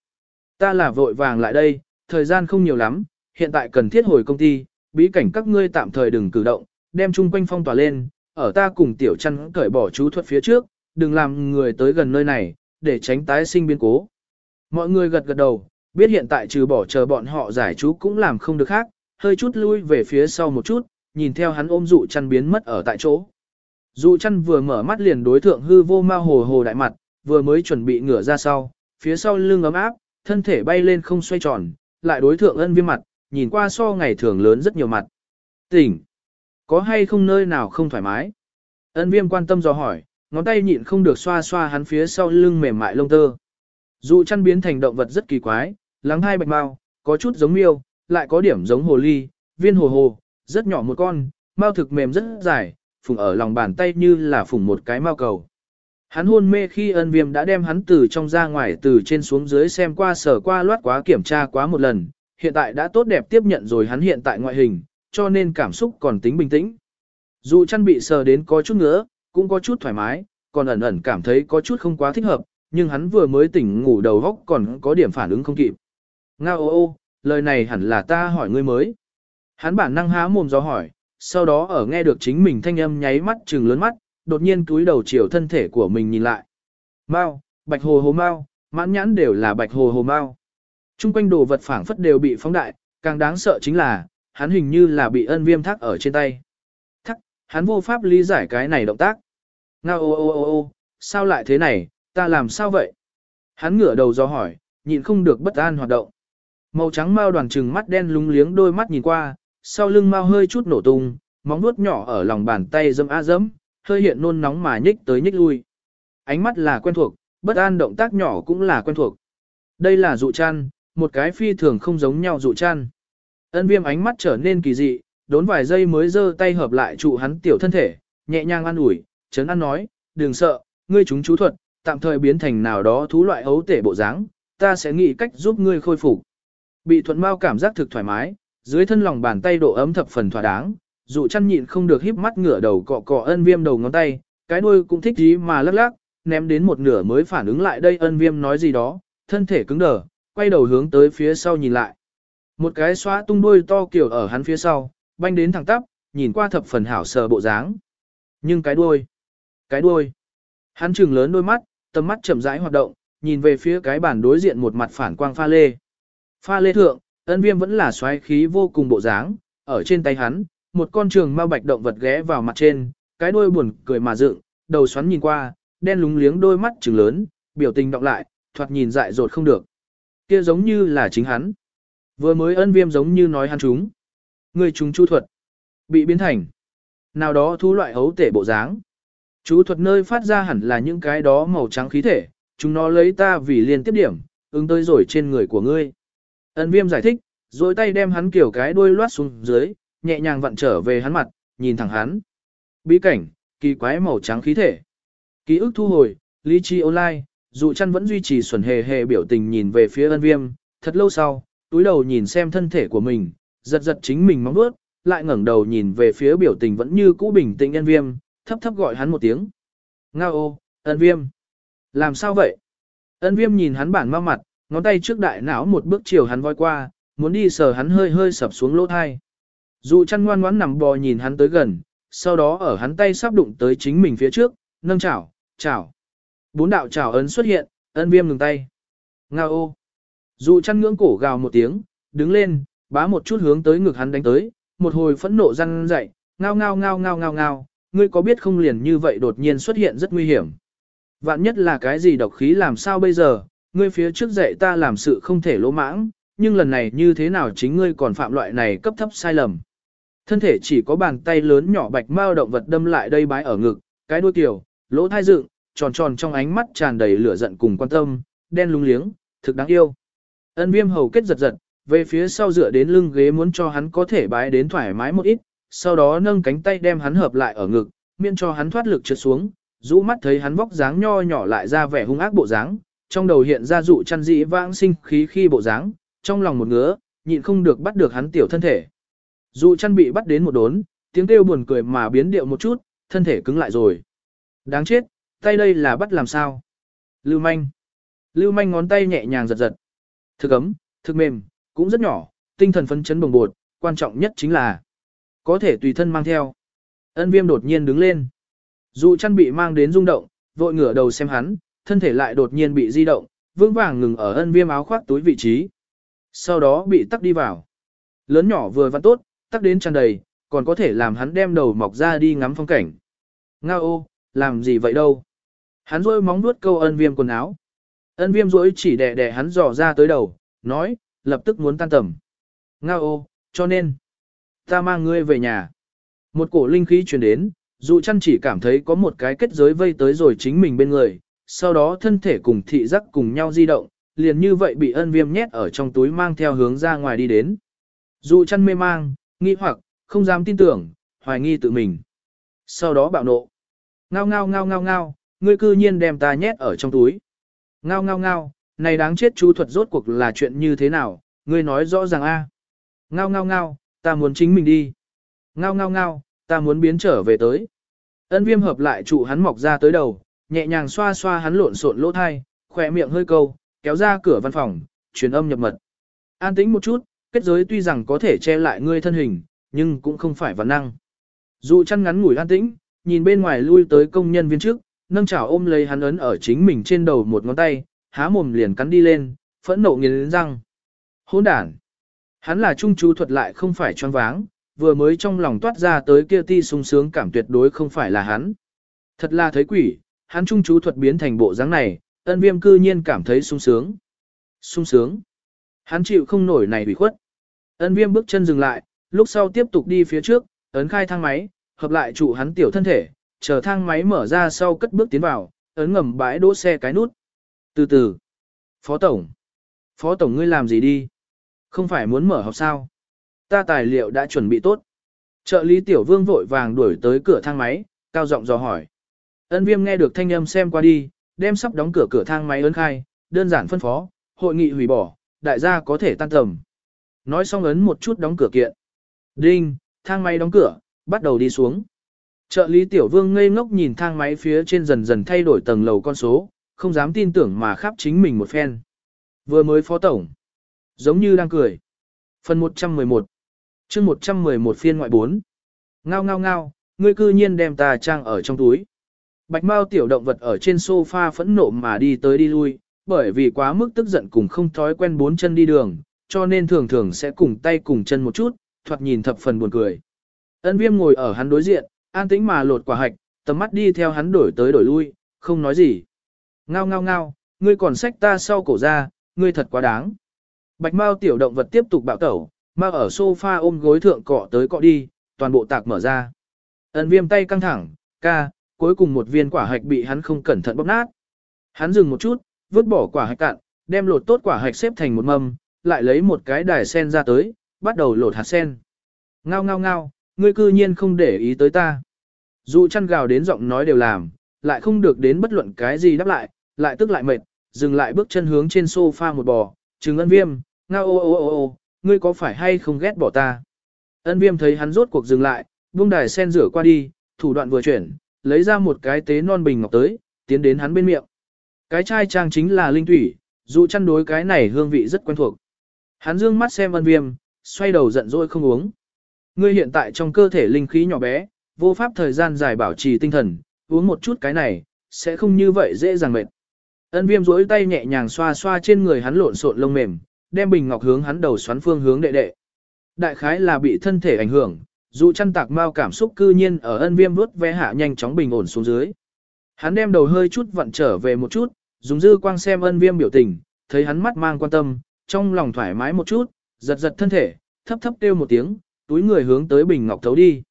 Ta là vội vàng lại đây, thời gian không nhiều lắm, hiện tại cần thiết hồi công ty, bí cảnh các ngươi tạm thời đừng cử động, đem chung quanh phong tỏa lên, ở ta cùng tiểu chăn cởi bỏ chú thuật phía trước, đừng làm người tới gần nơi này, để tránh tái sinh biến cố. Mọi người gật gật đầu, biết hiện tại trừ bỏ chờ bọn họ giải chú cũng làm không được khác, hơi chút lui về phía sau một chút, nhìn theo hắn ôm dụ chăn biến mất ở tại chỗ. Dụ chăn vừa mở mắt liền đối thượng hư vô ma hồ hồ đại mặt, vừa mới chuẩn bị ngửa ra sau, phía sau lưng ấm áp, thân thể bay lên không xoay tròn, lại đối thượng ân viêm mặt, nhìn qua so ngày thường lớn rất nhiều mặt. Tỉnh! Có hay không nơi nào không thoải mái? Ân viêm quan tâm dò hỏi, ngón tay nhịn không được xoa xoa hắn phía sau lưng mềm mại lông tơ. Dụ chăn biến thành động vật rất kỳ quái, lắng hai bạch mau, có chút giống miêu, lại có điểm giống hồ ly, viên hồ hồ, rất nhỏ một con, mau thực mềm rất dài, phùng ở lòng bàn tay như là phùng một cái mao cầu. Hắn hôn mê khi ân viêm đã đem hắn từ trong ra ngoài từ trên xuống dưới xem qua sở qua loát quá kiểm tra quá một lần, hiện tại đã tốt đẹp tiếp nhận rồi hắn hiện tại ngoại hình, cho nên cảm xúc còn tính bình tĩnh. Dù chăn bị sờ đến có chút ngứa, cũng có chút thoải mái, còn ẩn ẩn cảm thấy có chút không quá thích hợp, nhưng hắn vừa mới tỉnh ngủ đầu góc còn có điểm phản ứng không kịp. Nga ô ô, lời này hẳn là ta hỏi ngươi mới. Hắn bản năng há mồm do hỏi, sau đó ở nghe được chính mình thanh âm nháy mắt trừng lớn mắt, đột nhiên túi đầu chiều thân thể của mình nhìn lại. Mao, bạch hồ hồ mao, mãn nhãn đều là bạch hồ hồ mao. Trung quanh đồ vật phảng phất đều bị phóng đại, càng đáng sợ chính là, hắn hình như là bị ân viêm thắc ở trên tay. Thắc, hắn vô pháp lý giải cái này động tác. Ngao ô ô ô ô, sao lại thế này, ta làm sao vậy? Hắn ngửa đầu do hỏi, nhịn không được bất an hoạt động. Màu trắng mao đoàn trừng mắt đen lúng liếng đôi mắt nhìn qua, sau lưng mao hơi chút nổ tung, móng vuốt nhỏ ở lòng bàn tay dâm a dẫm, hơi hiện nôn nóng mà nhích tới nhích lui. Ánh mắt là quen thuộc, bất an động tác nhỏ cũng là quen thuộc. Đây là dụ chăn, một cái phi thường không giống nhau dụ chăn. Ân viêm ánh mắt trở nên kỳ dị, đốn vài giây mới giơ tay hợp lại trụ hắn tiểu thân thể, nhẹ nhàng an ủi, chấn an nói, đừng sợ, ngươi chúng chú thuật, tạm thời biến thành nào đó thú loại ấu tể bộ dáng, ta sẽ nghĩ cách giúp ngươi khôi phục. Bị thuận mau cảm giác thực thoải mái, dưới thân lòng bàn tay độ ấm thập phần thỏa đáng, dụ chăn nhịn không được híp mắt ngửa đầu cọ cọ ân viêm đầu ngón tay, cái đuôi cũng thích ý mà lắc lắc, ném đến một nửa mới phản ứng lại đây ân viêm nói gì đó, thân thể cứng đờ, quay đầu hướng tới phía sau nhìn lại. Một cái xóa tung đuôi to kiểu ở hắn phía sau, banh đến thẳng tắp, nhìn qua thập phần hảo sờ bộ dáng. Nhưng cái đuôi, cái đuôi, hắn trừng lớn đôi mắt, tầm mắt chậm rãi hoạt động, nhìn về phía cái bản đối diện một mặt phản quang pha lê. Pha lê thượng, ân viêm vẫn là xoáy khí vô cùng bộ dáng, ở trên tay hắn, một con trường ma bạch động vật ghé vào mặt trên, cái đuôi buồn cười mà dựng, đầu xoắn nhìn qua, đen lúng liếng đôi mắt trừng lớn, biểu tình đọc lại, thoạt nhìn dại dột không được. Kia giống như là chính hắn. Vừa mới ân viêm giống như nói hắn chúng. Người chúng chu thuật. Bị biến thành. Nào đó thu loại hấu tể bộ dáng. Chú thuật nơi phát ra hẳn là những cái đó màu trắng khí thể, chúng nó lấy ta vì liên tiếp điểm, ứng tới rồi trên người của ngươi. Ân viêm giải thích, rồi tay đem hắn kiểu cái đuôi loát xuống dưới, nhẹ nhàng vặn trở về hắn mặt, nhìn thẳng hắn. Bí cảnh, kỳ quái màu trắng khí thể. Ký ức thu hồi, lý trí online, dụ chăn vẫn duy trì xuẩn hề hề biểu tình nhìn về phía ân viêm, thật lâu sau, túi đầu nhìn xem thân thể của mình, giật giật chính mình mong bước, lại ngẩng đầu nhìn về phía biểu tình vẫn như cũ bình tĩnh ân viêm, thấp thấp gọi hắn một tiếng. Nga ô, ân viêm. Làm sao vậy? Ân viêm nhìn hắn bản mau mặt, ngón tay trước đại não một bước chiều hắn voi qua, muốn đi sờ hắn hơi hơi sập xuống lỗ thai. Dụ chăn ngoan ngoãn nằm bò nhìn hắn tới gần, sau đó ở hắn tay sắp đụng tới chính mình phía trước, nâng chảo, chảo. Bốn đạo trảo ấn xuất hiện, ân viêm ngừng tay. Nga ô. Dù chăn ngưỡng cổ gào một tiếng, đứng lên, bá một chút hướng tới ngực hắn đánh tới, một hồi phẫn nộ răng dậy, ngao ngao ngao ngao ngao ngao, ngươi có biết không liền như vậy đột nhiên xuất hiện rất nguy hiểm. Vạn nhất là cái gì độc khí làm sao bây giờ, ngươi phía trước dạy ta làm sự không thể lỗ mãng, nhưng lần này như thế nào chính ngươi còn phạm loại này cấp thấp sai lầm. Thân thể chỉ có bàn tay lớn nhỏ bạch mao động vật đâm lại đây bái ở ngực, cái đuôi tiểu, lỗ thai dựng, tròn tròn trong ánh mắt tràn đầy lửa giận cùng quan tâm, đen lúng liếng, thực đáng yêu. Ân viêm hầu kết giật giật, về phía sau dựa đến lưng ghế muốn cho hắn có thể bái đến thoải mái một ít, sau đó nâng cánh tay đem hắn hợp lại ở ngực, miễn cho hắn thoát lực trượt xuống, rũ mắt thấy hắn vóc dáng nho nhỏ lại ra vẻ hung ác bộ dáng, trong đầu hiện ra dụ chăn dị vãng sinh khí khi bộ dáng, trong lòng một ngứa, nhịn không được bắt được hắn tiểu thân thể. Dụ chăn bị bắt đến một đốn, tiếng kêu buồn cười mà biến điệu một chút, thân thể cứng lại rồi. Đáng chết, tay đây là bắt làm sao? Lưu manh. Lưu manh ngón tay nhẹ nhàng giật giật. Thực ấm, thực mềm, cũng rất nhỏ, tinh thần phấn chấn bồng bột, quan trọng nhất chính là có thể tùy thân mang theo. Ân viêm đột nhiên đứng lên. Dù chăn bị mang đến rung động, vội ngửa đầu xem hắn, thân thể lại đột nhiên bị di động, vững vàng ngừng ở ân viêm áo khoác túi vị trí. Sau đó bị tắc đi vào. Lớn nhỏ vừa vặn tốt, tắc đến tràn đầy, còn có thể làm hắn đem đầu mọc ra đi ngắm phong cảnh. Nga ô, làm gì vậy đâu? Hắn rôi móng nuốt câu ân viêm quần áo. Ân viêm rỗi chỉ đẻ đẻ hắn dò ra tới đầu, nói, lập tức muốn tan tầm. Nga ô, cho nên, ta mang ngươi về nhà. Một cổ linh khí truyền đến, dụ chăn chỉ cảm thấy có một cái kết giới vây tới rồi chính mình bên người, sau đó thân thể cùng thị giác cùng nhau di động, liền như vậy bị ân viêm nhét ở trong túi mang theo hướng ra ngoài đi đến. dụ chăn mê mang, nghi hoặc, không dám tin tưởng, hoài nghi tự mình. Sau đó bạo nộ. Ngao ngao ngao ngao ngao, ngươi cư nhiên đem ta nhét ở trong túi. Ngao ngao ngao, này đáng chết chú thuật rốt cuộc là chuyện như thế nào, ngươi nói rõ ràng a. À. Ngao ngao ngao, ta muốn chính mình đi. Ngao ngao ngao, ta muốn biến trở về tới. Ân viêm hợp lại trụ hắn mọc ra tới đầu, nhẹ nhàng xoa xoa hắn lộn xộn lỗ thai, khỏe miệng hơi câu, kéo ra cửa văn phòng, truyền âm nhập mật. An tĩnh một chút, kết giới tuy rằng có thể che lại ngươi thân hình, nhưng cũng không phải văn năng. Dù chăn ngắn ngủi an tĩnh, nhìn bên ngoài lui tới công nhân viên trước, nâng chảo ôm lấy hắn ấn ở chính mình trên đầu một ngón tay, há mồm liền cắn đi lên, phẫn nộ nghiến răng. Hỗn đản. Hắn là trung chú thuật lại không phải choáng váng, vừa mới trong lòng toát ra tới kia ti sung sướng cảm tuyệt đối không phải là hắn. Thật là thấy quỷ, hắn trung chú thuật biến thành bộ dáng này, ân viêm cư nhiên cảm thấy sung sướng. Sung sướng. Hắn chịu không nổi này bị khuất. Ân viêm bước chân dừng lại, lúc sau tiếp tục đi phía trước, ấn khai thang máy, hợp lại trụ hắn tiểu thân thể, chờ thang máy mở ra sau cất bước tiến vào, ấn ngầm bãi đỗ xe cái nút. Từ từ. Phó Tổng. Phó Tổng ngươi làm gì đi? Không phải muốn mở học sao? Ta tài liệu đã chuẩn bị tốt. Trợ lý tiểu vương vội vàng đuổi tới cửa thang máy, cao giọng dò hỏi. Ân viêm nghe được thanh âm xem qua đi, đem sắp đóng cửa cửa thang máy ấn khai, đơn giản phân phó, hội nghị hủy bỏ, đại gia có thể tan tầm. Nói xong ấn một chút đóng cửa kiện. Đinh, thang máy đóng cửa, bắt đầu đi xuống. Trợ lý tiểu vương ngây ngốc nhìn thang máy phía trên dần dần thay đổi tầng lầu con số, không dám tin tưởng mà khắp chính mình một phen. Vừa mới phó tổng. Giống như đang cười. Phần 111 chương 111 phiên ngoại 4. Ngao ngao ngao, ngươi cư nhiên đem ta trang ở trong túi. Bạch Mao tiểu động vật ở trên sofa phẫn nộ mà đi tới đi lui, bởi vì quá mức tức giận cùng không thói quen bốn chân đi đường, cho nên thường thường sẽ cùng tay cùng chân một chút, thoạt nhìn thập phần buồn cười. Ân viêm ngồi ở hắn đối diện, an tĩnh mà lột quả hạch, tầm mắt đi theo hắn đổi tới đổi lui, không nói gì. Ngao ngao ngao, ngươi còn xách ta sau cổ ra, ngươi thật quá đáng. Bạch Mao tiểu động vật tiếp tục bạo tẩu, mà ở sofa ôm gối thượng cọ tới cọ đi, toàn bộ tạc mở ra. ấn viêm tay căng thẳng, ca, cuối cùng một viên quả hạch bị hắn không cẩn thận bóp nát. Hắn dừng một chút, vứt bỏ quả hạch cạn, đem lột tốt quả hạch xếp thành một mâm, lại lấy một cái đài sen ra tới, bắt đầu lột hạt sen. Ngao ngao ngao, ngươi cư nhiên không để ý tới ta. Dụ chăn gào đến giọng nói đều làm, lại không được đến bất luận cái gì đáp lại, lại tức lại mệt, dừng lại bước chân hướng trên sofa một bò, trừng ân viêm, ngao ô ô ô ô, ngươi có phải hay không ghét bỏ ta. Ân viêm thấy hắn rốt cuộc dừng lại, buông đài sen rửa qua đi, thủ đoạn vừa chuyển, lấy ra một cái tế non bình ngọc tới, tiến đến hắn bên miệng. Cái chai trang chính là linh thủy, dụ chăn đối cái này hương vị rất quen thuộc. Hắn dương mắt xem ân viêm, xoay đầu giận dỗi không uống. Ngươi hiện tại trong cơ thể linh khí nhỏ bé, vô pháp thời gian dài bảo trì tinh thần, uống một chút cái này, sẽ không như vậy dễ dàng mệt. Ân viêm rỗi tay nhẹ nhàng xoa xoa trên người hắn lộn xộn lông mềm, đem bình ngọc hướng hắn đầu xoắn phương hướng đệ đệ. Đại khái là bị thân thể ảnh hưởng, dù chăn tạc mau cảm xúc cư nhiên ở ân viêm vớt vé hạ nhanh chóng bình ổn xuống dưới. Hắn đem đầu hơi chút vặn trở về một chút, dùng dư quang xem ân viêm biểu tình, thấy hắn mắt mang quan tâm, trong lòng thoải mái một chút, giật giật thân thể, thấp thấp kêu một tiếng, túi người hướng tới bình ngọc thấu đi.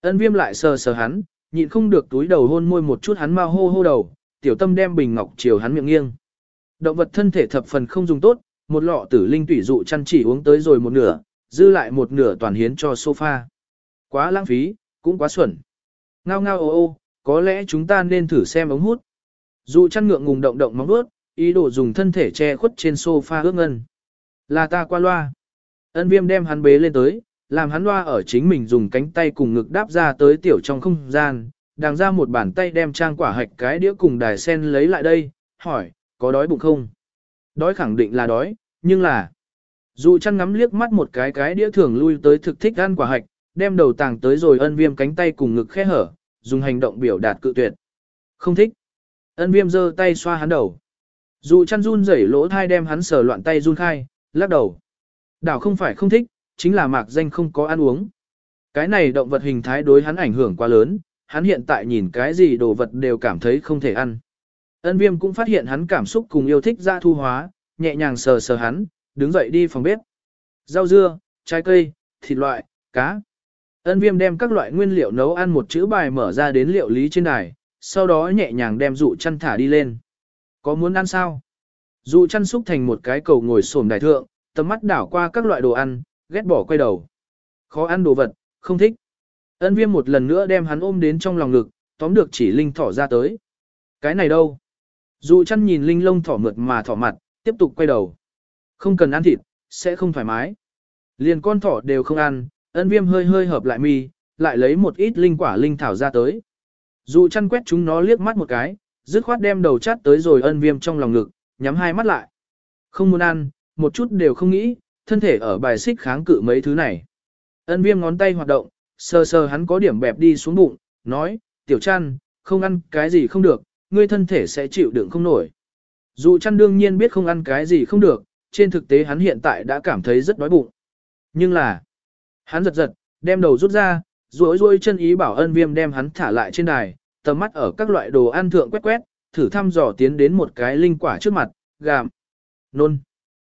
Ân viêm lại sờ sờ hắn, nhịn không được túi đầu hôn môi một chút hắn mau hô hô đầu, tiểu tâm đem bình ngọc chiều hắn miệng nghiêng. Động vật thân thể thập phần không dùng tốt, một lọ tử linh tủy dụ chăn chỉ uống tới rồi một nửa, dư lại một nửa toàn hiến cho sofa. Quá lãng phí, cũng quá xuẩn. Ngao ngao ô ô, có lẽ chúng ta nên thử xem ống hút. Dụ chăn ngượng ngùng động động móng vuốt, ý đồ dùng thân thể che khuất trên sofa ước ngân. Là ta qua loa. Ân viêm đem hắn bế lên tới, làm hắn loa ở chính mình dùng cánh tay cùng ngực đáp ra tới tiểu trong không gian, đàng ra một bàn tay đem trang quả hạch cái đĩa cùng đài sen lấy lại đây, hỏi, có đói bụng không? Đói khẳng định là đói, nhưng là... Dù chăn ngắm liếc mắt một cái cái đĩa thường lui tới thực thích ăn quả hạch, đem đầu tàng tới rồi ân viêm cánh tay cùng ngực khe hở, dùng hành động biểu đạt cự tuyệt. Không thích. Ân viêm giơ tay xoa hắn đầu. Dù chăn run rẩy lỗ thai đem hắn sờ loạn tay run khai, lắc đầu. Đảo không phải không thích, chính là mạc danh không có ăn uống. Cái này động vật hình thái đối hắn ảnh hưởng quá lớn, hắn hiện tại nhìn cái gì đồ vật đều cảm thấy không thể ăn. Ân viêm cũng phát hiện hắn cảm xúc cùng yêu thích ra thu hóa, nhẹ nhàng sờ sờ hắn, đứng dậy đi phòng bếp. Rau dưa, trái cây, thịt loại, cá. Ân viêm đem các loại nguyên liệu nấu ăn một chữ bài mở ra đến liệu lý trên đài, sau đó nhẹ nhàng đem dụ chăn thả đi lên. Có muốn ăn sao? Dụ chăn xúc thành một cái cầu ngồi xổm đài thượng, tầm mắt đảo qua các loại đồ ăn, ghét bỏ quay đầu. Khó ăn đồ vật, không thích. Ân viêm một lần nữa đem hắn ôm đến trong lòng ngực, tóm được chỉ linh thỏ ra tới. Cái này đâu? Dụ chăn nhìn linh lông thỏ mượt mà thỏ mặt, tiếp tục quay đầu. Không cần ăn thịt, sẽ không thoải mái. Liền con thỏ đều không ăn, ân viêm hơi hơi hợp lại mi, lại lấy một ít linh quả linh thảo ra tới. Dụ chăn quét chúng nó liếc mắt một cái, dứt khoát đem đầu chát tới rồi ân viêm trong lòng ngực, nhắm hai mắt lại. Không muốn ăn, một chút đều không nghĩ, thân thể ở bài xích kháng cự mấy thứ này. Ân viêm ngón tay hoạt động, sờ sờ hắn có điểm bẹp đi xuống bụng, nói, tiểu chăn, không ăn cái gì không được, ngươi thân thể sẽ chịu đựng không nổi. Dù chăn đương nhiên biết không ăn cái gì không được, trên thực tế hắn hiện tại đã cảm thấy rất đói bụng. Nhưng là, hắn giật giật, đem đầu rút ra, rối rối chân ý bảo ân viêm đem hắn thả lại trên đài, tầm mắt ở các loại đồ ăn thượng quét quét, thử thăm dò tiến đến một cái linh quả trước mặt, gàm, nôn.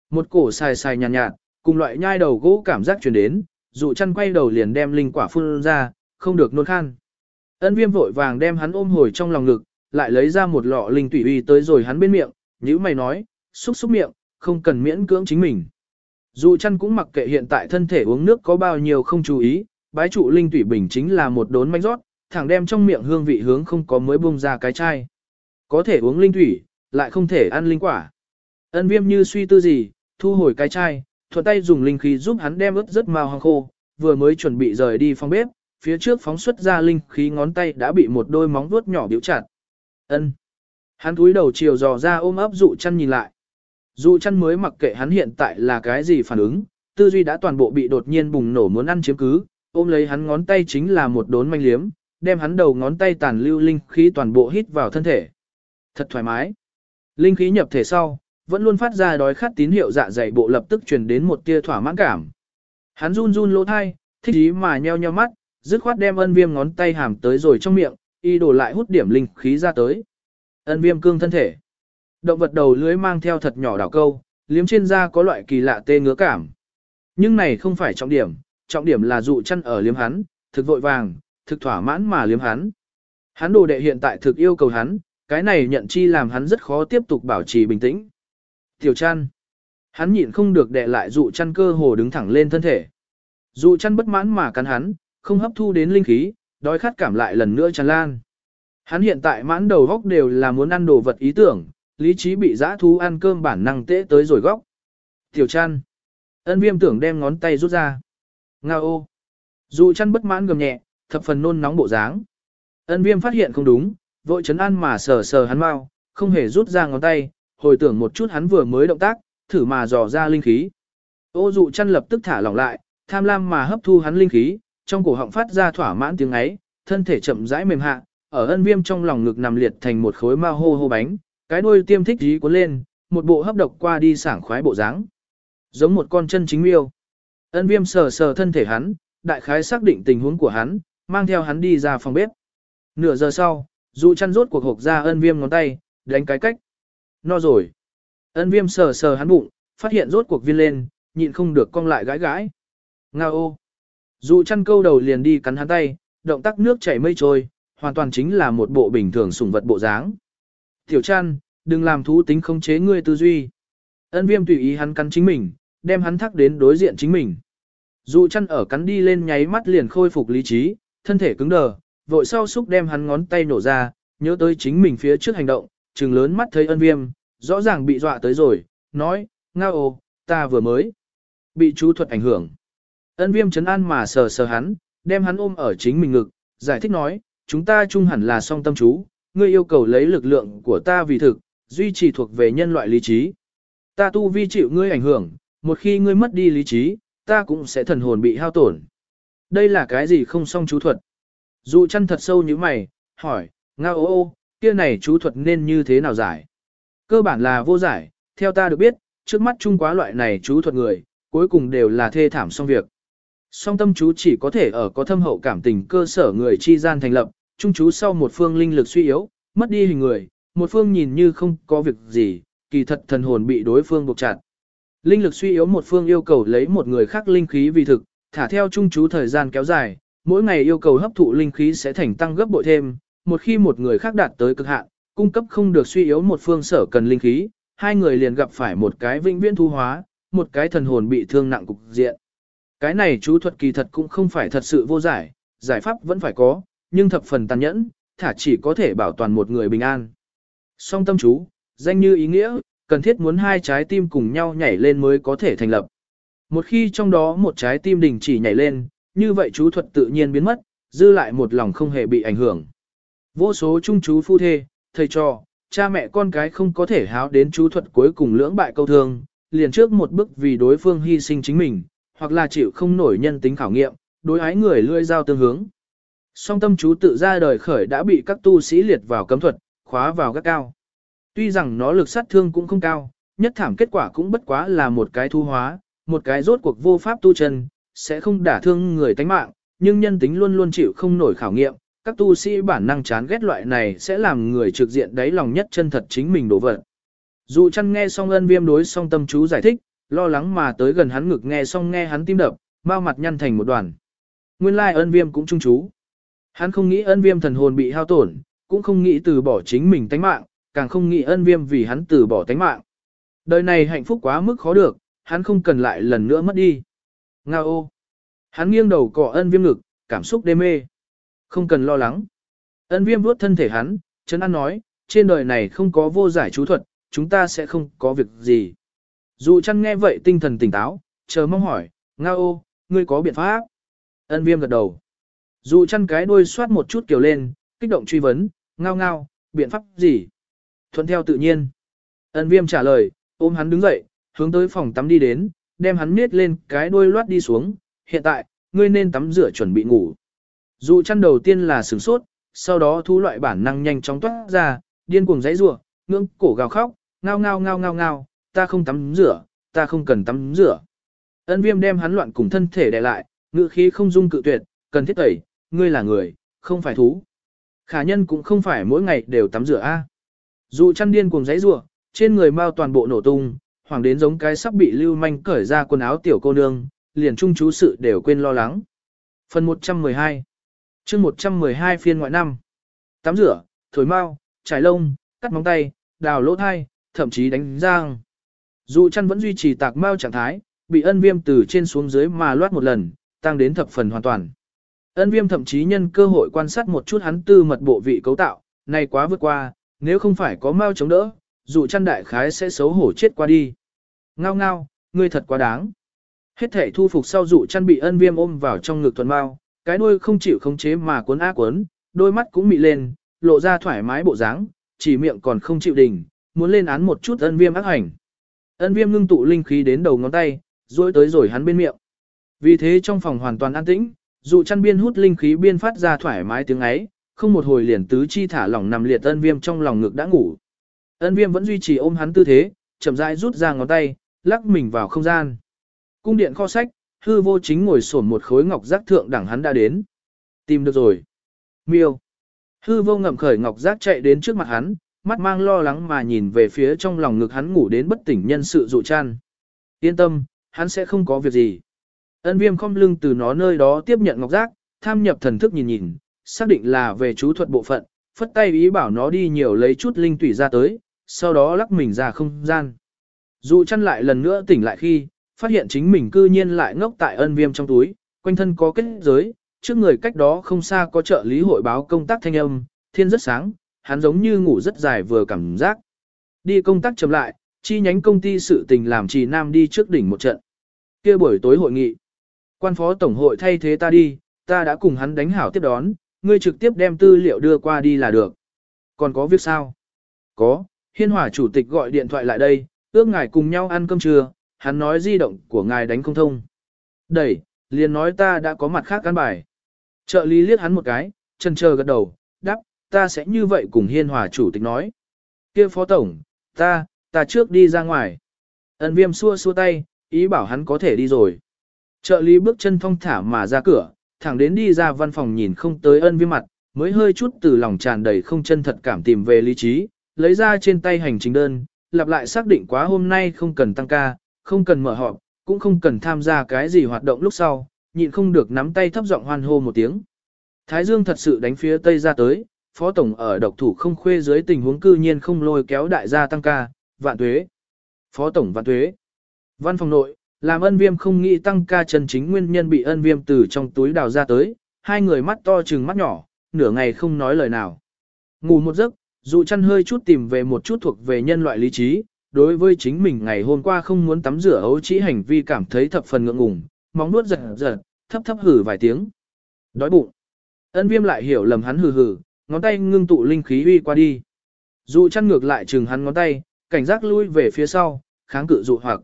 Một cổ xài xài nhàn nhạt, nhạt, cùng loại nhai đầu gỗ cảm giác truyền đến, dụ chăn quay đầu liền đem linh quả phun ra, không được nôn khan. Ân viêm vội vàng đem hắn ôm hồi trong lòng ngực, lại lấy ra một lọ linh tủy uy tới rồi hắn bên miệng, như mày nói, xúc xúc miệng, không cần miễn cưỡng chính mình. dụ chăn cũng mặc kệ hiện tại thân thể uống nước có bao nhiêu không chú ý, bái trụ linh tủy bình chính là một đốn manh rót, thẳng đem trong miệng hương vị hướng không có mới bung ra cái chai. Có thể uống linh thủy, lại không thể ăn linh quả. Ân viêm như suy tư gì, thu hồi cái chai, thuận tay dùng linh khí giúp hắn đem ướt rất mau hoang khô, vừa mới chuẩn bị rời đi phòng bếp, phía trước phóng xuất ra linh khí ngón tay đã bị một đôi móng vuốt nhỏ biểu chặt. Ân. Hắn cúi đầu chiều dò ra ôm ấp dụ chăn nhìn lại. Dụ chăn mới mặc kệ hắn hiện tại là cái gì phản ứng, tư duy đã toàn bộ bị đột nhiên bùng nổ muốn ăn chiếm cứ, ôm lấy hắn ngón tay chính là một đốn manh liếm, đem hắn đầu ngón tay tàn lưu linh khí toàn bộ hít vào thân thể. Thật thoải mái. Linh khí nhập thể sau, vẫn luôn phát ra đói khát tín hiệu dạ dày bộ lập tức truyền đến một tia thỏa mãn cảm. Hắn run run lỗ thai, thích ý mà nheo nheo mắt, dứt khoát đem ân viêm ngón tay hàm tới rồi trong miệng, y đổ lại hút điểm linh khí ra tới. Ân viêm cương thân thể. Động vật đầu lưới mang theo thật nhỏ đảo câu, liếm trên da có loại kỳ lạ tê ngứa cảm. Nhưng này không phải trọng điểm, trọng điểm là dụ chăn ở liếm hắn, thực vội vàng, thực thỏa mãn mà liếm hắn. Hắn đồ đệ hiện tại thực yêu cầu hắn, cái này nhận chi làm hắn rất khó tiếp tục bảo trì bình tĩnh. Tiểu chăn. Hắn nhịn không được đệ lại dụ chăn cơ hồ đứng thẳng lên thân thể. Dụ chăn bất mãn mà cắn hắn, không hấp thu đến linh khí, đói khát cảm lại lần nữa tràn lan. Hắn hiện tại mãn đầu góc đều là muốn ăn đồ vật ý tưởng, lý trí bị dã thú ăn cơm bản năng tễ tới rồi góc. Tiểu chăn. Ân viêm tưởng đem ngón tay rút ra. Nga ô. Dụ chăn bất mãn gầm nhẹ, thập phần nôn nóng bộ dáng. Ân viêm phát hiện không đúng, vội chấn ăn mà sờ sờ hắn mau, không hề rút ra ngón tay, hồi tưởng một chút hắn vừa mới động tác, thử mà dò ra linh khí. Ô dụ chăn lập tức thả lỏng lại, tham lam mà hấp thu hắn linh khí, trong cổ họng phát ra thỏa mãn tiếng ấy, thân thể chậm rãi mềm hạ, ở ân viêm trong lòng ngực nằm liệt thành một khối ma hô hô bánh, cái đuôi tiêm thích dí cuốn lên, một bộ hấp độc qua đi sảng khoái bộ dáng Giống một con chân chính miêu. Ân viêm sờ sờ thân thể hắn, đại khái xác định tình huống của hắn, mang theo hắn đi ra phòng bếp. Nửa giờ sau, dụ chăn rốt cuộc hộp ra ân viêm ngón tay, đánh cái cách. No rồi. Ân viêm sờ sờ hắn bụng, phát hiện rốt cuộc viên lên, nhịn không được cong lại gãi gãi. Nga ô. Dụ chăn câu đầu liền đi cắn hắn tay, động tác nước chảy mây trôi, hoàn toàn chính là một bộ bình thường sủng vật bộ dáng. Tiểu chăn, đừng làm thú tính không chế ngươi tư duy. Ân viêm tùy ý hắn cắn chính mình, đem hắn thắc đến đối diện chính mình. Dụ chăn ở cắn đi lên nháy mắt liền khôi phục lý trí, thân thể cứng đờ, vội sau xúc đem hắn ngón tay nổ ra, nhớ tới chính mình phía trước hành động, trừng lớn mắt thấy ân viêm, rõ ràng bị dọa tới rồi, nói, ngao ô, ta vừa mới bị chú thuật ảnh hưởng. Ân viêm chấn an mà sờ sờ hắn, đem hắn ôm ở chính mình ngực, giải thích nói, chúng ta chung hẳn là song tâm chú, ngươi yêu cầu lấy lực lượng của ta vì thực, duy trì thuộc về nhân loại lý trí. Ta tu vi chịu ngươi ảnh hưởng, một khi ngươi mất đi lý trí, ta cũng sẽ thần hồn bị hao tổn. Đây là cái gì không song chú thuật? Dụ chăn thật sâu như mày, hỏi, nga ô ô, kia này chú thuật nên như thế nào giải? Cơ bản là vô giải, theo ta được biết, trước mắt chung quá loại này chú thuật người, cuối cùng đều là thê thảm xong việc. Song tâm chú chỉ có thể ở có thâm hậu cảm tình cơ sở người chi gian thành lập, chung chú sau một phương linh lực suy yếu, mất đi hình người, một phương nhìn như không có việc gì, kỳ thật thần hồn bị đối phương buộc chặt. Linh lực suy yếu một phương yêu cầu lấy một người khác linh khí vì thực, thả theo chung chú thời gian kéo dài, mỗi ngày yêu cầu hấp thụ linh khí sẽ thành tăng gấp bội thêm, một khi một người khác đạt tới cực hạn, cung cấp không được suy yếu một phương sở cần linh khí, hai người liền gặp phải một cái vĩnh viễn thu hóa, một cái thần hồn bị thương nặng cục diện. Cái này chú thuật kỳ thật cũng không phải thật sự vô giải, giải pháp vẫn phải có, nhưng thập phần tàn nhẫn, thả chỉ có thể bảo toàn một người bình an. Song tâm chú, danh như ý nghĩa, cần thiết muốn hai trái tim cùng nhau nhảy lên mới có thể thành lập. Một khi trong đó một trái tim đình chỉ nhảy lên, như vậy chú thuật tự nhiên biến mất, dư lại một lòng không hề bị ảnh hưởng. Vô số trung chú phu thê, thầy cho, cha mẹ con cái không có thể háo đến chú thuật cuối cùng lưỡng bại câu thương, liền trước một bước vì đối phương hy sinh chính mình, hoặc là chịu không nổi nhân tính khảo nghiệm, đối ái người lươi giao tương hướng. Song tâm chú tự ra đời khởi đã bị các tu sĩ liệt vào cấm thuật, khóa vào các cao. Tuy rằng nó lực sát thương cũng không cao, nhất thảm kết quả cũng bất quá là một cái thu hóa, một cái rốt cuộc vô pháp tu chân, sẽ không đả thương người tánh mạng, nhưng nhân tính luôn luôn chịu không nổi khảo nghiệm, các tu sĩ bản năng chán ghét loại này sẽ làm người trực diện đáy lòng nhất chân thật chính mình đổ vật. Dụ chăn nghe xong ân viêm đối song tâm chú giải thích, lo lắng mà tới gần hắn ngực nghe xong nghe hắn tim đập, bao mặt nhăn thành một đoàn. Nguyên lai ân viêm cũng trung chú. Hắn không nghĩ ân viêm thần hồn bị hao tổn, cũng không nghĩ từ bỏ chính mình tánh mạng, càng không nghĩ ân viêm vì hắn từ bỏ tánh mạng. Đời này hạnh phúc quá mức khó được, hắn không cần lại lần nữa mất đi. Nga ô! Hắn nghiêng đầu cọ ân viêm ngực, cảm xúc đê mê. Không cần lo lắng. Ân viêm vuốt thân thể hắn, Trấn An nói, trên đời này không có vô giải chú thuật, chúng ta sẽ không có việc gì. Dù chăn nghe vậy tinh thần tỉnh táo, chờ mong hỏi, Nga ô, ngươi có biện pháp? Ân viêm gật đầu. Dù chăn cái đuôi xoát một chút kiểu lên, kích động truy vấn, ngao ngao, biện pháp gì? Thuận theo tự nhiên. Ân viêm trả lời, ôm hắn đứng dậy, hướng tới phòng tắm đi đến, đem hắn miết lên cái đuôi loát đi xuống. Hiện tại, ngươi nên tắm rửa chuẩn bị ngủ. Dù chăn đầu tiên là sửng sốt, sau đó thu loại bản năng nhanh chóng toát ra, điên cuồng giấy rủa ngưỡng cổ gào khóc, ngao ngao ngao ngao ngao, ta không tắm rửa, ta không cần tắm rửa. Ân viêm đem hắn loạn cùng thân thể đè lại, ngự khí không dung cự tuyệt, cần thiết tẩy, ngươi là người, không phải thú. Khả nhân cũng không phải mỗi ngày đều tắm rửa a. Dụ chăn điên cuồng giấy rủa trên người mau toàn bộ nổ tung, hoàng đến giống cái sắp bị lưu manh cởi ra quần áo tiểu cô nương, liền trung chú sự đều quên lo lắng. Phần 112 chương 112 phiên ngoại năm Tắm rửa, thổi mau, trải lông, cắt móng tay, đào lỗ thai, thậm chí đánh giang. Dụ chăn vẫn duy trì tạc mau trạng thái, bị ân viêm từ trên xuống dưới mà loát một lần, tăng đến thập phần hoàn toàn. Ân viêm thậm chí nhân cơ hội quan sát một chút hắn tư mật bộ vị cấu tạo, này quá vượt qua, nếu không phải có mau chống đỡ, dụ chăn đại khái sẽ xấu hổ chết qua đi. Ngao ngao, ngươi thật quá đáng. Hết thể thu phục sau dụ chăn bị ân viêm ôm vào trong ngực thuần mau, cái đuôi không chịu khống chế mà cuốn á cuốn, đôi mắt cũng mị lên, lộ ra thoải mái bộ dáng, chỉ miệng còn không chịu đình, muốn lên án một chút ân viêm ác hành. Ân viêm ngưng tụ linh khí đến đầu ngón tay, rồi tới rồi hắn bên miệng. Vì thế trong phòng hoàn toàn an tĩnh, dụ chăn biên hút linh khí biên phát ra thoải mái tiếng ấy, không một hồi liền tứ chi thả lỏng nằm liệt ân viêm trong lòng ngực đã ngủ. Ân viêm vẫn duy trì ôm hắn tư thế, chậm rãi rút ra ngón tay, lắc mình vào không gian. Cung điện kho sách, hư vô chính ngồi sổn một khối ngọc giác thượng đẳng hắn đã đến. Tìm được rồi. Miêu. Hư vô ngậm khởi ngọc giác chạy đến trước mặt hắn, mắt mang lo lắng mà nhìn về phía trong lòng ngực hắn ngủ đến bất tỉnh nhân sự dụ chăn. Yên tâm, hắn sẽ không có việc gì. Ân viêm không lưng từ nó nơi đó tiếp nhận ngọc giác, tham nhập thần thức nhìn nhìn, xác định là về chú thuật bộ phận, phất tay ý bảo nó đi nhiều lấy chút linh tủy ra tới, sau đó lắc mình ra không gian. Dụ chăn lại lần nữa tỉnh lại khi, phát hiện chính mình cư nhiên lại ngốc tại ân viêm trong túi, quanh thân có kết giới, trước người cách đó không xa có trợ lý hội báo công tác thanh âm, thiên rất sáng, hắn giống như ngủ rất dài vừa cảm giác. Đi công tác chậm lại, chi nhánh công ty sự tình làm trì nam đi trước đỉnh một trận. kia buổi tối hội nghị, quan phó tổng hội thay thế ta đi, ta đã cùng hắn đánh hảo tiếp đón, ngươi trực tiếp đem tư liệu đưa qua đi là được. Còn có việc sao? Có, hiên hỏa chủ tịch gọi điện thoại lại đây, ước ngài cùng nhau ăn cơm trưa, hắn nói di động của ngài đánh không thông. Đẩy, liền nói ta đã có mặt khác căn bài. Trợ lý liếc hắn một cái, chân chờ gật đầu, đáp, ta sẽ như vậy cùng hiên hòa chủ tịch nói. kia phó tổng, ta, ta trước đi ra ngoài. Ân viêm xua xua tay, ý bảo hắn có thể đi rồi. Trợ lý bước chân thong thả mà ra cửa, thẳng đến đi ra văn phòng nhìn không tới ân viêm mặt, mới hơi chút từ lòng tràn đầy không chân thật cảm tìm về lý trí, lấy ra trên tay hành trình đơn, lặp lại xác định quá hôm nay không cần tăng ca, không cần mở họp, cũng không cần tham gia cái gì hoạt động lúc sau, nhịn không được nắm tay thấp giọng hoan hô một tiếng. Thái Dương thật sự đánh phía Tây ra tới, Phó Tổng ở độc thủ không khuê dưới tình huống cư nhiên không lôi kéo đại gia tăng ca, vạn tuế. Phó Tổng vạn tuế. Văn phòng nội, làm ân viêm không nghĩ tăng ca chân chính nguyên nhân bị ân viêm từ trong túi đào ra tới, hai người mắt to trừng mắt nhỏ, nửa ngày không nói lời nào. Ngủ một giấc, dù chăn hơi chút tìm về một chút thuộc về nhân loại lý trí, đối với chính mình ngày hôm qua không muốn tắm rửa ấu trĩ hành vi cảm thấy thập phần ngượng ngùng, móng nuốt giật giật, thấp thấp hử vài tiếng. Đói bụng. Ân viêm lại hiểu lầm hắn hừ hừ, ngón tay ngưng tụ linh khí uy qua đi. Dụ chăn ngược lại chừng hắn ngón tay, cảnh giác lui về phía sau, kháng cự dụ hoặc.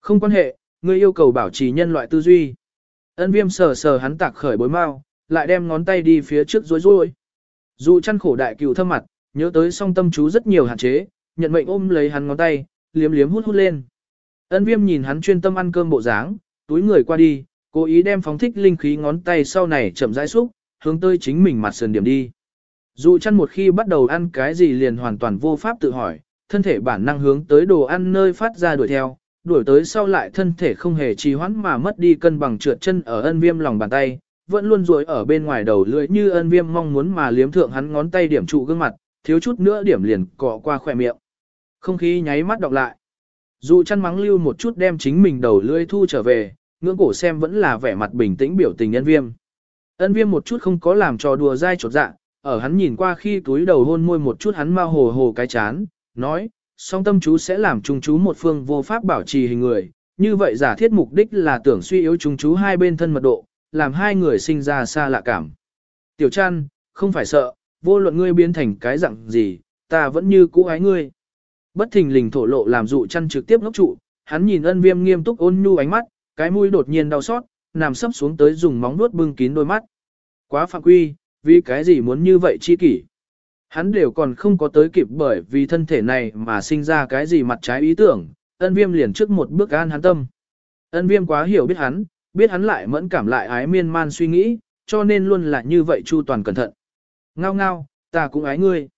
Không quan hệ, ngươi yêu cầu bảo trì nhân loại tư duy. Ân viêm sờ sờ hắn tạc khởi bối mau, lại đem ngón tay đi phía trước rối rối. Dụ chăn khổ đại cựu thâm mặt, nhớ tới song tâm chú rất nhiều hạn chế, nhận mệnh ôm lấy hắn ngón tay, liếm liếm hút hút lên. Ân viêm nhìn hắn chuyên tâm ăn cơm bộ dáng, túi người qua đi, cố ý đem phóng thích linh khí ngón tay sau này chậm rãi xúc, hướng tới chính mình mặt sườn điểm đi. Dù chăn một khi bắt đầu ăn cái gì liền hoàn toàn vô pháp tự hỏi, thân thể bản năng hướng tới đồ ăn nơi phát ra đuổi theo, đuổi tới sau lại thân thể không hề trì hoãn mà mất đi cân bằng trượt chân ở ân viêm lòng bàn tay, vẫn luôn duỗi ở bên ngoài đầu lưỡi như ân viêm mong muốn mà liếm thượng hắn ngón tay điểm trụ gương mặt, thiếu chút nữa điểm liền cọ qua khỏe miệng. Không khí nháy mắt đọc lại. Dù chăn mắng lưu một chút đem chính mình đầu lưỡi thu trở về, ngưỡng cổ xem vẫn là vẻ mặt bình tĩnh biểu tình ân viêm. Ân viêm một chút không có làm trò đùa dai trột dạ, ở hắn nhìn qua khi túi đầu hôn môi một chút hắn mau hồ hồ cái chán, nói, song tâm chú sẽ làm trung chú một phương vô pháp bảo trì hình người, như vậy giả thiết mục đích là tưởng suy yếu trung chú hai bên thân mật độ, làm hai người sinh ra xa lạ cảm. Tiểu chăn, không phải sợ, vô luận ngươi biến thành cái dạng gì, ta vẫn như cũ ái ngươi. Bất thình lình thổ lộ làm dụ chăn trực tiếp ngốc trụ, hắn nhìn ân viêm nghiêm túc ôn nhu ánh mắt, cái mũi đột nhiên đau xót, nằm sấp xuống tới dùng móng nuốt bưng kín đôi mắt. Quá phạm quy, vì cái gì muốn như vậy chi kỷ. Hắn đều còn không có tới kịp bởi vì thân thể này mà sinh ra cái gì mặt trái ý tưởng, ân viêm liền trước một bước an hắn tâm. Ân viêm quá hiểu biết hắn, biết hắn lại mẫn cảm lại ái miên man suy nghĩ, cho nên luôn là như vậy chu toàn cẩn thận. Ngao ngao, ta cũng ái ngươi.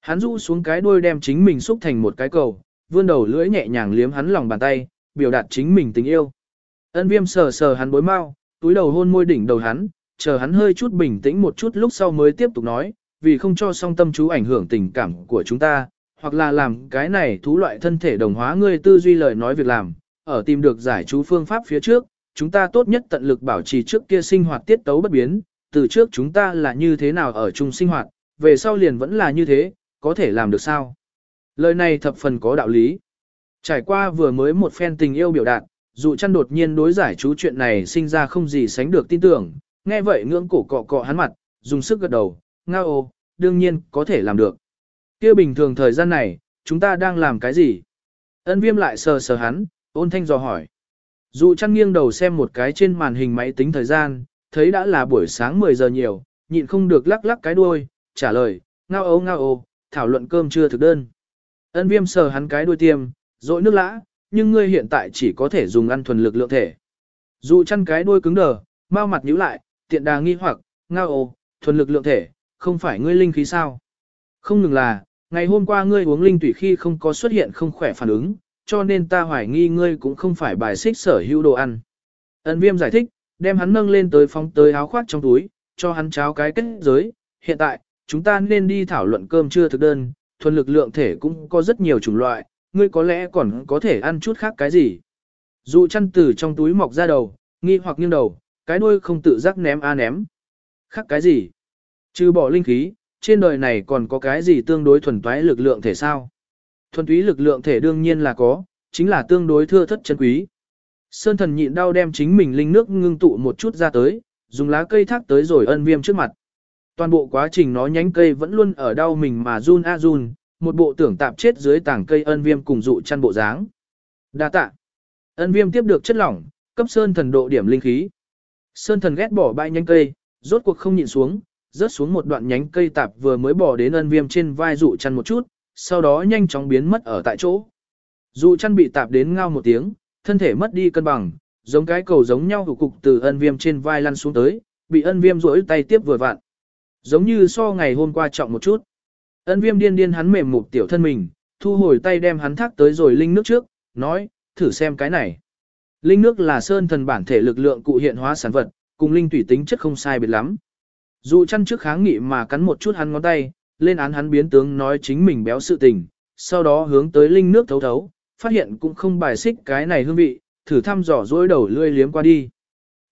Hắn rũ xuống cái đuôi đem chính mình xúc thành một cái cầu, vươn đầu lưỡi nhẹ nhàng liếm hắn lòng bàn tay, biểu đạt chính mình tình yêu. Ân viêm sờ sờ hắn bối mau, túi đầu hôn môi đỉnh đầu hắn, chờ hắn hơi chút bình tĩnh một chút lúc sau mới tiếp tục nói, vì không cho song tâm chú ảnh hưởng tình cảm của chúng ta, hoặc là làm cái này thú loại thân thể đồng hóa ngươi tư duy lời nói việc làm, ở tìm được giải chú phương pháp phía trước, chúng ta tốt nhất tận lực bảo trì trước kia sinh hoạt tiết tấu bất biến, từ trước chúng ta là như thế nào ở chung sinh hoạt, về sau liền vẫn là như thế, có thể làm được sao? Lời này thập phần có đạo lý. Trải qua vừa mới một phen tình yêu biểu đạt, dụ chăn đột nhiên đối giải chú chuyện này sinh ra không gì sánh được tin tưởng, nghe vậy ngưỡng cổ cọ cọ hắn mặt, dùng sức gật đầu, ngao ô, đương nhiên có thể làm được. kia bình thường thời gian này, chúng ta đang làm cái gì? Ân viêm lại sờ sờ hắn, ôn thanh dò hỏi. Dụ chăn nghiêng đầu xem một cái trên màn hình máy tính thời gian, thấy đã là buổi sáng 10 giờ nhiều, nhịn không được lắc lắc cái đuôi, trả lời, ngao ấu ngao ấu, thảo luận cơm chưa thực đơn. Ân viêm sờ hắn cái đuôi tiêm, rội nước lã, nhưng ngươi hiện tại chỉ có thể dùng ăn thuần lực lượng thể. Dụ chăn cái đuôi cứng đờ, mau mặt nhíu lại, tiện đà nghi hoặc, ngao ấu, thuần lực lượng thể, không phải ngươi linh khí sao? Không ngừng là, ngày hôm qua ngươi uống linh tủy khi không có xuất hiện không khỏe phản ứng, cho nên ta hoài nghi ngươi cũng không phải bài xích sở hữu đồ ăn. Ân viêm giải thích, đem hắn nâng lên tới phóng tới áo khoác trong túi, cho hắn cháo cái kết giới. Hiện tại, chúng ta nên đi thảo luận cơm trưa thực đơn, thuần lực lượng thể cũng có rất nhiều chủng loại, ngươi có lẽ còn có thể ăn chút khác cái gì. Dụ chăn từ trong túi mọc ra đầu, nghi hoặc nghiêng đầu, cái đuôi không tự giác ném a ném. Khác cái gì? Trừ bỏ linh khí, trên đời này còn có cái gì tương đối thuần toái lực lượng thể sao? Thuần túy lực lượng thể đương nhiên là có, chính là tương đối thưa thất chân quý. Sơn thần nhịn đau đem chính mình linh nước ngưng tụ một chút ra tới, dùng lá cây thác tới rồi ân viêm trước mặt. Toàn bộ quá trình nó nhánh cây vẫn luôn ở đau mình mà run a run, một bộ tưởng tạp chết dưới tảng cây ân viêm cùng dụ chăn bộ dáng. Đa tạ. Ân viêm tiếp được chất lỏng, cấp sơn thần độ điểm linh khí. Sơn thần ghét bỏ bãi nhánh cây, rốt cuộc không nhịn xuống, rớt xuống một đoạn nhánh cây tạp vừa mới bỏ đến ân viêm trên vai dụ chăn một chút, sau đó nhanh chóng biến mất ở tại chỗ. Dụ chăn bị tạp đến ngao một tiếng, thân thể mất đi cân bằng, giống cái cầu giống nhau thủ cục từ ân viêm trên vai lăn xuống tới, bị ân viêm rỗi tay tiếp vừa vặn. Giống như so ngày hôm qua trọng một chút. Ân viêm điên điên hắn mềm mục tiểu thân mình, thu hồi tay đem hắn thác tới rồi linh nước trước, nói, thử xem cái này. Linh nước là sơn thần bản thể lực lượng cụ hiện hóa sản vật, cùng linh tủy tính chất không sai biệt lắm. Dụ chăn trước kháng nghị mà cắn một chút hắn ngón tay, lên án hắn biến tướng nói chính mình béo sự tình, sau đó hướng tới linh nước thấu thấu, phát hiện cũng không bài xích cái này hương vị, thử thăm dò dối đầu lưỡi liếm qua đi.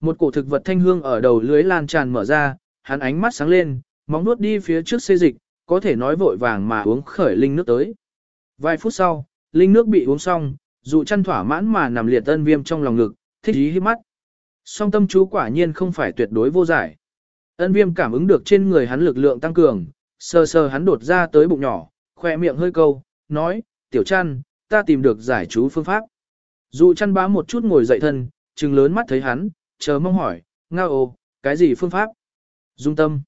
Một cổ thực vật thanh hương ở đầu lưới lan tràn mở ra, hắn ánh mắt sáng lên, móng nuốt đi phía trước xê dịch, có thể nói vội vàng mà uống khởi linh nước tới. Vài phút sau, linh nước bị uống xong, dụ chăn thỏa mãn mà nằm liệt tân viêm trong lòng ngực, thích ý hít mắt. Song tâm chú quả nhiên không phải tuyệt đối vô giải. Ân viêm cảm ứng được trên người hắn lực lượng tăng cường, sờ sờ hắn đột ra tới bụng nhỏ, khoe miệng hơi câu, nói, tiểu chăn, ta tìm được giải chú phương pháp. Dụ chăn bá một chút ngồi dậy thân, trừng lớn mắt thấy hắn, chờ mong hỏi, ngao ồ, cái gì phương pháp? Dung tâm.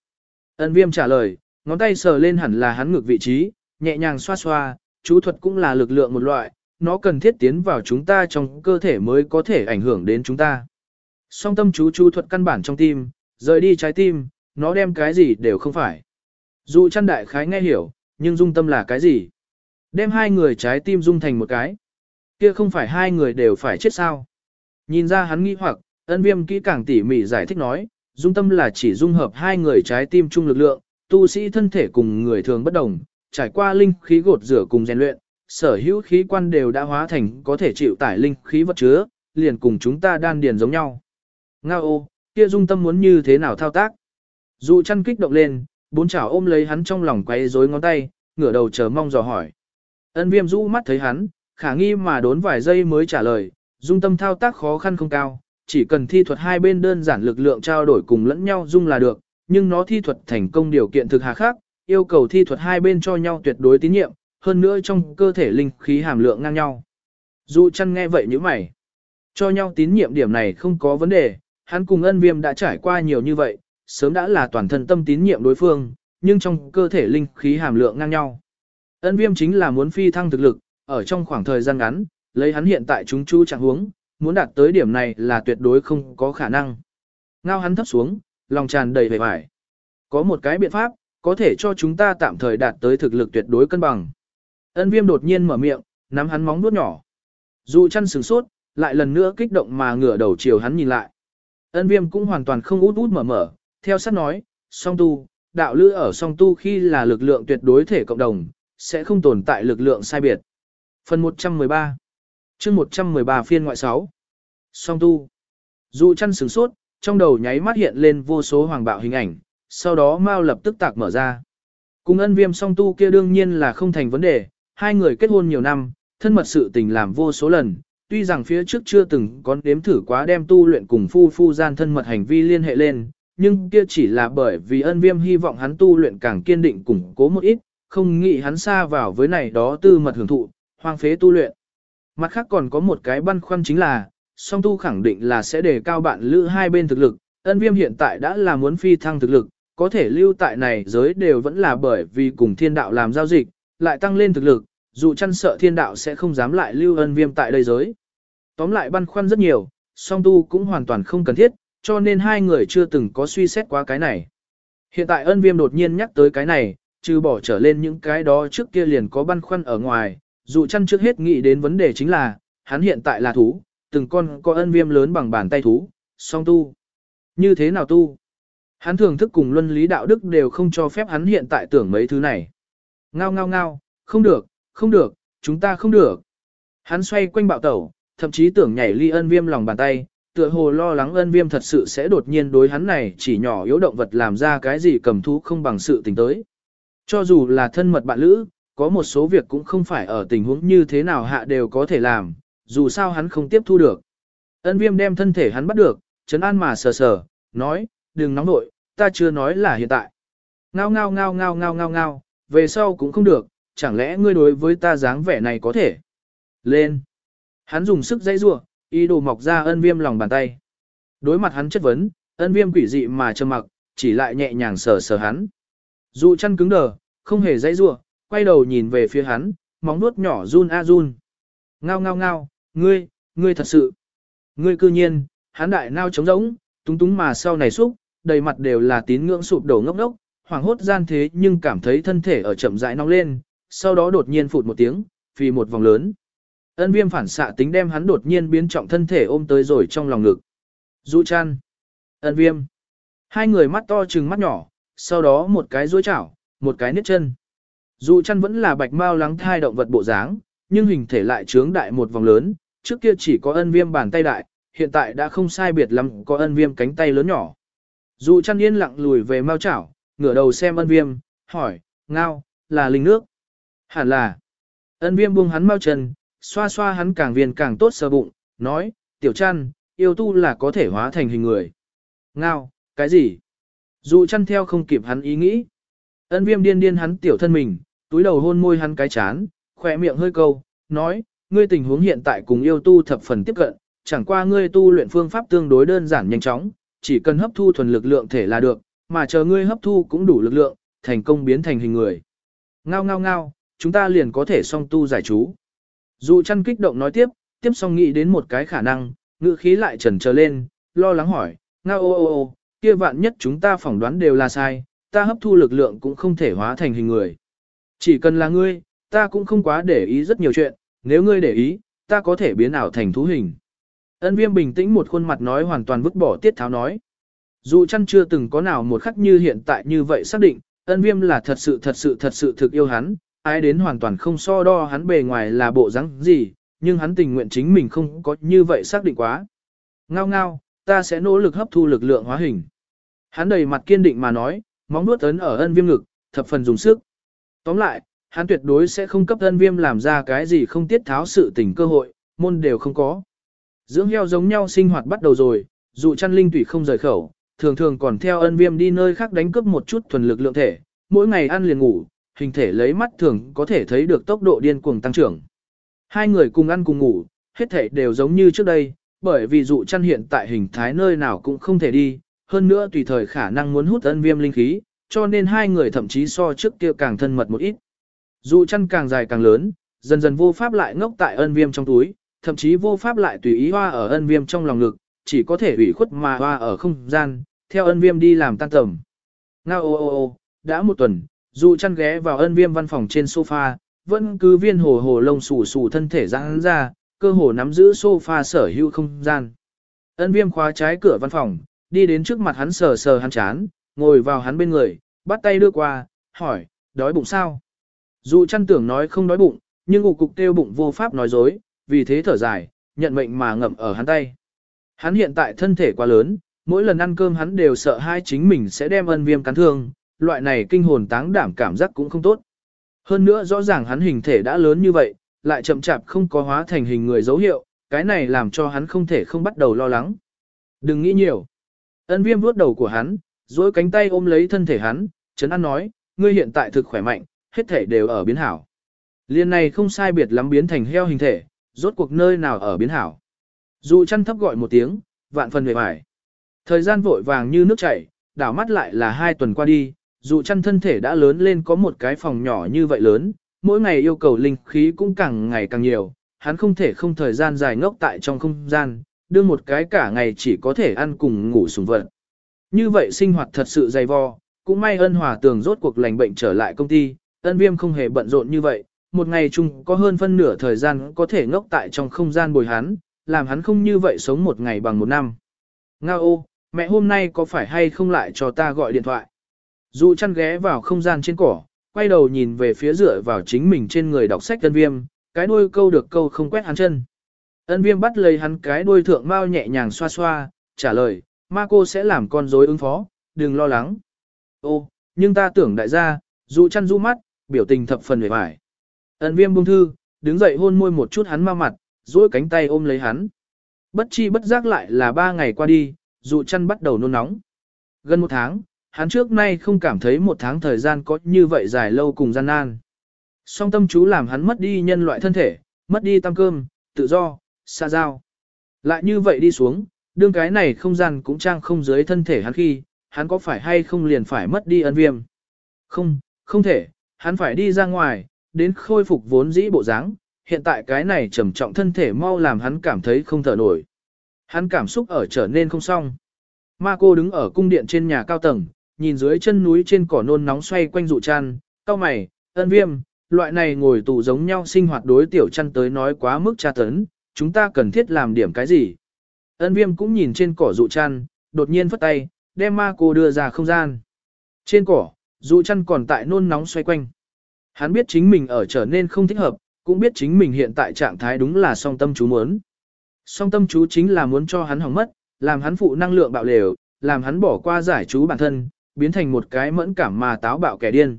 Ân viêm trả lời, ngón tay sờ lên hẳn là hắn ngược vị trí, nhẹ nhàng xoa xoa, chú thuật cũng là lực lượng một loại, nó cần thiết tiến vào chúng ta trong cơ thể mới có thể ảnh hưởng đến chúng ta. Song tâm chú chú thuật căn bản trong tim, rời đi trái tim, nó đem cái gì đều không phải. Dù chăn đại khái nghe hiểu, nhưng dung tâm là cái gì? Đem hai người trái tim dung thành một cái. Kia không phải hai người đều phải chết sao? Nhìn ra hắn nghi hoặc, ân viêm kỹ càng tỉ mỉ giải thích nói, dung tâm là chỉ dung hợp hai người trái tim chung lực lượng, tu sĩ thân thể cùng người thường bất đồng, trải qua linh khí gột rửa cùng rèn luyện, sở hữu khí quan đều đã hóa thành có thể chịu tải linh khí vật chứa, liền cùng chúng ta đan điền giống nhau. Ngao ô, kia dung tâm muốn như thế nào thao tác? Dụ chăn kích động lên, bốn chảo ôm lấy hắn trong lòng quay rối ngón tay, ngửa đầu chờ mong dò hỏi. Ân viêm rũ mắt thấy hắn, khả nghi mà đốn vài giây mới trả lời, dung tâm thao tác khó khăn không cao, chỉ cần thi thuật hai bên đơn giản lực lượng trao đổi cùng lẫn nhau dung là được, nhưng nó thi thuật thành công điều kiện thực hà khác, yêu cầu thi thuật hai bên cho nhau tuyệt đối tín nhiệm, hơn nữa trong cơ thể linh khí hàm lượng ngang nhau. Dụ chăn nghe vậy như mày. Cho nhau tín nhiệm điểm này không có vấn đề, hắn cùng ân viêm đã trải qua nhiều như vậy, sớm đã là toàn thân tâm tín nhiệm đối phương, nhưng trong cơ thể linh khí hàm lượng ngang nhau. Ân viêm chính là muốn phi thăng thực lực, ở trong khoảng thời gian ngắn, lấy hắn hiện tại chúng chu trạng huống, muốn đạt tới điểm này là tuyệt đối không có khả năng. Ngao hắn thấp xuống, lòng tràn đầy vẻ vải. Có một cái biện pháp, có thể cho chúng ta tạm thời đạt tới thực lực tuyệt đối cân bằng. Ân viêm đột nhiên mở miệng, nắm hắn móng nuốt nhỏ. Dù chăn sừng sốt, lại lần nữa kích động mà ngửa đầu chiều hắn nhìn lại. Ân viêm cũng hoàn toàn không út út mở mở, theo sát nói, song tu, đạo lữ ở song tu khi là lực lượng tuyệt đối thể cộng đồng, sẽ không tồn tại lực lượng sai biệt. Phần 113 chương 113 phiên ngoại 6 Song tu Dụ chăn sửng sốt, trong đầu nháy mắt hiện lên vô số hoàng bạo hình ảnh, sau đó Mao lập tức tạc mở ra. Cùng ân viêm song tu kia đương nhiên là không thành vấn đề, hai người kết hôn nhiều năm, thân mật sự tình làm vô số lần, tuy rằng phía trước chưa từng có đếm thử quá đem tu luyện cùng phu phu gian thân mật hành vi liên hệ lên, nhưng kia chỉ là bởi vì ân viêm hy vọng hắn tu luyện càng kiên định củng cố một ít, không nghĩ hắn xa vào với này đó tư mật hưởng thụ, hoang phế tu luyện. Mặt khác còn có một cái băn khoăn chính là, song tu khẳng định là sẽ đề cao bạn lữ hai bên thực lực, ân viêm hiện tại đã là muốn phi thăng thực lực, có thể lưu tại này giới đều vẫn là bởi vì cùng thiên đạo làm giao dịch, lại tăng lên thực lực, dù chăn sợ thiên đạo sẽ không dám lại lưu ân viêm tại đây giới. Tóm lại băn khoăn rất nhiều, song tu cũng hoàn toàn không cần thiết, cho nên hai người chưa từng có suy xét qua cái này. Hiện tại ân viêm đột nhiên nhắc tới cái này, trừ bỏ trở lên những cái đó trước kia liền có băn khoăn ở ngoài, dù chăn trước hết nghĩ đến vấn đề chính là, hắn hiện tại là thú, từng con có ân viêm lớn bằng bàn tay thú, song tu. Như thế nào tu? Hắn thường thức cùng luân lý đạo đức đều không cho phép hắn hiện tại tưởng mấy thứ này. Ngao ngao ngao, không được, không được, chúng ta không được. Hắn xoay quanh bạo tẩu, thậm chí tưởng nhảy ly ân viêm lòng bàn tay, tựa hồ lo lắng ân viêm thật sự sẽ đột nhiên đối hắn này chỉ nhỏ yếu động vật làm ra cái gì cầm thú không bằng sự tình tới. Cho dù là thân mật bạn lữ, có một số việc cũng không phải ở tình huống như thế nào hạ đều có thể làm, dù sao hắn không tiếp thu được. Ân viêm đem thân thể hắn bắt được, chấn an mà sờ sờ, nói, đừng nóng nội, ta chưa nói là hiện tại. Ngao ngao ngao ngao ngao ngao ngao, về sau cũng không được, chẳng lẽ ngươi đối với ta dáng vẻ này có thể. Lên. Hắn dùng sức dây rua, ý đồ mọc ra ân viêm lòng bàn tay. Đối mặt hắn chất vấn, ân viêm quỷ dị mà trầm mặc, chỉ lại nhẹ nhàng sờ sờ hắn. Dụ chăn cứng đờ, không hề dãy rủa, quay đầu nhìn về phía hắn, móng nuốt nhỏ run a run. Ngao ngao ngao, ngươi, ngươi thật sự. Ngươi cư nhiên, hắn đại nao trống rỗng, túng túng mà sau này xúc, đầy mặt đều là tín ngưỡng sụp đổ ngốc ngốc, hoảng hốt gian thế nhưng cảm thấy thân thể ở chậm rãi nóng lên, sau đó đột nhiên phụt một tiếng, vì một vòng lớn. Ân viêm phản xạ tính đem hắn đột nhiên biến trọng thân thể ôm tới rồi trong lòng ngực. Dụ chăn. Ân viêm. Hai người mắt to trừng mắt nhỏ, sau đó một cái dối chảo, một cái nít chân. dù chăn vẫn là bạch mao lắng thai động vật bộ dáng, nhưng hình thể lại trướng đại một vòng lớn, trước kia chỉ có ân viêm bàn tay đại, hiện tại đã không sai biệt lắm có ân viêm cánh tay lớn nhỏ. dù chăn yên lặng lùi về mao chảo, ngửa đầu xem ân viêm, hỏi, ngao, là linh nước. Hẳn là. Ân viêm buông hắn mau chân, xoa xoa hắn càng viên càng tốt sơ bụng, nói, tiểu chăn, yêu tu là có thể hóa thành hình người. Ngao, cái gì? dù chăn theo không kịp hắn ý nghĩ. Ân viêm điên điên hắn tiểu thân mình, túi đầu hôn môi hắn cái chán, khỏe miệng hơi câu, nói, ngươi tình huống hiện tại cùng yêu tu thập phần tiếp cận, chẳng qua ngươi tu luyện phương pháp tương đối đơn giản nhanh chóng, chỉ cần hấp thu thuần lực lượng thể là được, mà chờ ngươi hấp thu cũng đủ lực lượng, thành công biến thành hình người. Ngao ngao ngao, chúng ta liền có thể song tu giải chú. Dù chăn kích động nói tiếp, tiếp xong nghĩ đến một cái khả năng, ngữ khí lại trần trở lên, lo lắng hỏi, ngao ô ô ô, kia vạn nhất chúng ta phỏng đoán đều là sai, ta hấp thu lực lượng cũng không thể hóa thành hình người. Chỉ cần là ngươi, ta cũng không quá để ý rất nhiều chuyện, nếu ngươi để ý, ta có thể biến ảo thành thú hình. Ân viêm bình tĩnh một khuôn mặt nói hoàn toàn vứt bỏ tiết tháo nói. Dù chăn chưa từng có nào một khắc như hiện tại như vậy xác định, ân viêm là thật sự thật sự thật sự thực yêu hắn, ai đến hoàn toàn không so đo hắn bề ngoài là bộ rắn gì, nhưng hắn tình nguyện chính mình không có như vậy xác định quá. Ngao ngao, ta sẽ nỗ lực hấp thu lực lượng hóa hình. Hắn đầy mặt kiên định mà nói, móng nuốt ấn ở ân viêm ngực, thập phần dùng sức. Tóm lại, hắn tuyệt đối sẽ không cấp ân viêm làm ra cái gì không tiết tháo sự tình cơ hội, môn đều không có. Dưỡng heo giống nhau sinh hoạt bắt đầu rồi, dù chăn linh tủy không rời khẩu, thường thường còn theo ân viêm đi nơi khác đánh cướp một chút thuần lực lượng thể, mỗi ngày ăn liền ngủ, hình thể lấy mắt thường có thể thấy được tốc độ điên cuồng tăng trưởng. Hai người cùng ăn cùng ngủ, hết thể đều giống như trước đây, bởi vì dụ chăn hiện tại hình thái nơi nào cũng không thể đi, hơn nữa tùy thời khả năng muốn hút ân viêm linh khí, cho nên hai người thậm chí so trước kia càng thân mật một ít. dù chăn càng dài càng lớn, dần dần vô pháp lại ngốc tại ân viêm trong túi, thậm chí vô pháp lại tùy ý hoa ở ân viêm trong lòng ngực, chỉ có thể ủy khuất mà hoa ở không gian, theo ân viêm đi làm tan tầm. Ngao ô ô ô, đã một tuần, dù chăn ghé vào ân viêm văn phòng trên sofa, vẫn cứ viên hồ hồ lông xù xù thân thể ra hắn ra, cơ hồ nắm giữ sofa sở hữu không gian. Ân viêm khóa trái cửa văn phòng, đi đến trước mặt hắn sờ sờ hắn chán, ngồi vào hắn bên người, bắt tay đưa qua, hỏi, đói bụng sao? Dụ chăn tưởng nói không đói bụng, nhưng ụ cục tiêu bụng vô pháp nói dối, vì thế thở dài, nhận mệnh mà ngậm ở hắn tay. Hắn hiện tại thân thể quá lớn, mỗi lần ăn cơm hắn đều sợ hai chính mình sẽ đem ân viêm cắn thương, loại này kinh hồn táng đảm cảm giác cũng không tốt. Hơn nữa rõ ràng hắn hình thể đã lớn như vậy, lại chậm chạp không có hóa thành hình người dấu hiệu, cái này làm cho hắn không thể không bắt đầu lo lắng. Đừng nghĩ nhiều. Ân viêm vuốt đầu của hắn, dối cánh tay ôm lấy thân thể hắn, Trấn an nói, ngươi hiện tại thực khỏe mạnh, hết thể đều ở biến hảo. Liên này không sai biệt lắm biến thành heo hình thể, rốt cuộc nơi nào ở biến hảo. Dụ chăn thấp gọi một tiếng, vạn phần về mải. Thời gian vội vàng như nước chảy, đảo mắt lại là hai tuần qua đi, dụ chăn thân thể đã lớn lên có một cái phòng nhỏ như vậy lớn, mỗi ngày yêu cầu linh khí cũng càng ngày càng nhiều, hắn không thể không thời gian dài ngốc tại trong không gian, đưa một cái cả ngày chỉ có thể ăn cùng ngủ sùng vật. Như vậy sinh hoạt thật sự dày vò, cũng may ân hòa tường rốt cuộc lành bệnh trở lại công ty, ân viêm không hề bận rộn như vậy, một ngày chung có hơn phân nửa thời gian có thể ngốc tại trong không gian bồi hắn, làm hắn không như vậy sống một ngày bằng một năm. Nga ô, mẹ hôm nay có phải hay không lại cho ta gọi điện thoại? Dụ chăn ghé vào không gian trên cỏ, quay đầu nhìn về phía dựa vào chính mình trên người đọc sách ân viêm, cái đuôi câu được câu không quét hắn chân. Ân viêm bắt lấy hắn cái đuôi thượng mau nhẹ nhàng xoa xoa, trả lời, ma cô sẽ làm con rối ứng phó, đừng lo lắng. Ô, nhưng ta tưởng đại gia, dụ chăn du mắt, biểu tình thập phần vẻ vải. Ân viêm buông thư, đứng dậy hôn môi một chút hắn ma mặt, duỗi cánh tay ôm lấy hắn. Bất chi bất giác lại là ba ngày qua đi, dụ chăn bắt đầu nôn nóng. Gần một tháng, hắn trước nay không cảm thấy một tháng thời gian có như vậy dài lâu cùng gian nan. Song tâm chú làm hắn mất đi nhân loại thân thể, mất đi tăng cơm, tự do, xa giao. Lại như vậy đi xuống, đương cái này không gian cũng trang không dưới thân thể hắn khi, hắn có phải hay không liền phải mất đi ân viêm. Không, không thể, hắn phải đi ra ngoài, đến khôi phục vốn dĩ bộ dáng. hiện tại cái này trầm trọng thân thể mau làm hắn cảm thấy không thở nổi. Hắn cảm xúc ở trở nên không xong. Ma cô đứng ở cung điện trên nhà cao tầng, nhìn dưới chân núi trên cỏ nôn nóng xoay quanh dụ chăn, cao mày, ân viêm, loại này ngồi tù giống nhau sinh hoạt đối tiểu chăn tới nói quá mức tra tấn, chúng ta cần thiết làm điểm cái gì. Ân viêm cũng nhìn trên cỏ dụ chăn, đột nhiên phất tay, đem ma cô đưa ra không gian. Trên cỏ, dụ chăn còn tại nôn nóng xoay quanh. Hắn biết chính mình ở trở nên không thích hợp, cũng biết chính mình hiện tại trạng thái đúng là song tâm chú muốn. Song tâm chú chính là muốn cho hắn hỏng mất, làm hắn phụ năng lượng bạo lều, làm hắn bỏ qua giải chú bản thân, biến thành một cái mẫn cảm mà táo bạo kẻ điên.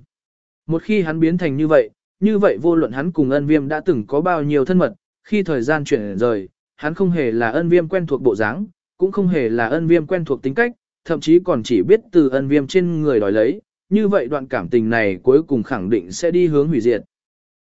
Một khi hắn biến thành như vậy, như vậy vô luận hắn cùng ân viêm đã từng có bao nhiêu thân mật, khi thời gian chuyển rời, hắn không hề là ân viêm quen thuộc bộ dáng, cũng không hề là ân viêm quen thuộc tính cách, thậm chí còn chỉ biết từ ân viêm trên người đòi lấy, như vậy đoạn cảm tình này cuối cùng khẳng định sẽ đi hướng hủy diệt.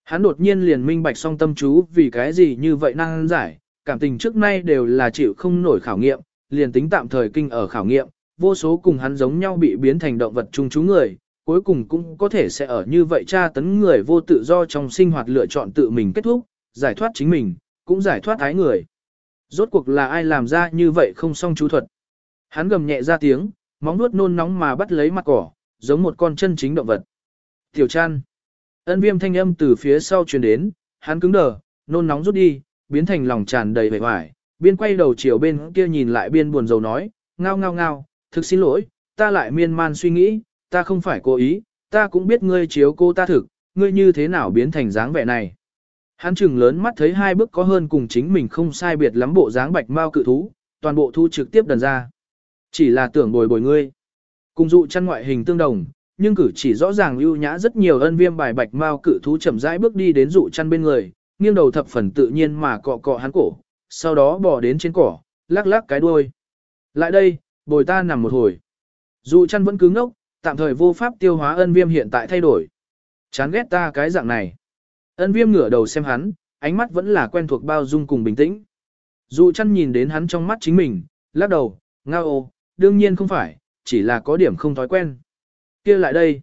Hắn đột nhiên liền minh bạch song tâm chú vì cái gì như vậy năng giải, cảm tình trước nay đều là chịu không nổi khảo nghiệm, liền tính tạm thời kinh ở khảo nghiệm, vô số cùng hắn giống nhau bị biến thành động vật chung chú người, cuối cùng cũng có thể sẽ ở như vậy tra tấn người vô tự do trong sinh hoạt lựa chọn tự mình kết thúc, giải thoát chính mình, cũng giải thoát ái người. Rốt cuộc là ai làm ra như vậy không xong chú thuật. Hắn gầm nhẹ ra tiếng, móng nuốt nôn nóng mà bắt lấy mặt cỏ, giống một con chân chính động vật. Tiểu chăn. Ân viêm thanh âm từ phía sau truyền đến, hắn cứng đờ, nôn nóng rút đi, biến thành lòng tràn đầy vẻ vải. Biên quay đầu chiều bên kia nhìn lại biên buồn rầu nói, ngao ngao ngao, thực xin lỗi, ta lại miên man suy nghĩ, ta không phải cố ý, ta cũng biết ngươi chiếu cô ta thực, ngươi như thế nào biến thành dáng vẻ này. Hắn chừng lớn mắt thấy hai bước có hơn cùng chính mình không sai biệt lắm bộ dáng bạch mao cự thú, toàn bộ thu trực tiếp đần ra. Chỉ là tưởng bồi bồi ngươi. Cùng dụ chăn ngoại hình tương đồng, nhưng cử chỉ rõ ràng ưu nhã rất nhiều ân viêm bài bạch mao cự thú chậm rãi bước đi đến dụ chăn bên người, nghiêng đầu thập phần tự nhiên mà cọ cọ hắn cổ, sau đó bỏ đến trên cỏ, lắc lắc cái đuôi. Lại đây, bồi ta nằm một hồi. Dụ chăn vẫn cứng ngốc, tạm thời vô pháp tiêu hóa ân viêm hiện tại thay đổi. Chán ghét ta cái dạng này. Ân viêm ngửa đầu xem hắn, ánh mắt vẫn là quen thuộc bao dung cùng bình tĩnh. Dụ chăn nhìn đến hắn trong mắt chính mình, lắc đầu, ngao ô, đương nhiên không phải, chỉ là có điểm không thói quen. kia lại đây.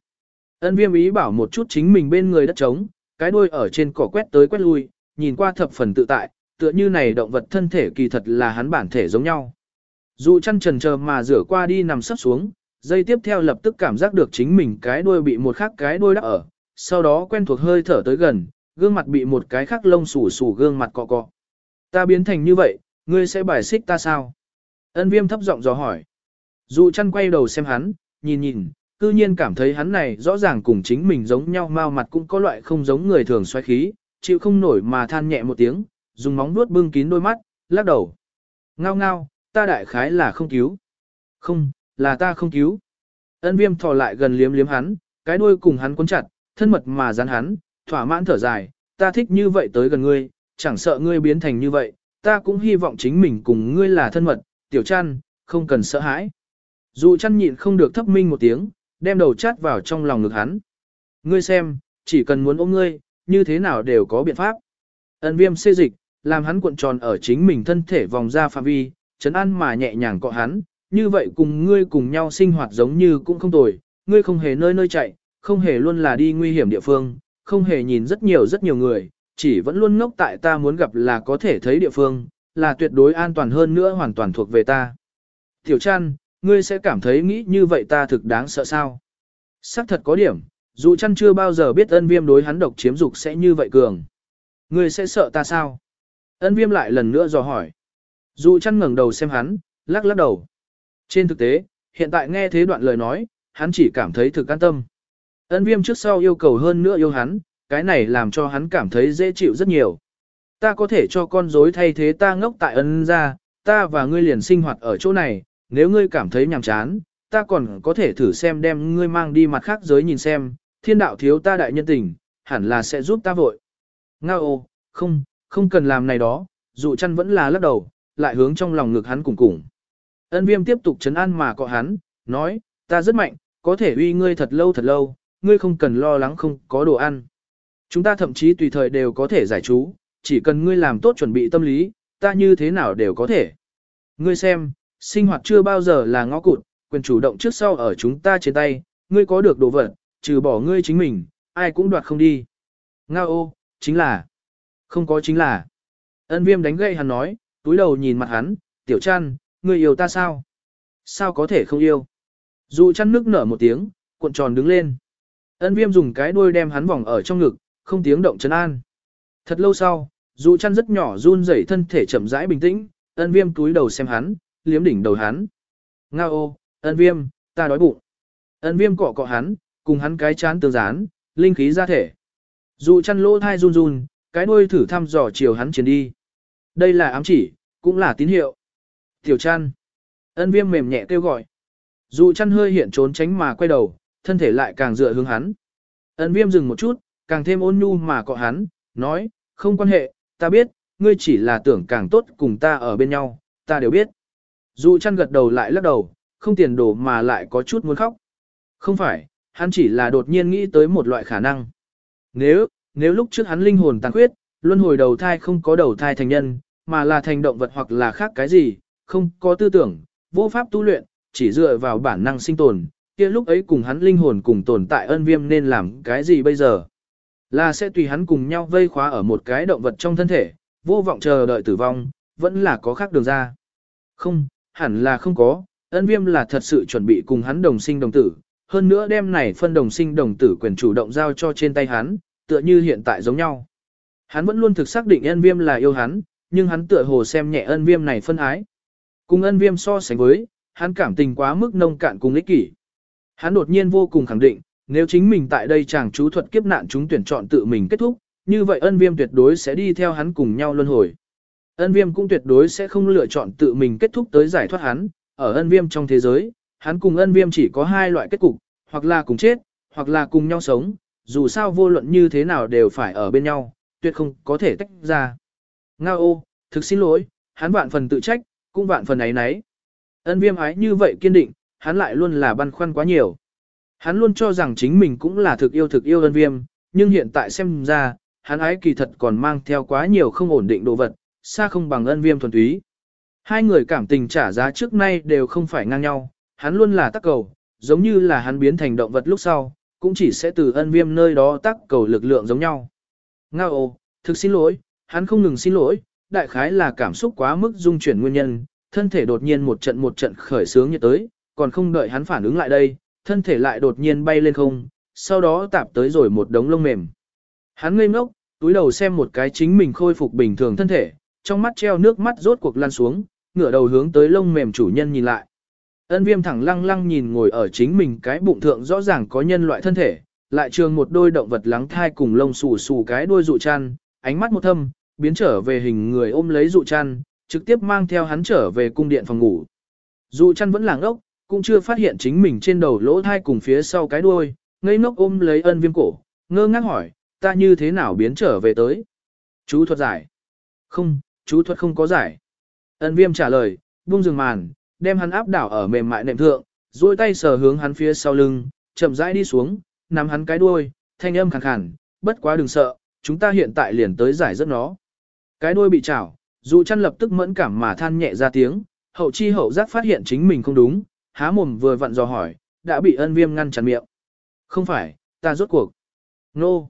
Ân viêm ý bảo một chút chính mình bên người đất trống, cái đuôi ở trên cỏ quét tới quét lui, nhìn qua thập phần tự tại, tựa như này động vật thân thể kỳ thật là hắn bản thể giống nhau. Dụ chăn trần chờ mà rửa qua đi nằm sấp xuống, dây tiếp theo lập tức cảm giác được chính mình cái đuôi bị một khác cái đuôi đắp ở, sau đó quen thuộc hơi thở tới gần, gương mặt bị một cái khắc lông xù xù gương mặt cọ cọ. Ta biến thành như vậy, ngươi sẽ bài xích ta sao? Ân viêm thấp giọng dò hỏi. Dụ chăn quay đầu xem hắn, nhìn nhìn, cư nhiên cảm thấy hắn này rõ ràng cùng chính mình giống nhau mau mặt cũng có loại không giống người thường xoay khí, chịu không nổi mà than nhẹ một tiếng, dùng móng vuốt bưng kín đôi mắt, lắc đầu. Ngao ngao, ta đại khái là không cứu. Không, là ta không cứu. Ân viêm thò lại gần liếm liếm hắn, cái đuôi cùng hắn cuốn chặt, thân mật mà dán hắn, thỏa mãn thở dài, ta thích như vậy tới gần ngươi, chẳng sợ ngươi biến thành như vậy, ta cũng hy vọng chính mình cùng ngươi là thân mật, tiểu chăn, không cần sợ hãi. Dù chăn nhịn không được thấp minh một tiếng, đem đầu chát vào trong lòng ngực hắn. Ngươi xem, chỉ cần muốn ôm ngươi, như thế nào đều có biện pháp. ấn viêm xê dịch, làm hắn cuộn tròn ở chính mình thân thể vòng ra phạm vi, chấn an mà nhẹ nhàng cọ hắn, như vậy cùng ngươi cùng nhau sinh hoạt giống như cũng không tồi, ngươi không hề nơi nơi chạy, không hề luôn là đi nguy hiểm địa phương, không hề nhìn rất nhiều rất nhiều người, chỉ vẫn luôn ngốc tại ta muốn gặp là có thể thấy địa phương, là tuyệt đối an toàn hơn nữa hoàn toàn thuộc về ta. Tiểu chăn, ngươi sẽ cảm thấy nghĩ như vậy ta thực đáng sợ sao? Sắc thật có điểm, dù chăn chưa bao giờ biết ân viêm đối hắn độc chiếm dục sẽ như vậy cường. Ngươi sẽ sợ ta sao? Ân viêm lại lần nữa dò hỏi. Dù chăn ngẩng đầu xem hắn, lắc lắc đầu. Trên thực tế, hiện tại nghe thế đoạn lời nói, hắn chỉ cảm thấy thực an tâm. Ân viêm trước sau yêu cầu hơn nữa yêu hắn, cái này làm cho hắn cảm thấy dễ chịu rất nhiều. Ta có thể cho con rối thay thế ta ngốc tại ân ra, ta và ngươi liền sinh hoạt ở chỗ này, nếu ngươi cảm thấy nhàm chán, ta còn có thể thử xem đem ngươi mang đi mặt khác giới nhìn xem, thiên đạo thiếu ta đại nhân tình, hẳn là sẽ giúp ta vội. Ngao ô, không, không cần làm này đó, dụ chăn vẫn là lắc đầu, lại hướng trong lòng ngực hắn cùng cùng. Ân viêm tiếp tục chấn an mà cọ hắn, nói, ta rất mạnh, có thể uy ngươi thật lâu thật lâu, ngươi không cần lo lắng không có đồ ăn. Chúng ta thậm chí tùy thời đều có thể giải chú, chỉ cần ngươi làm tốt chuẩn bị tâm lý, ta như thế nào đều có thể. Ngươi xem, sinh hoạt chưa bao giờ là ngõ cụt, quyền chủ động trước sau ở chúng ta trên tay, ngươi có được đồ vật, trừ bỏ ngươi chính mình, ai cũng đoạt không đi. Nga ô, chính là, không có chính là. Ân viêm đánh gậy hắn nói, túi đầu nhìn mặt hắn, tiểu chăn, ngươi yêu ta sao? Sao có thể không yêu? Dụ chăn nước nở một tiếng, cuộn tròn đứng lên. Ân viêm dùng cái đuôi đem hắn vòng ở trong ngực, không tiếng động chấn an. Thật lâu sau, dụ chăn rất nhỏ run rẩy thân thể chậm rãi bình tĩnh, ân viêm túi đầu xem hắn, liếm đỉnh đầu hắn. Nga ô, ân viêm, ta đói bụng. Ân viêm cọ cọ hắn, cùng hắn cái chán tương dán, linh khí ra thể. Dụ chăn lỗ thai run run, cái đuôi thử thăm dò chiều hắn chiến đi. Đây là ám chỉ, cũng là tín hiệu. Tiểu chăn. Ân viêm mềm nhẹ kêu gọi. Dụ chăn hơi hiện trốn tránh mà quay đầu, thân thể lại càng dựa hướng hắn. Ân viêm dừng một chút, càng thêm ôn nhu mà cọ hắn, nói, không quan hệ, ta biết, ngươi chỉ là tưởng càng tốt cùng ta ở bên nhau, ta đều biết. Dụ chăn gật đầu lại lắc đầu, không tiền đồ mà lại có chút muốn khóc. Không phải, hắn chỉ là đột nhiên nghĩ tới một loại khả năng. Nếu, nếu lúc trước hắn linh hồn tàn khuyết, luân hồi đầu thai không có đầu thai thành nhân, mà là thành động vật hoặc là khác cái gì, không có tư tưởng, vô pháp tu luyện, chỉ dựa vào bản năng sinh tồn, kia lúc ấy cùng hắn linh hồn cùng tồn tại ân viêm nên làm cái gì bây giờ? Là sẽ tùy hắn cùng nhau vây khóa ở một cái động vật trong thân thể, vô vọng chờ đợi tử vong, vẫn là có khác đường ra. Không, hẳn là không có, ân viêm là thật sự chuẩn bị cùng hắn đồng sinh đồng tử, hơn nữa đem này phân đồng sinh đồng tử quyền chủ động giao cho trên tay hắn, tựa như hiện tại giống nhau. Hắn vẫn luôn thực xác định ân viêm là yêu hắn, nhưng hắn tựa hồ xem nhẹ ân viêm này phân ái. Cùng ân viêm so sánh với, hắn cảm tình quá mức nông cạn cùng ích kỷ. Hắn đột nhiên vô cùng khẳng định, nếu chính mình tại đây chàng chú thuật kiếp nạn chúng tuyển chọn tự mình kết thúc, như vậy ân viêm tuyệt đối sẽ đi theo hắn cùng nhau luân hồi. Ân viêm cũng tuyệt đối sẽ không lựa chọn tự mình kết thúc tới giải thoát hắn, ở ân viêm trong thế giới, hắn cùng ân viêm chỉ có hai loại kết cục, hoặc là cùng chết, hoặc là cùng nhau sống, dù sao vô luận như thế nào đều phải ở bên nhau, tuyệt không có thể tách ra. Nga ô, thực xin lỗi, hắn vạn phần tự trách, cũng vạn phần ấy nấy. Ân viêm ái như vậy kiên định, hắn lại luôn là băn khoăn quá nhiều. Hắn luôn cho rằng chính mình cũng là thực yêu thực yêu ân viêm, nhưng hiện tại xem ra, hắn ái kỳ thật còn mang theo quá nhiều không ổn định đồ vật, xa không bằng ân viêm thuần túy. Hai người cảm tình trả giá trước nay đều không phải ngang nhau, hắn luôn là tắc cầu, giống như là hắn biến thành động vật lúc sau, cũng chỉ sẽ từ ân viêm nơi đó tắc cầu lực lượng giống nhau. Ngao ồ, thực xin lỗi, hắn không ngừng xin lỗi, đại khái là cảm xúc quá mức dung chuyển nguyên nhân, thân thể đột nhiên một trận một trận khởi sướng như tới, còn không đợi hắn phản ứng lại đây, thân thể lại đột nhiên bay lên không, sau đó tạp tới rồi một đống lông mềm. Hắn ngây ngốc, túi đầu xem một cái chính mình khôi phục bình thường thân thể, trong mắt treo nước mắt rốt cuộc lăn xuống, ngửa đầu hướng tới lông mềm chủ nhân nhìn lại. Ân viêm thẳng lăng lăng nhìn ngồi ở chính mình cái bụng thượng rõ ràng có nhân loại thân thể, lại trường một đôi động vật lắng thai cùng lông xù xù cái đôi dụ chăn, ánh mắt một thâm, biến trở về hình người ôm lấy dụ chăn, trực tiếp mang theo hắn trở về cung điện phòng ngủ. Dụ chăn vẫn làng ốc, cũng chưa phát hiện chính mình trên đầu lỗ thai cùng phía sau cái đuôi, ngây ngốc ôm lấy ân viêm cổ, ngơ ngác hỏi, ta như thế nào biến trở về tới? Chú thuật giải. Không, chú thuật không có giải. Ân viêm trả lời, buông rừng màn, đem hắn áp đảo ở mềm mại nệm thượng, duỗi tay sờ hướng hắn phía sau lưng, chậm rãi đi xuống, nắm hắn cái đuôi, thanh âm khàn khàn, bất quá đừng sợ, chúng ta hiện tại liền tới giải rất nó. Cái đuôi bị chảo, dù chăn lập tức mẫn cảm mà than nhẹ ra tiếng, hậu chi hậu giác phát hiện chính mình không đúng, há mồm vừa vặn dò hỏi, đã bị ân viêm ngăn chặn miệng. Không phải, ta rốt cuộc. Nô. No.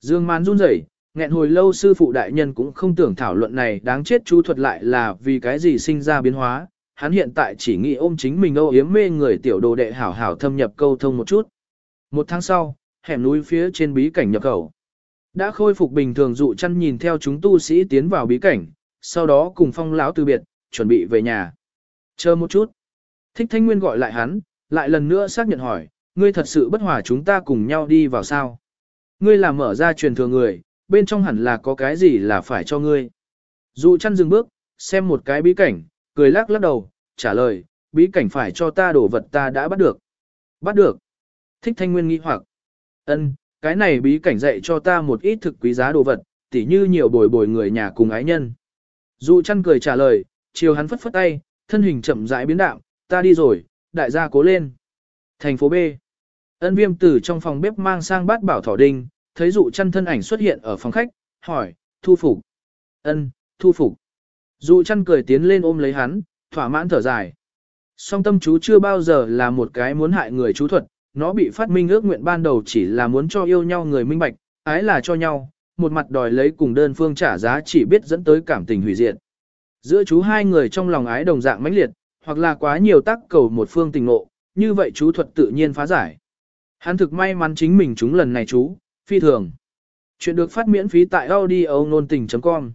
Dương mán run rẩy, nghẹn hồi lâu sư phụ đại nhân cũng không tưởng thảo luận này đáng chết chú thuật lại là vì cái gì sinh ra biến hóa. Hắn hiện tại chỉ nghĩ ôm chính mình âu yếm mê người tiểu đồ đệ hảo hảo thâm nhập câu thông một chút. Một tháng sau, hẻm núi phía trên bí cảnh nhập khẩu. Đã khôi phục bình thường dụ chăn nhìn theo chúng tu sĩ tiến vào bí cảnh, sau đó cùng phong lão từ biệt, chuẩn bị về nhà. Chờ một chút. Thích Thanh Nguyên gọi lại hắn, lại lần nữa xác nhận hỏi, ngươi thật sự bất hòa chúng ta cùng nhau đi vào sao? Ngươi là mở ra truyền thừa người, bên trong hẳn là có cái gì là phải cho ngươi. Dụ chăn dừng bước, xem một cái bí cảnh, cười lắc lắc đầu, trả lời, bí cảnh phải cho ta đổ vật ta đã bắt được. Bắt được. Thích Thanh Nguyên nghi hoặc. ân cái này bí cảnh dạy cho ta một ít thực quý giá đồ vật, tỉ như nhiều bồi bồi người nhà cùng ái nhân. Dụ chăn cười trả lời, chiều hắn phất phất tay, thân hình chậm rãi biến đạo, ta đi rồi, đại gia cố lên. Thành phố B. Ân viêm từ trong phòng bếp mang sang bát bảo thỏ đinh, thấy dụ chăn thân ảnh xuất hiện ở phòng khách, hỏi, thu phục. Ân, thu phục. Dụ chăn cười tiến lên ôm lấy hắn, thỏa mãn thở dài. Song tâm chú chưa bao giờ là một cái muốn hại người chú thuật, nó bị phát minh ước nguyện ban đầu chỉ là muốn cho yêu nhau người minh bạch, ái là cho nhau, một mặt đòi lấy cùng đơn phương trả giá chỉ biết dẫn tới cảm tình hủy diệt. Giữa chú hai người trong lòng ái đồng dạng mãnh liệt, hoặc là quá nhiều tác cầu một phương tình ngộ, như vậy chú thuật tự nhiên phá giải. Hắn thực may mắn chính mình chúng lần này chú, phi thường. Chuyện được phát miễn phí tại audio nôn tình.com